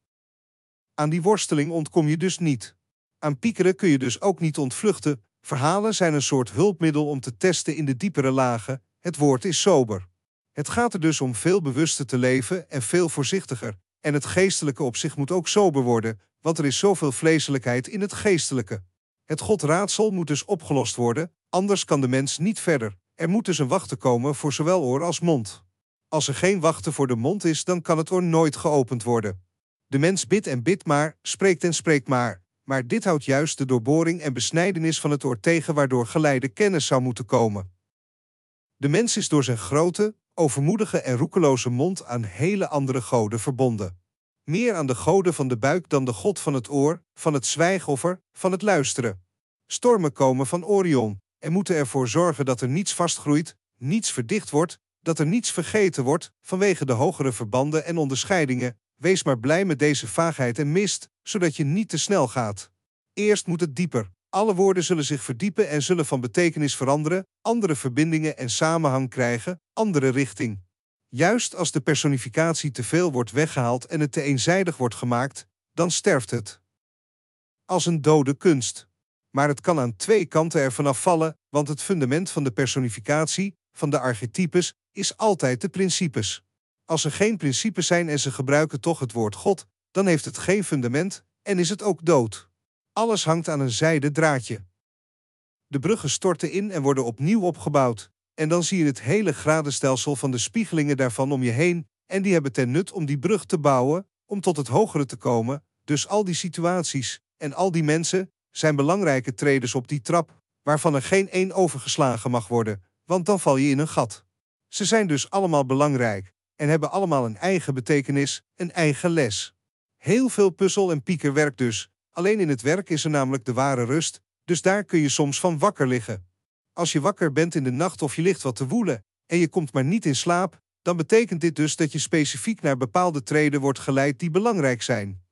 Aan die worsteling ontkom je dus niet. Aan piekeren kun je dus ook niet ontvluchten. Verhalen zijn een soort hulpmiddel om te testen in de diepere lagen. Het woord is sober. Het gaat er dus om veel bewuster te leven en veel voorzichtiger. En het geestelijke op zich moet ook sober worden, want er is zoveel vleeselijkheid in het geestelijke. Het godraadsel moet dus opgelost worden, anders kan de mens niet verder. Er moet dus een wachten komen voor zowel oor als mond. Als er geen wachten voor de mond is, dan kan het oor nooit geopend worden. De mens bidt en bidt maar, spreekt en spreekt maar. Maar dit houdt juist de doorboring en besnijdenis van het oor tegen, waardoor geleide kennis zou moeten komen. De mens is door zijn grote, overmoedige en roekeloze mond aan hele andere goden verbonden. Meer aan de goden van de buik dan de god van het oor, van het zwijgoffer, van het luisteren. Stormen komen van Orion en moeten ervoor zorgen dat er niets vastgroeit, niets verdicht wordt, dat er niets vergeten wordt vanwege de hogere verbanden en onderscheidingen. Wees maar blij met deze vaagheid en mist, zodat je niet te snel gaat. Eerst moet het dieper. Alle woorden zullen zich verdiepen en zullen van betekenis veranderen, andere verbindingen en samenhang krijgen, andere richting. Juist als de personificatie te veel wordt weggehaald en het te eenzijdig wordt gemaakt, dan sterft het. Als een dode kunst. Maar het kan aan twee kanten ervan afvallen, want het fundament van de personificatie, van de archetypes, is altijd de principes. Als er geen principes zijn en ze gebruiken toch het woord God, dan heeft het geen fundament en is het ook dood. Alles hangt aan een zijden draadje. De bruggen storten in en worden opnieuw opgebouwd. En dan zie je het hele gradenstelsel van de spiegelingen daarvan om je heen. En die hebben ten nut om die brug te bouwen, om tot het hogere te komen. Dus al die situaties en al die mensen zijn belangrijke treders op die trap, waarvan er geen één overgeslagen mag worden, want dan val je in een gat. Ze zijn dus allemaal belangrijk en hebben allemaal een eigen betekenis, een eigen les. Heel veel puzzel en piekerwerk dus, alleen in het werk is er namelijk de ware rust, dus daar kun je soms van wakker liggen. Als je wakker bent in de nacht of je ligt wat te woelen en je komt maar niet in slaap, dan betekent dit dus dat je specifiek naar bepaalde treden wordt geleid die belangrijk zijn.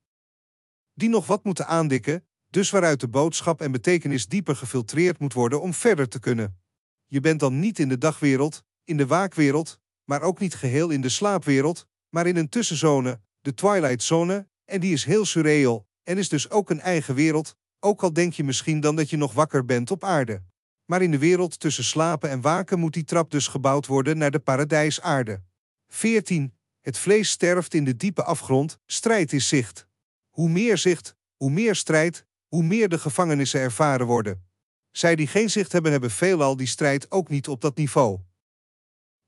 Die nog wat moeten aandikken, dus waaruit de boodschap en betekenis dieper gefiltreerd moet worden om verder te kunnen. Je bent dan niet in de dagwereld, in de waakwereld, maar ook niet geheel in de slaapwereld, maar in een tussenzone, de Twilight Zone, en die is heel surreal en is dus ook een eigen wereld, ook al denk je misschien dan dat je nog wakker bent op aarde. maar in de wereld tussen slapen en waken moet die trap dus gebouwd worden naar de paradijsaarde. 14. Het vlees sterft in de diepe afgrond, strijd is zicht. Hoe meer zicht, hoe meer strijd, hoe meer de gevangenissen ervaren worden. Zij die geen zicht hebben, hebben veelal die strijd ook niet op dat niveau.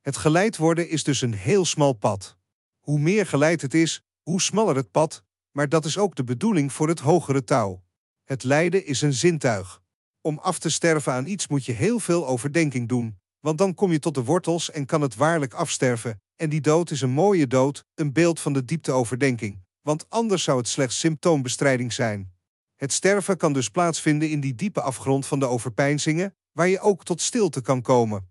Het geleid worden is dus een heel smal pad. Hoe meer geleid het is, hoe smaller het pad, maar dat is ook de bedoeling voor het hogere touw. Het lijden is een zintuig. Om af te sterven aan iets moet je heel veel overdenking doen, want dan kom je tot de wortels en kan het waarlijk afsterven. En die dood is een mooie dood, een beeld van de diepte overdenking, want anders zou het slechts symptoombestrijding zijn. Het sterven kan dus plaatsvinden in die diepe afgrond van de overpeinzingen, waar je ook tot stilte kan komen.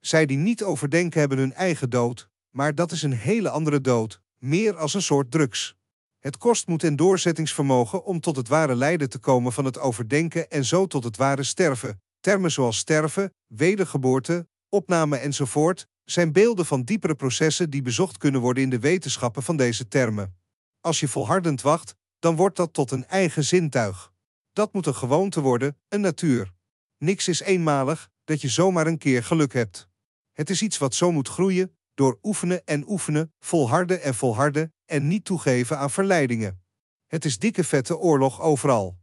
Zij die niet overdenken hebben hun eigen dood, maar dat is een hele andere dood, meer als een soort drugs. Het kost moed en doorzettingsvermogen om tot het ware lijden te komen van het overdenken en zo tot het ware sterven. Termen zoals sterven, wedergeboorte, opname enzovoort zijn beelden van diepere processen die bezocht kunnen worden in de wetenschappen van deze termen. Als je volhardend wacht, dan wordt dat tot een eigen zintuig. Dat moet een gewoonte worden, een natuur. Niks is eenmalig, dat je zomaar een keer geluk hebt. Het is iets wat zo moet groeien, door oefenen en oefenen, volharden en volharden en niet toegeven aan verleidingen. Het is dikke vette oorlog overal.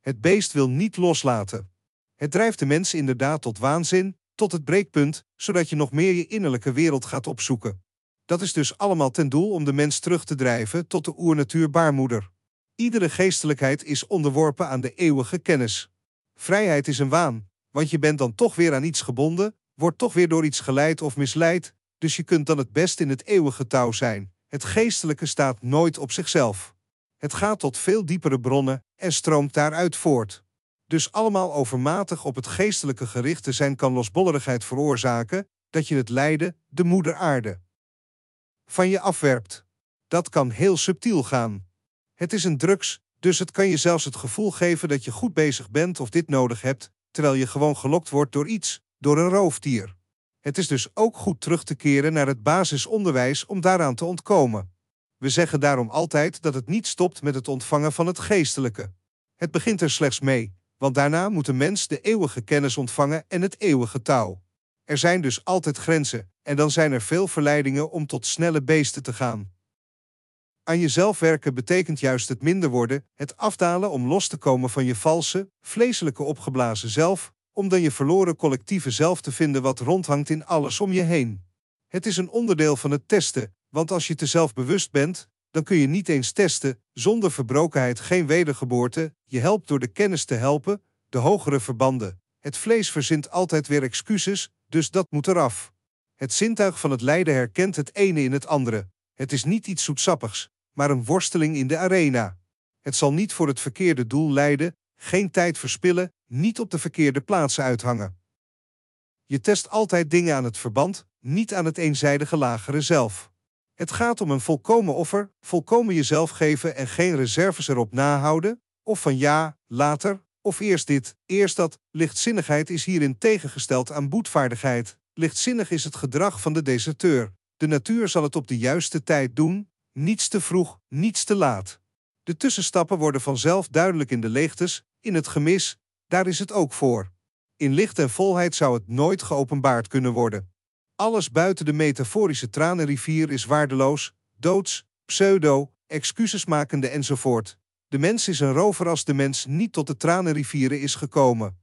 Het beest wil niet loslaten. Het drijft de mens inderdaad tot waanzin, tot het breekpunt, zodat je nog meer je innerlijke wereld gaat opzoeken. Dat is dus allemaal ten doel om de mens terug te drijven tot de oernatuur baarmoeder. Iedere geestelijkheid is onderworpen aan de eeuwige kennis. Vrijheid is een waan, want je bent dan toch weer aan iets gebonden, wordt toch weer door iets geleid of misleid, dus je kunt dan het best in het eeuwige touw zijn. Het geestelijke staat nooit op zichzelf. Het gaat tot veel diepere bronnen en stroomt daaruit voort. Dus allemaal overmatig op het geestelijke gericht te zijn kan losbollerigheid veroorzaken, dat je het lijden, de moeder aarde, van je afwerpt. Dat kan heel subtiel gaan. Het is een drugs, dus het kan je zelfs het gevoel geven dat je goed bezig bent of dit nodig hebt, terwijl je gewoon gelokt wordt door iets, door een roofdier. Het is dus ook goed terug te keren naar het basisonderwijs om daaraan te ontkomen. We zeggen daarom altijd dat het niet stopt met het ontvangen van het geestelijke. Het begint er slechts mee, want daarna moet de mens de eeuwige kennis ontvangen en het eeuwige touw. Er zijn dus altijd grenzen, en dan zijn er veel verleidingen om tot snelle beesten te gaan. Aan jezelf werken betekent juist het minder worden, het afdalen om los te komen van je valse, vleeselijke opgeblazen zelf, om dan je verloren collectieve zelf te vinden wat rondhangt in alles om je heen. Het is een onderdeel van het testen, want als je te zelfbewust bent, dan kun je niet eens testen, zonder verbrokenheid geen wedergeboorte, je helpt door de kennis te helpen, de hogere verbanden. Het vlees verzint altijd weer excuses, dus dat moet eraf. Het zintuig van het lijden herkent het ene in het andere. Het is niet iets zoetsappigs, maar een worsteling in de arena. Het zal niet voor het verkeerde doel leiden, geen tijd verspillen, niet op de verkeerde plaatsen uithangen. Je test altijd dingen aan het verband, niet aan het eenzijdige lagere zelf. Het gaat om een volkomen offer, volkomen jezelf geven en geen reserves erop nahouden, of van ja, later, of eerst dit, eerst dat. Lichtzinnigheid is hierin tegengesteld aan boetvaardigheid. Lichtzinnig is het gedrag van de deserteur. De natuur zal het op de juiste tijd doen, niets te vroeg, niets te laat. De tussenstappen worden vanzelf duidelijk in de leegtes, in het gemis, daar is het ook voor. In licht en volheid zou het nooit geopenbaard kunnen worden. Alles buiten de metaforische tranenrivier is waardeloos, doods, pseudo, excusesmakende enzovoort. De mens is een rover als de mens niet tot de tranenrivieren is gekomen.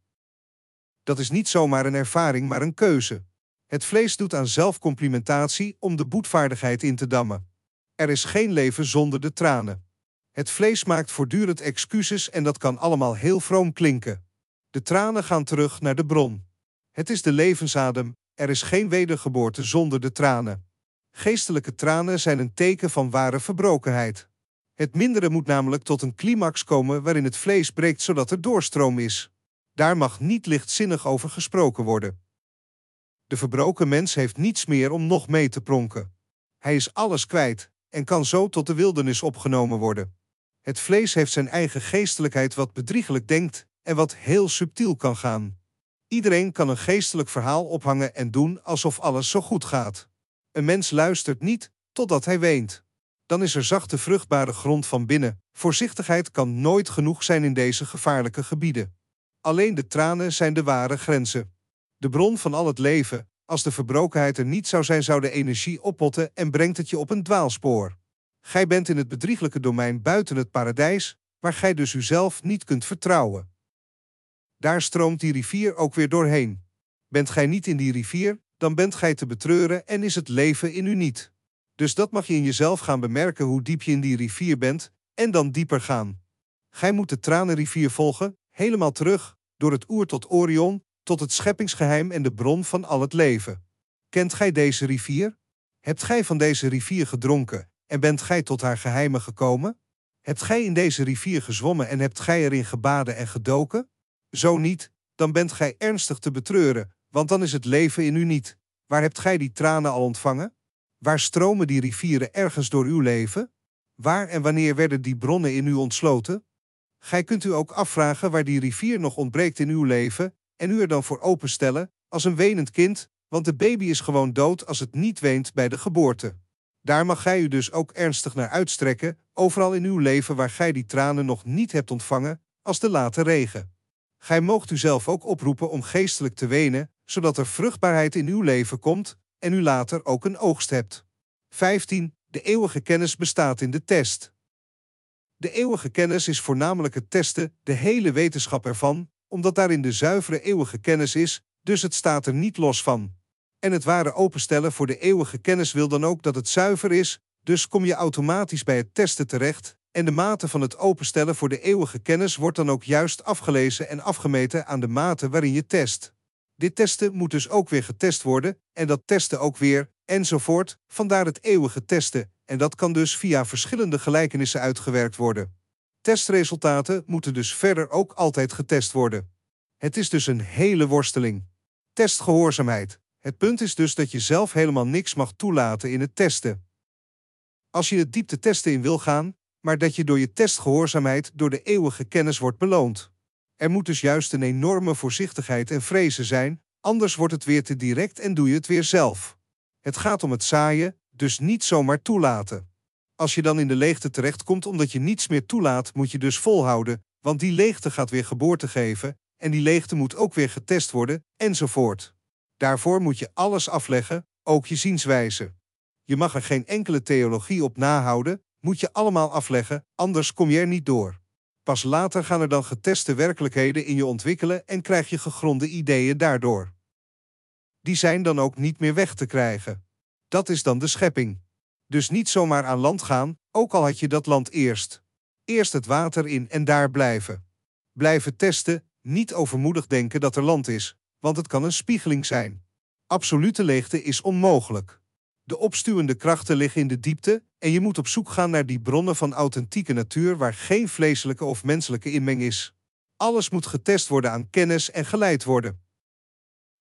Dat is niet zomaar een ervaring, maar een keuze. Het vlees doet aan zelfcomplimentatie om de boetvaardigheid in te dammen. Er is geen leven zonder de tranen. Het vlees maakt voortdurend excuses en dat kan allemaal heel vroom klinken. De tranen gaan terug naar de bron. Het is de levensadem, er is geen wedergeboorte zonder de tranen. Geestelijke tranen zijn een teken van ware verbrokenheid. Het mindere moet namelijk tot een climax komen waarin het vlees breekt zodat er doorstroom is. Daar mag niet lichtzinnig over gesproken worden. De verbroken mens heeft niets meer om nog mee te pronken. Hij is alles kwijt en kan zo tot de wildernis opgenomen worden. Het vlees heeft zijn eigen geestelijkheid wat bedriegelijk denkt en wat heel subtiel kan gaan. Iedereen kan een geestelijk verhaal ophangen en doen alsof alles zo goed gaat. Een mens luistert niet totdat hij weent. Dan is er zachte vruchtbare grond van binnen. Voorzichtigheid kan nooit genoeg zijn in deze gevaarlijke gebieden. Alleen de tranen zijn de ware grenzen. De bron van al het leven, als de verbrokenheid er niet zou zijn, zou de energie oppotten en brengt het je op een dwaalspoor. Gij bent in het bedrieglijke domein buiten het paradijs, waar gij dus uzelf niet kunt vertrouwen. Daar stroomt die rivier ook weer doorheen. Bent gij niet in die rivier, dan bent gij te betreuren en is het leven in u niet. Dus dat mag je in jezelf gaan bemerken hoe diep je in die rivier bent, en dan dieper gaan. Gij moet de tranenrivier volgen, helemaal terug, door het oer tot Orion, tot het scheppingsgeheim en de bron van al het leven. Kent gij deze rivier? Hebt gij van deze rivier gedronken, en bent gij tot haar geheimen gekomen? Hebt gij in deze rivier gezwommen en hebt gij erin gebaden en gedoken? Zo niet, dan bent gij ernstig te betreuren, want dan is het leven in u niet. Waar hebt gij die tranen al ontvangen? Waar stromen die rivieren ergens door uw leven? Waar en wanneer werden die bronnen in u ontsloten? Gij kunt u ook afvragen waar die rivier nog ontbreekt in uw leven en u er dan voor openstellen, als een wenend kind, want de baby is gewoon dood als het niet weent bij de geboorte. Daar mag gij u dus ook ernstig naar uitstrekken, overal in uw leven waar gij die tranen nog niet hebt ontvangen, als de late regen. Gij moogt uzelf ook oproepen om geestelijk te wenen, zodat er vruchtbaarheid in uw leven komt en u later ook een oogst hebt. 15. De eeuwige kennis bestaat in de test. De eeuwige kennis is voornamelijk het testen, de hele wetenschap ervan, omdat daarin de zuivere eeuwige kennis is, dus het staat er niet los van. En het ware openstellen voor de eeuwige kennis wil dan ook dat het zuiver is, dus kom je automatisch bij het testen terecht, en de mate van het openstellen voor de eeuwige kennis wordt dan ook juist afgelezen en afgemeten aan de mate waarin je test. Dit testen moet dus ook weer getest worden, en dat testen ook weer, enzovoort, vandaar het eeuwige testen, en dat kan dus via verschillende gelijkenissen uitgewerkt worden. Testresultaten moeten dus verder ook altijd getest worden. Het is dus een hele worsteling. Testgehoorzaamheid. Het punt is dus dat je zelf helemaal niks mag toelaten in het testen. Als je het diepte testen in wil gaan, maar dat je door je testgehoorzaamheid door de eeuwige kennis wordt beloond. Er moet dus juist een enorme voorzichtigheid en vrezen zijn, anders wordt het weer te direct en doe je het weer zelf. Het gaat om het zaaien, dus niet zomaar toelaten. Als je dan in de leegte terechtkomt omdat je niets meer toelaat, moet je dus volhouden, want die leegte gaat weer geboorte geven, en die leegte moet ook weer getest worden, enzovoort. Daarvoor moet je alles afleggen, ook je zienswijze. Je mag er geen enkele theologie op nahouden, moet je allemaal afleggen, anders kom je er niet door. Pas later gaan er dan geteste werkelijkheden in je ontwikkelen en krijg je gegronde ideeën daardoor. Die zijn dan ook niet meer weg te krijgen. Dat is dan de schepping. Dus niet zomaar aan land gaan, ook al had je dat land eerst. Eerst het water in en daar blijven. Blijven testen, niet overmoedig denken dat er land is, want het kan een spiegeling zijn. Absolute leegte is onmogelijk. De opstuwende krachten liggen in de diepte en je moet op zoek gaan naar die bronnen van authentieke natuur waar geen vleeselijke of menselijke inmeng is. Alles moet getest worden aan kennis en geleid worden.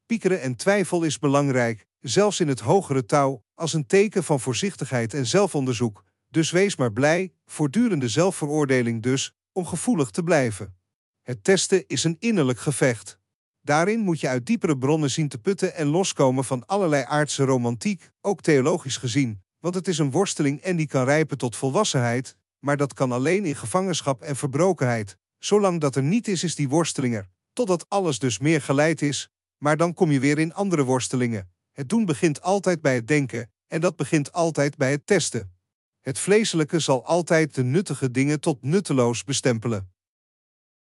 Piekeren en twijfel is belangrijk, zelfs in het hogere touw, als een teken van voorzichtigheid en zelfonderzoek. Dus wees maar blij, voortdurende zelfveroordeling dus, om gevoelig te blijven. Het testen is een innerlijk gevecht. Daarin moet je uit diepere bronnen zien te putten en loskomen van allerlei aardse romantiek, ook theologisch gezien, want het is een worsteling en die kan rijpen tot volwassenheid, maar dat kan alleen in gevangenschap en verbrokenheid. Zolang dat er niet is, is die worsteling er, totdat alles dus meer geleid is, maar dan kom je weer in andere worstelingen. Het doen begint altijd bij het denken, en dat begint altijd bij het testen. Het vleeselijke zal altijd de nuttige dingen tot nutteloos bestempelen.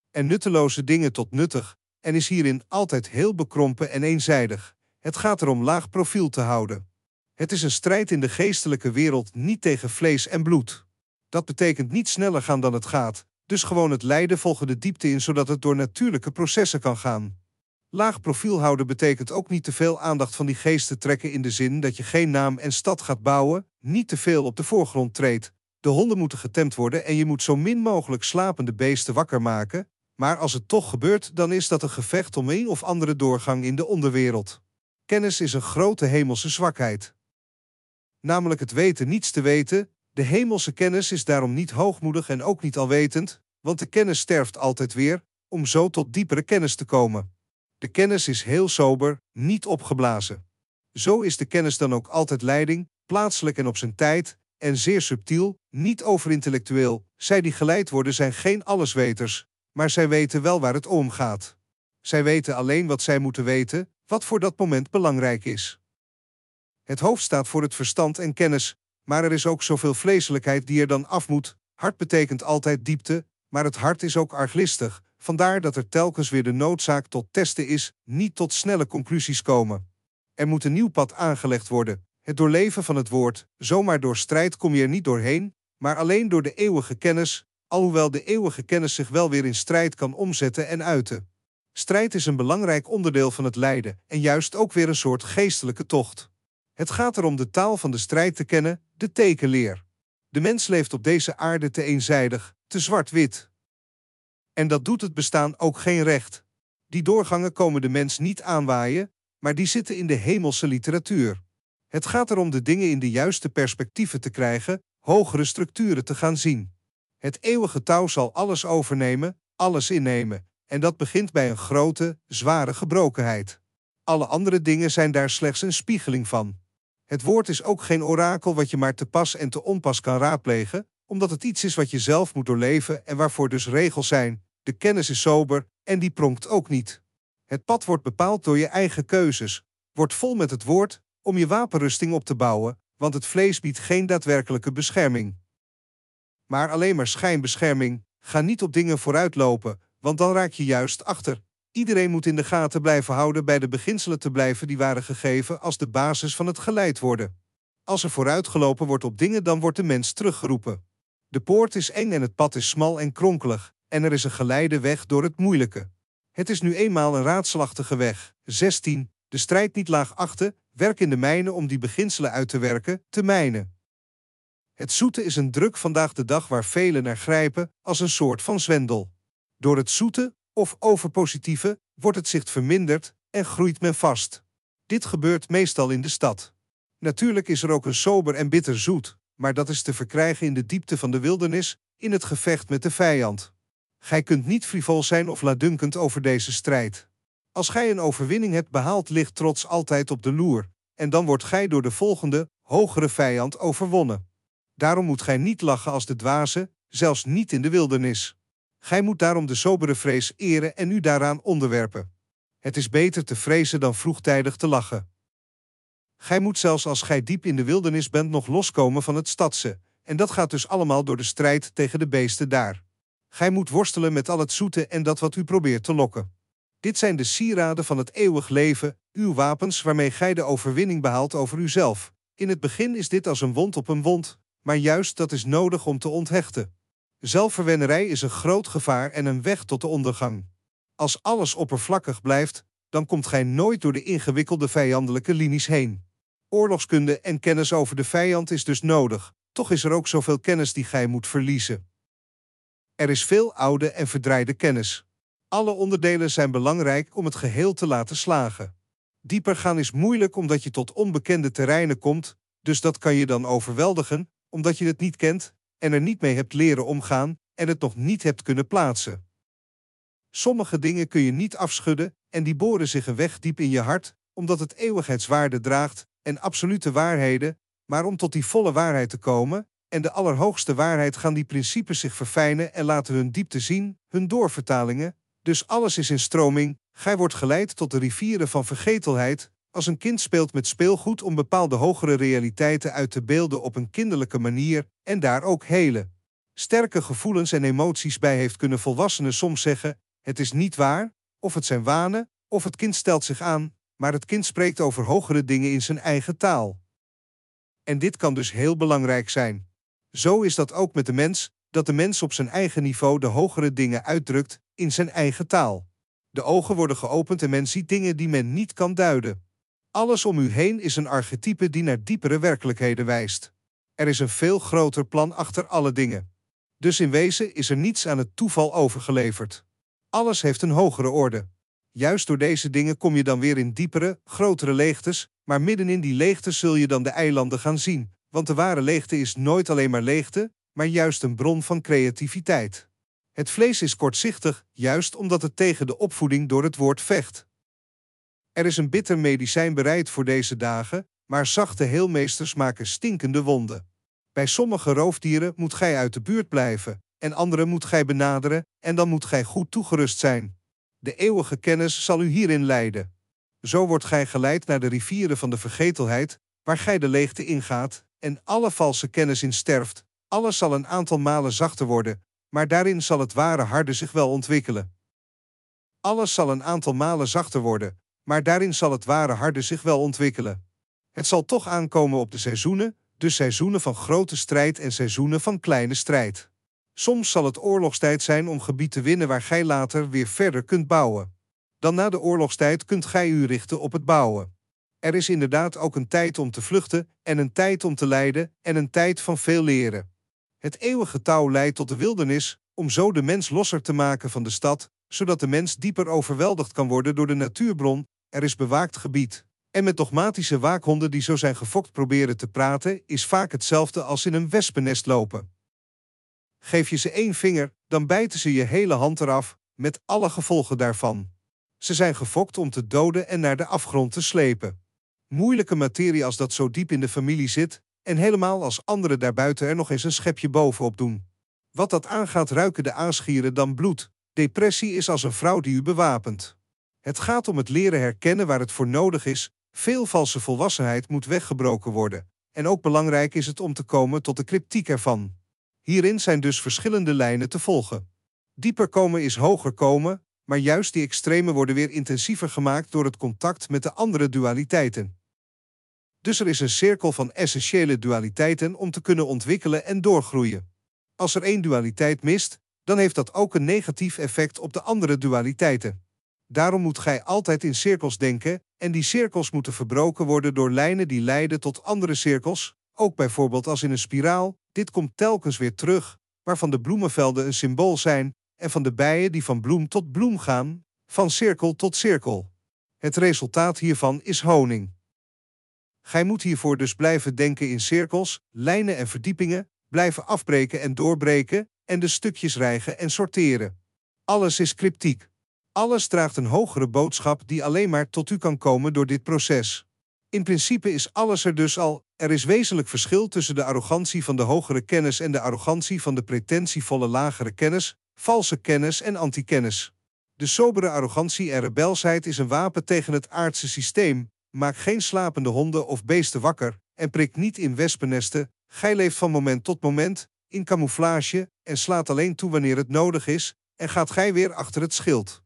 En nutteloze dingen tot nuttig, en is hierin altijd heel bekrompen en eenzijdig. Het gaat erom laag profiel te houden. Het is een strijd in de geestelijke wereld niet tegen vlees en bloed. Dat betekent niet sneller gaan dan het gaat, dus gewoon het lijden volgen de diepte in zodat het door natuurlijke processen kan gaan. Laag profiel houden betekent ook niet te veel aandacht van die geesten trekken in de zin dat je geen naam en stad gaat bouwen, niet te veel op de voorgrond treedt. De honden moeten getemd worden en je moet zo min mogelijk slapende beesten wakker maken, maar als het toch gebeurt, dan is dat een gevecht om een of andere doorgang in de onderwereld. Kennis is een grote hemelse zwakheid. Namelijk het weten niets te weten, de hemelse kennis is daarom niet hoogmoedig en ook niet alwetend, want de kennis sterft altijd weer, om zo tot diepere kennis te komen. De kennis is heel sober, niet opgeblazen. Zo is de kennis dan ook altijd leiding, plaatselijk en op zijn tijd, en zeer subtiel, niet overintellectueel. Zij die geleid worden zijn geen allesweters, maar zij weten wel waar het om gaat. Zij weten alleen wat zij moeten weten, wat voor dat moment belangrijk is. Het hoofd staat voor het verstand en kennis, maar er is ook zoveel vleeselijkheid die er dan af moet. Hart betekent altijd diepte, maar het hart is ook arglistig, vandaar dat er telkens weer de noodzaak tot testen is, niet tot snelle conclusies komen. Er moet een nieuw pad aangelegd worden, het doorleven van het woord, zomaar door strijd kom je er niet doorheen, maar alleen door de eeuwige kennis, alhoewel de eeuwige kennis zich wel weer in strijd kan omzetten en uiten. Strijd is een belangrijk onderdeel van het lijden en juist ook weer een soort geestelijke tocht. Het gaat erom de taal van de strijd te kennen, de tekenleer. De mens leeft op deze aarde te eenzijdig, te zwart-wit. En dat doet het bestaan ook geen recht. Die doorgangen komen de mens niet aanwaaien, maar die zitten in de hemelse literatuur. Het gaat erom de dingen in de juiste perspectieven te krijgen, hogere structuren te gaan zien. Het eeuwige touw zal alles overnemen, alles innemen, en dat begint bij een grote, zware gebrokenheid. Alle andere dingen zijn daar slechts een spiegeling van. Het woord is ook geen orakel wat je maar te pas en te onpas kan raadplegen, omdat het iets is wat je zelf moet doorleven en waarvoor dus regels zijn. De kennis is sober en die pronkt ook niet. Het pad wordt bepaald door je eigen keuzes, wordt vol met het woord om je wapenrusting op te bouwen, want het vlees biedt geen daadwerkelijke bescherming. Maar alleen maar schijnbescherming, ga niet op dingen vooruitlopen, want dan raak je juist achter. Iedereen moet in de gaten blijven houden bij de beginselen te blijven die waren gegeven als de basis van het geleid worden. Als er vooruitgelopen wordt op dingen, dan wordt de mens teruggeroepen. De poort is eng en het pad is smal en kronkelig, en er is een geleide weg door het moeilijke. Het is nu eenmaal een raadselachtige weg. 16. De strijd niet laag achten, werk in de mijnen om die beginselen uit te werken, te mijnen. Het zoete is een druk vandaag de dag waar velen naar grijpen als een soort van zwendel. Door het zoete of overpositieve wordt het zicht verminderd en groeit men vast. Dit gebeurt meestal in de stad. Natuurlijk is er ook een sober en bitter zoet, maar dat is te verkrijgen in de diepte van de wildernis, in het gevecht met de vijand. Gij kunt niet frivol zijn of ladunkend over deze strijd. Als gij een overwinning hebt behaald, ligt trots altijd op de loer, en dan wordt gij door de volgende, hogere vijand overwonnen. Daarom moet gij niet lachen als de dwaze, zelfs niet in de wildernis. Gij moet daarom de sobere vrees eren en u daaraan onderwerpen. Het is beter te vrezen dan vroegtijdig te lachen. Gij moet zelfs als gij diep in de wildernis bent nog loskomen van het stadse, en dat gaat dus allemaal door de strijd tegen de beesten daar. Gij moet worstelen met al het zoete en dat wat u probeert te lokken. Dit zijn de sieraden van het eeuwig leven, uw wapens waarmee gij de overwinning behaalt over uzelf. In het begin is dit als een wond op een wond, maar juist dat is nodig om te onthechten. Zelfverwennerij is een groot gevaar en een weg tot de ondergang. Als alles oppervlakkig blijft, dan komt gij nooit door de ingewikkelde vijandelijke linies heen. Oorlogskunde en kennis over de vijand is dus nodig, toch is er ook zoveel kennis die gij moet verliezen. Er is veel oude en verdraaide kennis. Alle onderdelen zijn belangrijk om het geheel te laten slagen. Dieper gaan is moeilijk omdat je tot onbekende terreinen komt, dus dat kan je dan overweldigen, omdat je het niet kent en er niet mee hebt leren omgaan en het nog niet hebt kunnen plaatsen. Sommige dingen kun je niet afschudden en die boren zich een weg diep in je hart, omdat het eeuwigheidswaarde draagt en absolute waarheden, maar om tot die volle waarheid te komen en de allerhoogste waarheid gaan die principes zich verfijnen en laten hun diepte zien, hun doorvertalingen, dus alles is in stroming, gij wordt geleid tot de rivieren van vergetelheid, als een kind speelt met speelgoed om bepaalde hogere realiteiten uit te beelden op een kinderlijke manier en daar ook hele sterke gevoelens en emoties bij heeft kunnen volwassenen soms zeggen: het is niet waar, of het zijn wanen, of het kind stelt zich aan, maar het kind spreekt over hogere dingen in zijn eigen taal. En dit kan dus heel belangrijk zijn. Zo is dat ook met de mens, dat de mens op zijn eigen niveau de hogere dingen uitdrukt in zijn eigen taal. De ogen worden geopend en men ziet dingen die men niet kan duiden. Alles om u heen is een archetype die naar diepere werkelijkheden wijst. Er is een veel groter plan achter alle dingen. Dus in wezen is er niets aan het toeval overgeleverd. Alles heeft een hogere orde. Juist door deze dingen kom je dan weer in diepere, grotere leegtes, maar midden in die leegte zul je dan de eilanden gaan zien, want de ware leegte is nooit alleen maar leegte, maar juist een bron van creativiteit. Het vlees is kortzichtig, juist omdat het tegen de opvoeding door het woord vecht. Er is een bitter medicijn bereid voor deze dagen, maar zachte heelmeesters maken stinkende wonden. Bij sommige roofdieren moet gij uit de buurt blijven, en andere moet gij benaderen, en dan moet gij goed toegerust zijn. De eeuwige kennis zal u hierin leiden. Zo wordt gij geleid naar de rivieren van de vergetelheid, waar gij de leegte ingaat, en alle valse kennis in sterft. Alles zal een aantal malen zachter worden, maar daarin zal het ware harde zich wel ontwikkelen. Alles zal een aantal malen zachter worden, maar daarin zal het ware harde zich wel ontwikkelen. Het zal toch aankomen op de seizoenen, dus seizoenen van grote strijd en seizoenen van kleine strijd. Soms zal het oorlogstijd zijn om gebied te winnen waar gij later weer verder kunt bouwen. Dan na de oorlogstijd kunt gij u richten op het bouwen. Er is inderdaad ook een tijd om te vluchten en een tijd om te lijden en een tijd van veel leren. Het eeuwige touw leidt tot de wildernis, om zo de mens losser te maken van de stad, zodat de mens dieper overweldigd kan worden door de natuurbron, er is bewaakt gebied. En met dogmatische waakhonden die zo zijn gefokt proberen te praten, is vaak hetzelfde als in een wespennest lopen. Geef je ze één vinger, dan bijten ze je hele hand eraf, met alle gevolgen daarvan. Ze zijn gefokt om te doden en naar de afgrond te slepen. Moeilijke materie als dat zo diep in de familie zit, en helemaal als anderen daarbuiten er nog eens een schepje bovenop doen. Wat dat aangaat ruiken de aanschieren dan bloed. Depressie is als een vrouw die u bewapent. Het gaat om het leren herkennen waar het voor nodig is. Veel valse volwassenheid moet weggebroken worden. En ook belangrijk is het om te komen tot de cryptiek ervan. Hierin zijn dus verschillende lijnen te volgen. Dieper komen is hoger komen, maar juist die extremen worden weer intensiever gemaakt door het contact met de andere dualiteiten. Dus er is een cirkel van essentiële dualiteiten om te kunnen ontwikkelen en doorgroeien. Als er één dualiteit mist, dan heeft dat ook een negatief effect op de andere dualiteiten. Daarom moet gij altijd in cirkels denken, en die cirkels moeten verbroken worden door lijnen die leiden tot andere cirkels, ook bijvoorbeeld als in een spiraal. Dit komt telkens weer terug, waarvan de bloemenvelden een symbool zijn, en van de bijen die van bloem tot bloem gaan, van cirkel tot cirkel. Het resultaat hiervan is honing. Gij moet hiervoor dus blijven denken in cirkels, lijnen en verdiepingen, blijven afbreken en doorbreken, en de stukjes rijgen en sorteren. Alles is cryptiek. Alles draagt een hogere boodschap die alleen maar tot u kan komen door dit proces. In principe is alles er dus al. Er is wezenlijk verschil tussen de arrogantie van de hogere kennis en de arrogantie van de pretentievolle lagere kennis, valse kennis en antikennis. De sobere arrogantie en rebelsheid is een wapen tegen het aardse systeem. Maak geen slapende honden of beesten wakker en prik niet in wespennesten. Gij leeft van moment tot moment, in camouflage en slaat alleen toe wanneer het nodig is en gaat gij weer achter het schild.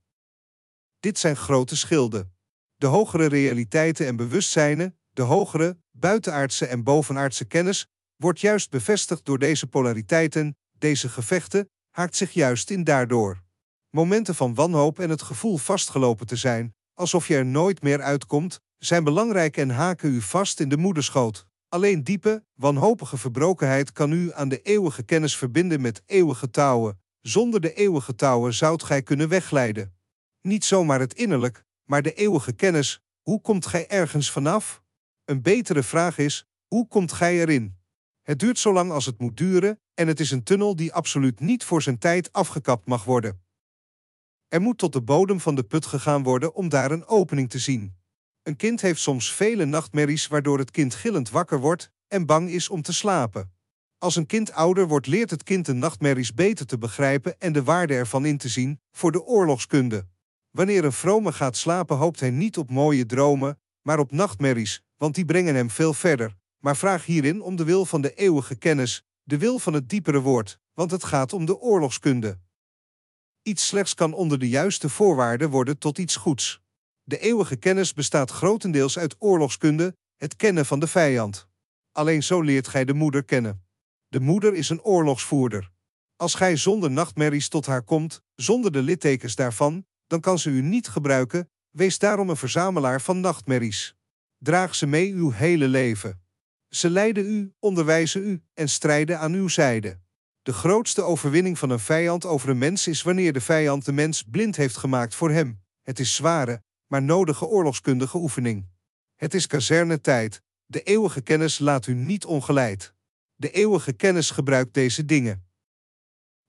Dit zijn grote schilden. De hogere realiteiten en bewustzijnen, de hogere, buitenaardse en bovenaardse kennis, wordt juist bevestigd door deze polariteiten, deze gevechten, haakt zich juist in daardoor. Momenten van wanhoop en het gevoel vastgelopen te zijn, alsof je er nooit meer uitkomt, zijn belangrijk en haken u vast in de moederschoot. Alleen diepe, wanhopige verbrokenheid kan u aan de eeuwige kennis verbinden met eeuwige touwen. Zonder de eeuwige touwen zoudt gij kunnen wegleiden. Niet zomaar het innerlijk, maar de eeuwige kennis. Hoe komt gij ergens vanaf? Een betere vraag is: hoe komt gij erin? Het duurt zo lang als het moet duren, en het is een tunnel die absoluut niet voor zijn tijd afgekapt mag worden. Er moet tot de bodem van de put gegaan worden om daar een opening te zien. Een kind heeft soms vele nachtmerries waardoor het kind gillend wakker wordt en bang is om te slapen. Als een kind ouder wordt, leert het kind de nachtmerries beter te begrijpen en de waarde ervan in te zien voor de oorlogskunde. Wanneer een vrome gaat slapen, hoopt hij niet op mooie dromen, maar op nachtmerries, want die brengen hem veel verder. Maar vraag hierin om de wil van de eeuwige kennis, de wil van het diepere woord, want het gaat om de oorlogskunde. Iets slechts kan onder de juiste voorwaarden worden tot iets goeds. De eeuwige kennis bestaat grotendeels uit oorlogskunde, het kennen van de vijand. Alleen zo leert gij de moeder kennen. De moeder is een oorlogsvoerder. Als gij zonder nachtmerries tot haar komt, zonder de littekens daarvan, dan kan ze u niet gebruiken, wees daarom een verzamelaar van nachtmerries. Draag ze mee uw hele leven. Ze leiden u, onderwijzen u en strijden aan uw zijde. De grootste overwinning van een vijand over een mens is wanneer de vijand de mens blind heeft gemaakt voor hem. Het is zware, maar nodige oorlogskundige oefening. Het is kazernetijd. De eeuwige kennis laat u niet ongeleid. De eeuwige kennis gebruikt deze dingen.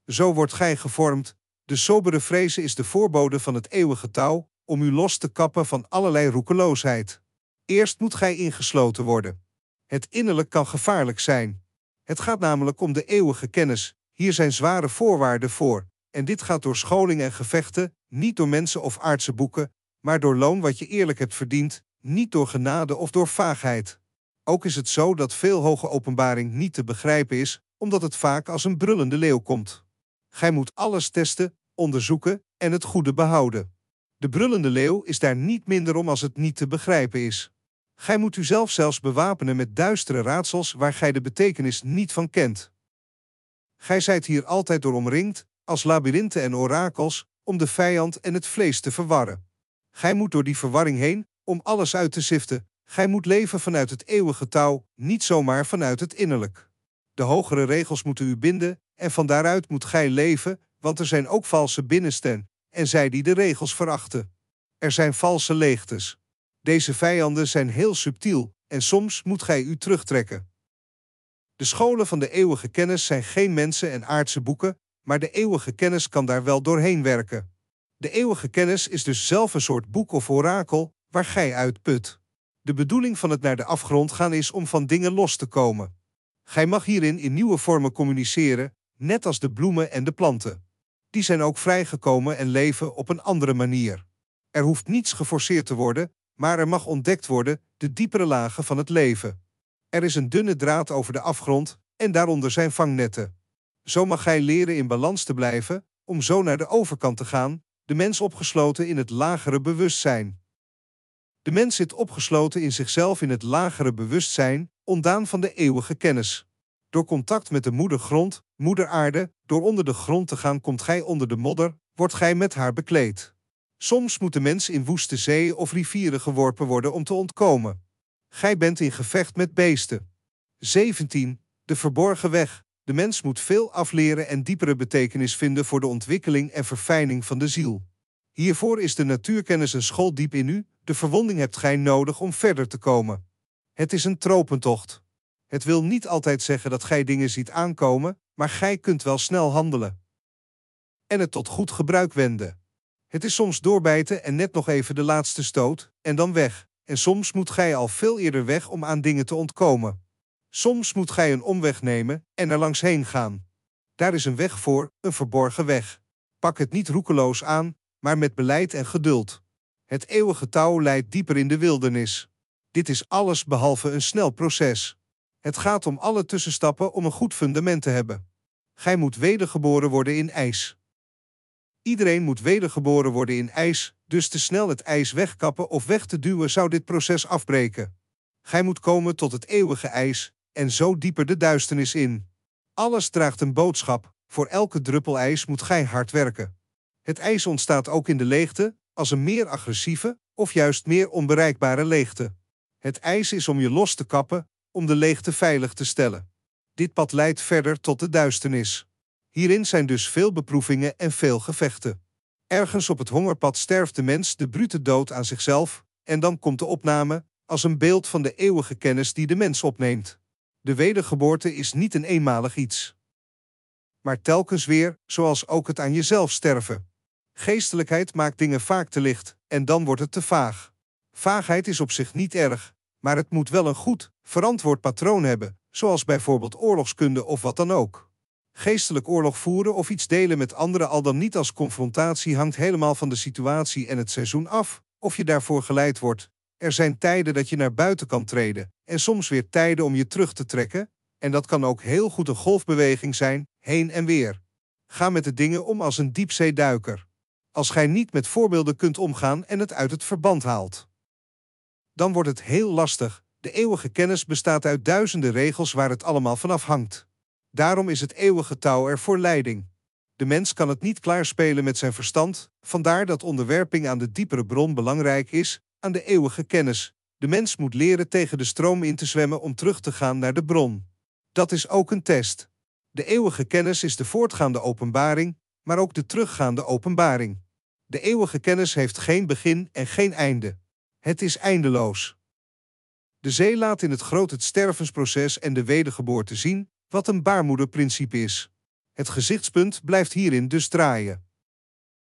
Zo wordt gij gevormd. De sobere vrezen is de voorbode van het eeuwige touw, om u los te kappen van allerlei roekeloosheid. Eerst moet gij ingesloten worden. Het innerlijk kan gevaarlijk zijn. Het gaat namelijk om de eeuwige kennis. Hier zijn zware voorwaarden voor. En dit gaat door scholing en gevechten, niet door mensen of aardse boeken, maar door loon wat je eerlijk hebt verdiend, niet door genade of door vaagheid. Ook is het zo dat veel hoge openbaring niet te begrijpen is, omdat het vaak als een brullende leeuw komt. Gij moet alles testen, onderzoeken en het goede behouden. De brullende leeuw is daar niet minder om als het niet te begrijpen is. Gij moet uzelf zelfs bewapenen met duistere raadsels waar gij de betekenis niet van kent. Gij zijt hier altijd door omringd, als labyrinthen en orakels, om de vijand en het vlees te verwarren. Gij moet door die verwarring heen, om alles uit te ziften. Gij moet leven vanuit het eeuwige touw, niet zomaar vanuit het innerlijk. De hogere regels moeten u binden, en van daaruit moet gij leven, want er zijn ook valse binnensten, en zij die de regels verachten. Er zijn valse leegtes. Deze vijanden zijn heel subtiel, en soms moet gij u terugtrekken. De scholen van de eeuwige kennis zijn geen mensen en aardse boeken, maar de eeuwige kennis kan daar wel doorheen werken. De eeuwige kennis is dus zelf een soort boek of orakel waar gij uit put. De bedoeling van het naar de afgrond gaan is om van dingen los te komen. Gij mag hierin in nieuwe vormen communiceren, net als de bloemen en de planten. Die zijn ook vrijgekomen en leven op een andere manier. Er hoeft niets geforceerd te worden, maar er mag ontdekt worden de diepere lagen van het leven. Er is een dunne draad over de afgrond en daaronder zijn vangnetten. Zo mag gij leren in balans te blijven, om zo naar de overkant te gaan, de mens opgesloten in het lagere bewustzijn. De mens zit opgesloten in zichzelf in het lagere bewustzijn, ontdaan van de eeuwige kennis. Door contact met de moedergrond, moeder aarde, door onder de grond te gaan komt gij onder de modder, wordt gij met haar bekleed. Soms moet de mens in woeste zee of rivieren geworpen worden om te ontkomen. Gij bent in gevecht met beesten. 17. De verborgen weg. De mens moet veel afleren en diepere betekenis vinden voor de ontwikkeling en verfijning van de ziel. Hiervoor is de natuurkennis een school diep in u, de verwonding hebt gij nodig om verder te komen. Het is een tropentocht. Het wil niet altijd zeggen dat gij dingen ziet aankomen, maar gij kunt wel snel handelen. En het tot goed gebruik wenden. Het is soms doorbijten en net nog even de laatste stoot, en dan weg. En soms moet gij al veel eerder weg om aan dingen te ontkomen. Soms moet gij een omweg nemen en er langs heen gaan. Daar is een weg voor, een verborgen weg. Pak het niet roekeloos aan, maar met beleid en geduld. Het eeuwige touw leidt dieper in de wildernis. Dit is alles behalve een snel proces. Het gaat om alle tussenstappen om een goed fundament te hebben. Gij moet wedergeboren worden in ijs. Iedereen moet wedergeboren worden in ijs, dus te snel het ijs wegkappen of weg te duwen zou dit proces afbreken. Gij moet komen tot het eeuwige ijs, en zo dieper de duisternis in. Alles draagt een boodschap, voor elke druppel ijs moet gij hard werken. Het ijs ontstaat ook in de leegte, als een meer agressieve of juist meer onbereikbare leegte. Het ijs is om je los te kappen, om de leegte veilig te stellen. Dit pad leidt verder tot de duisternis. Hierin zijn dus veel beproevingen en veel gevechten. Ergens op het hongerpad sterft de mens de brute dood aan zichzelf, en dan komt de opname, als een beeld van de eeuwige kennis die de mens opneemt. De wedergeboorte is niet een eenmalig iets. Maar telkens weer, zoals ook het aan jezelf sterven. Geestelijkheid maakt dingen vaak te licht, en dan wordt het te vaag. Vaagheid is op zich niet erg, maar het moet wel een goed, verantwoord patroon hebben, zoals bijvoorbeeld oorlogskunde of wat dan ook. Geestelijk oorlog voeren of iets delen met anderen al dan niet als confrontatie hangt helemaal van de situatie en het seizoen af, of je daarvoor geleid wordt. Er zijn tijden dat je naar buiten kan treden, en soms weer tijden om je terug te trekken, en dat kan ook heel goed een golfbeweging zijn, heen en weer. Ga met de dingen om als een diepzeeduiker. Als gij niet met voorbeelden kunt omgaan en het uit het verband haalt, dan wordt het heel lastig. De eeuwige kennis bestaat uit duizenden regels waar het allemaal vanaf hangt. Daarom is het eeuwige touw er voor leiding. De mens kan het niet klaarspelen met zijn verstand, vandaar dat onderwerping aan de diepere bron belangrijk is, aan de eeuwige kennis. De mens moet leren tegen de stroom in te zwemmen om terug te gaan naar de bron. Dat is ook een test. De eeuwige kennis is de voortgaande openbaring, maar ook de teruggaande openbaring. De eeuwige kennis heeft geen begin en geen einde. Het is eindeloos. De zee laat in het groot het stervensproces en de wedergeboorte zien, wat een baarmoederprincipe is. Het gezichtspunt blijft hierin dus draaien.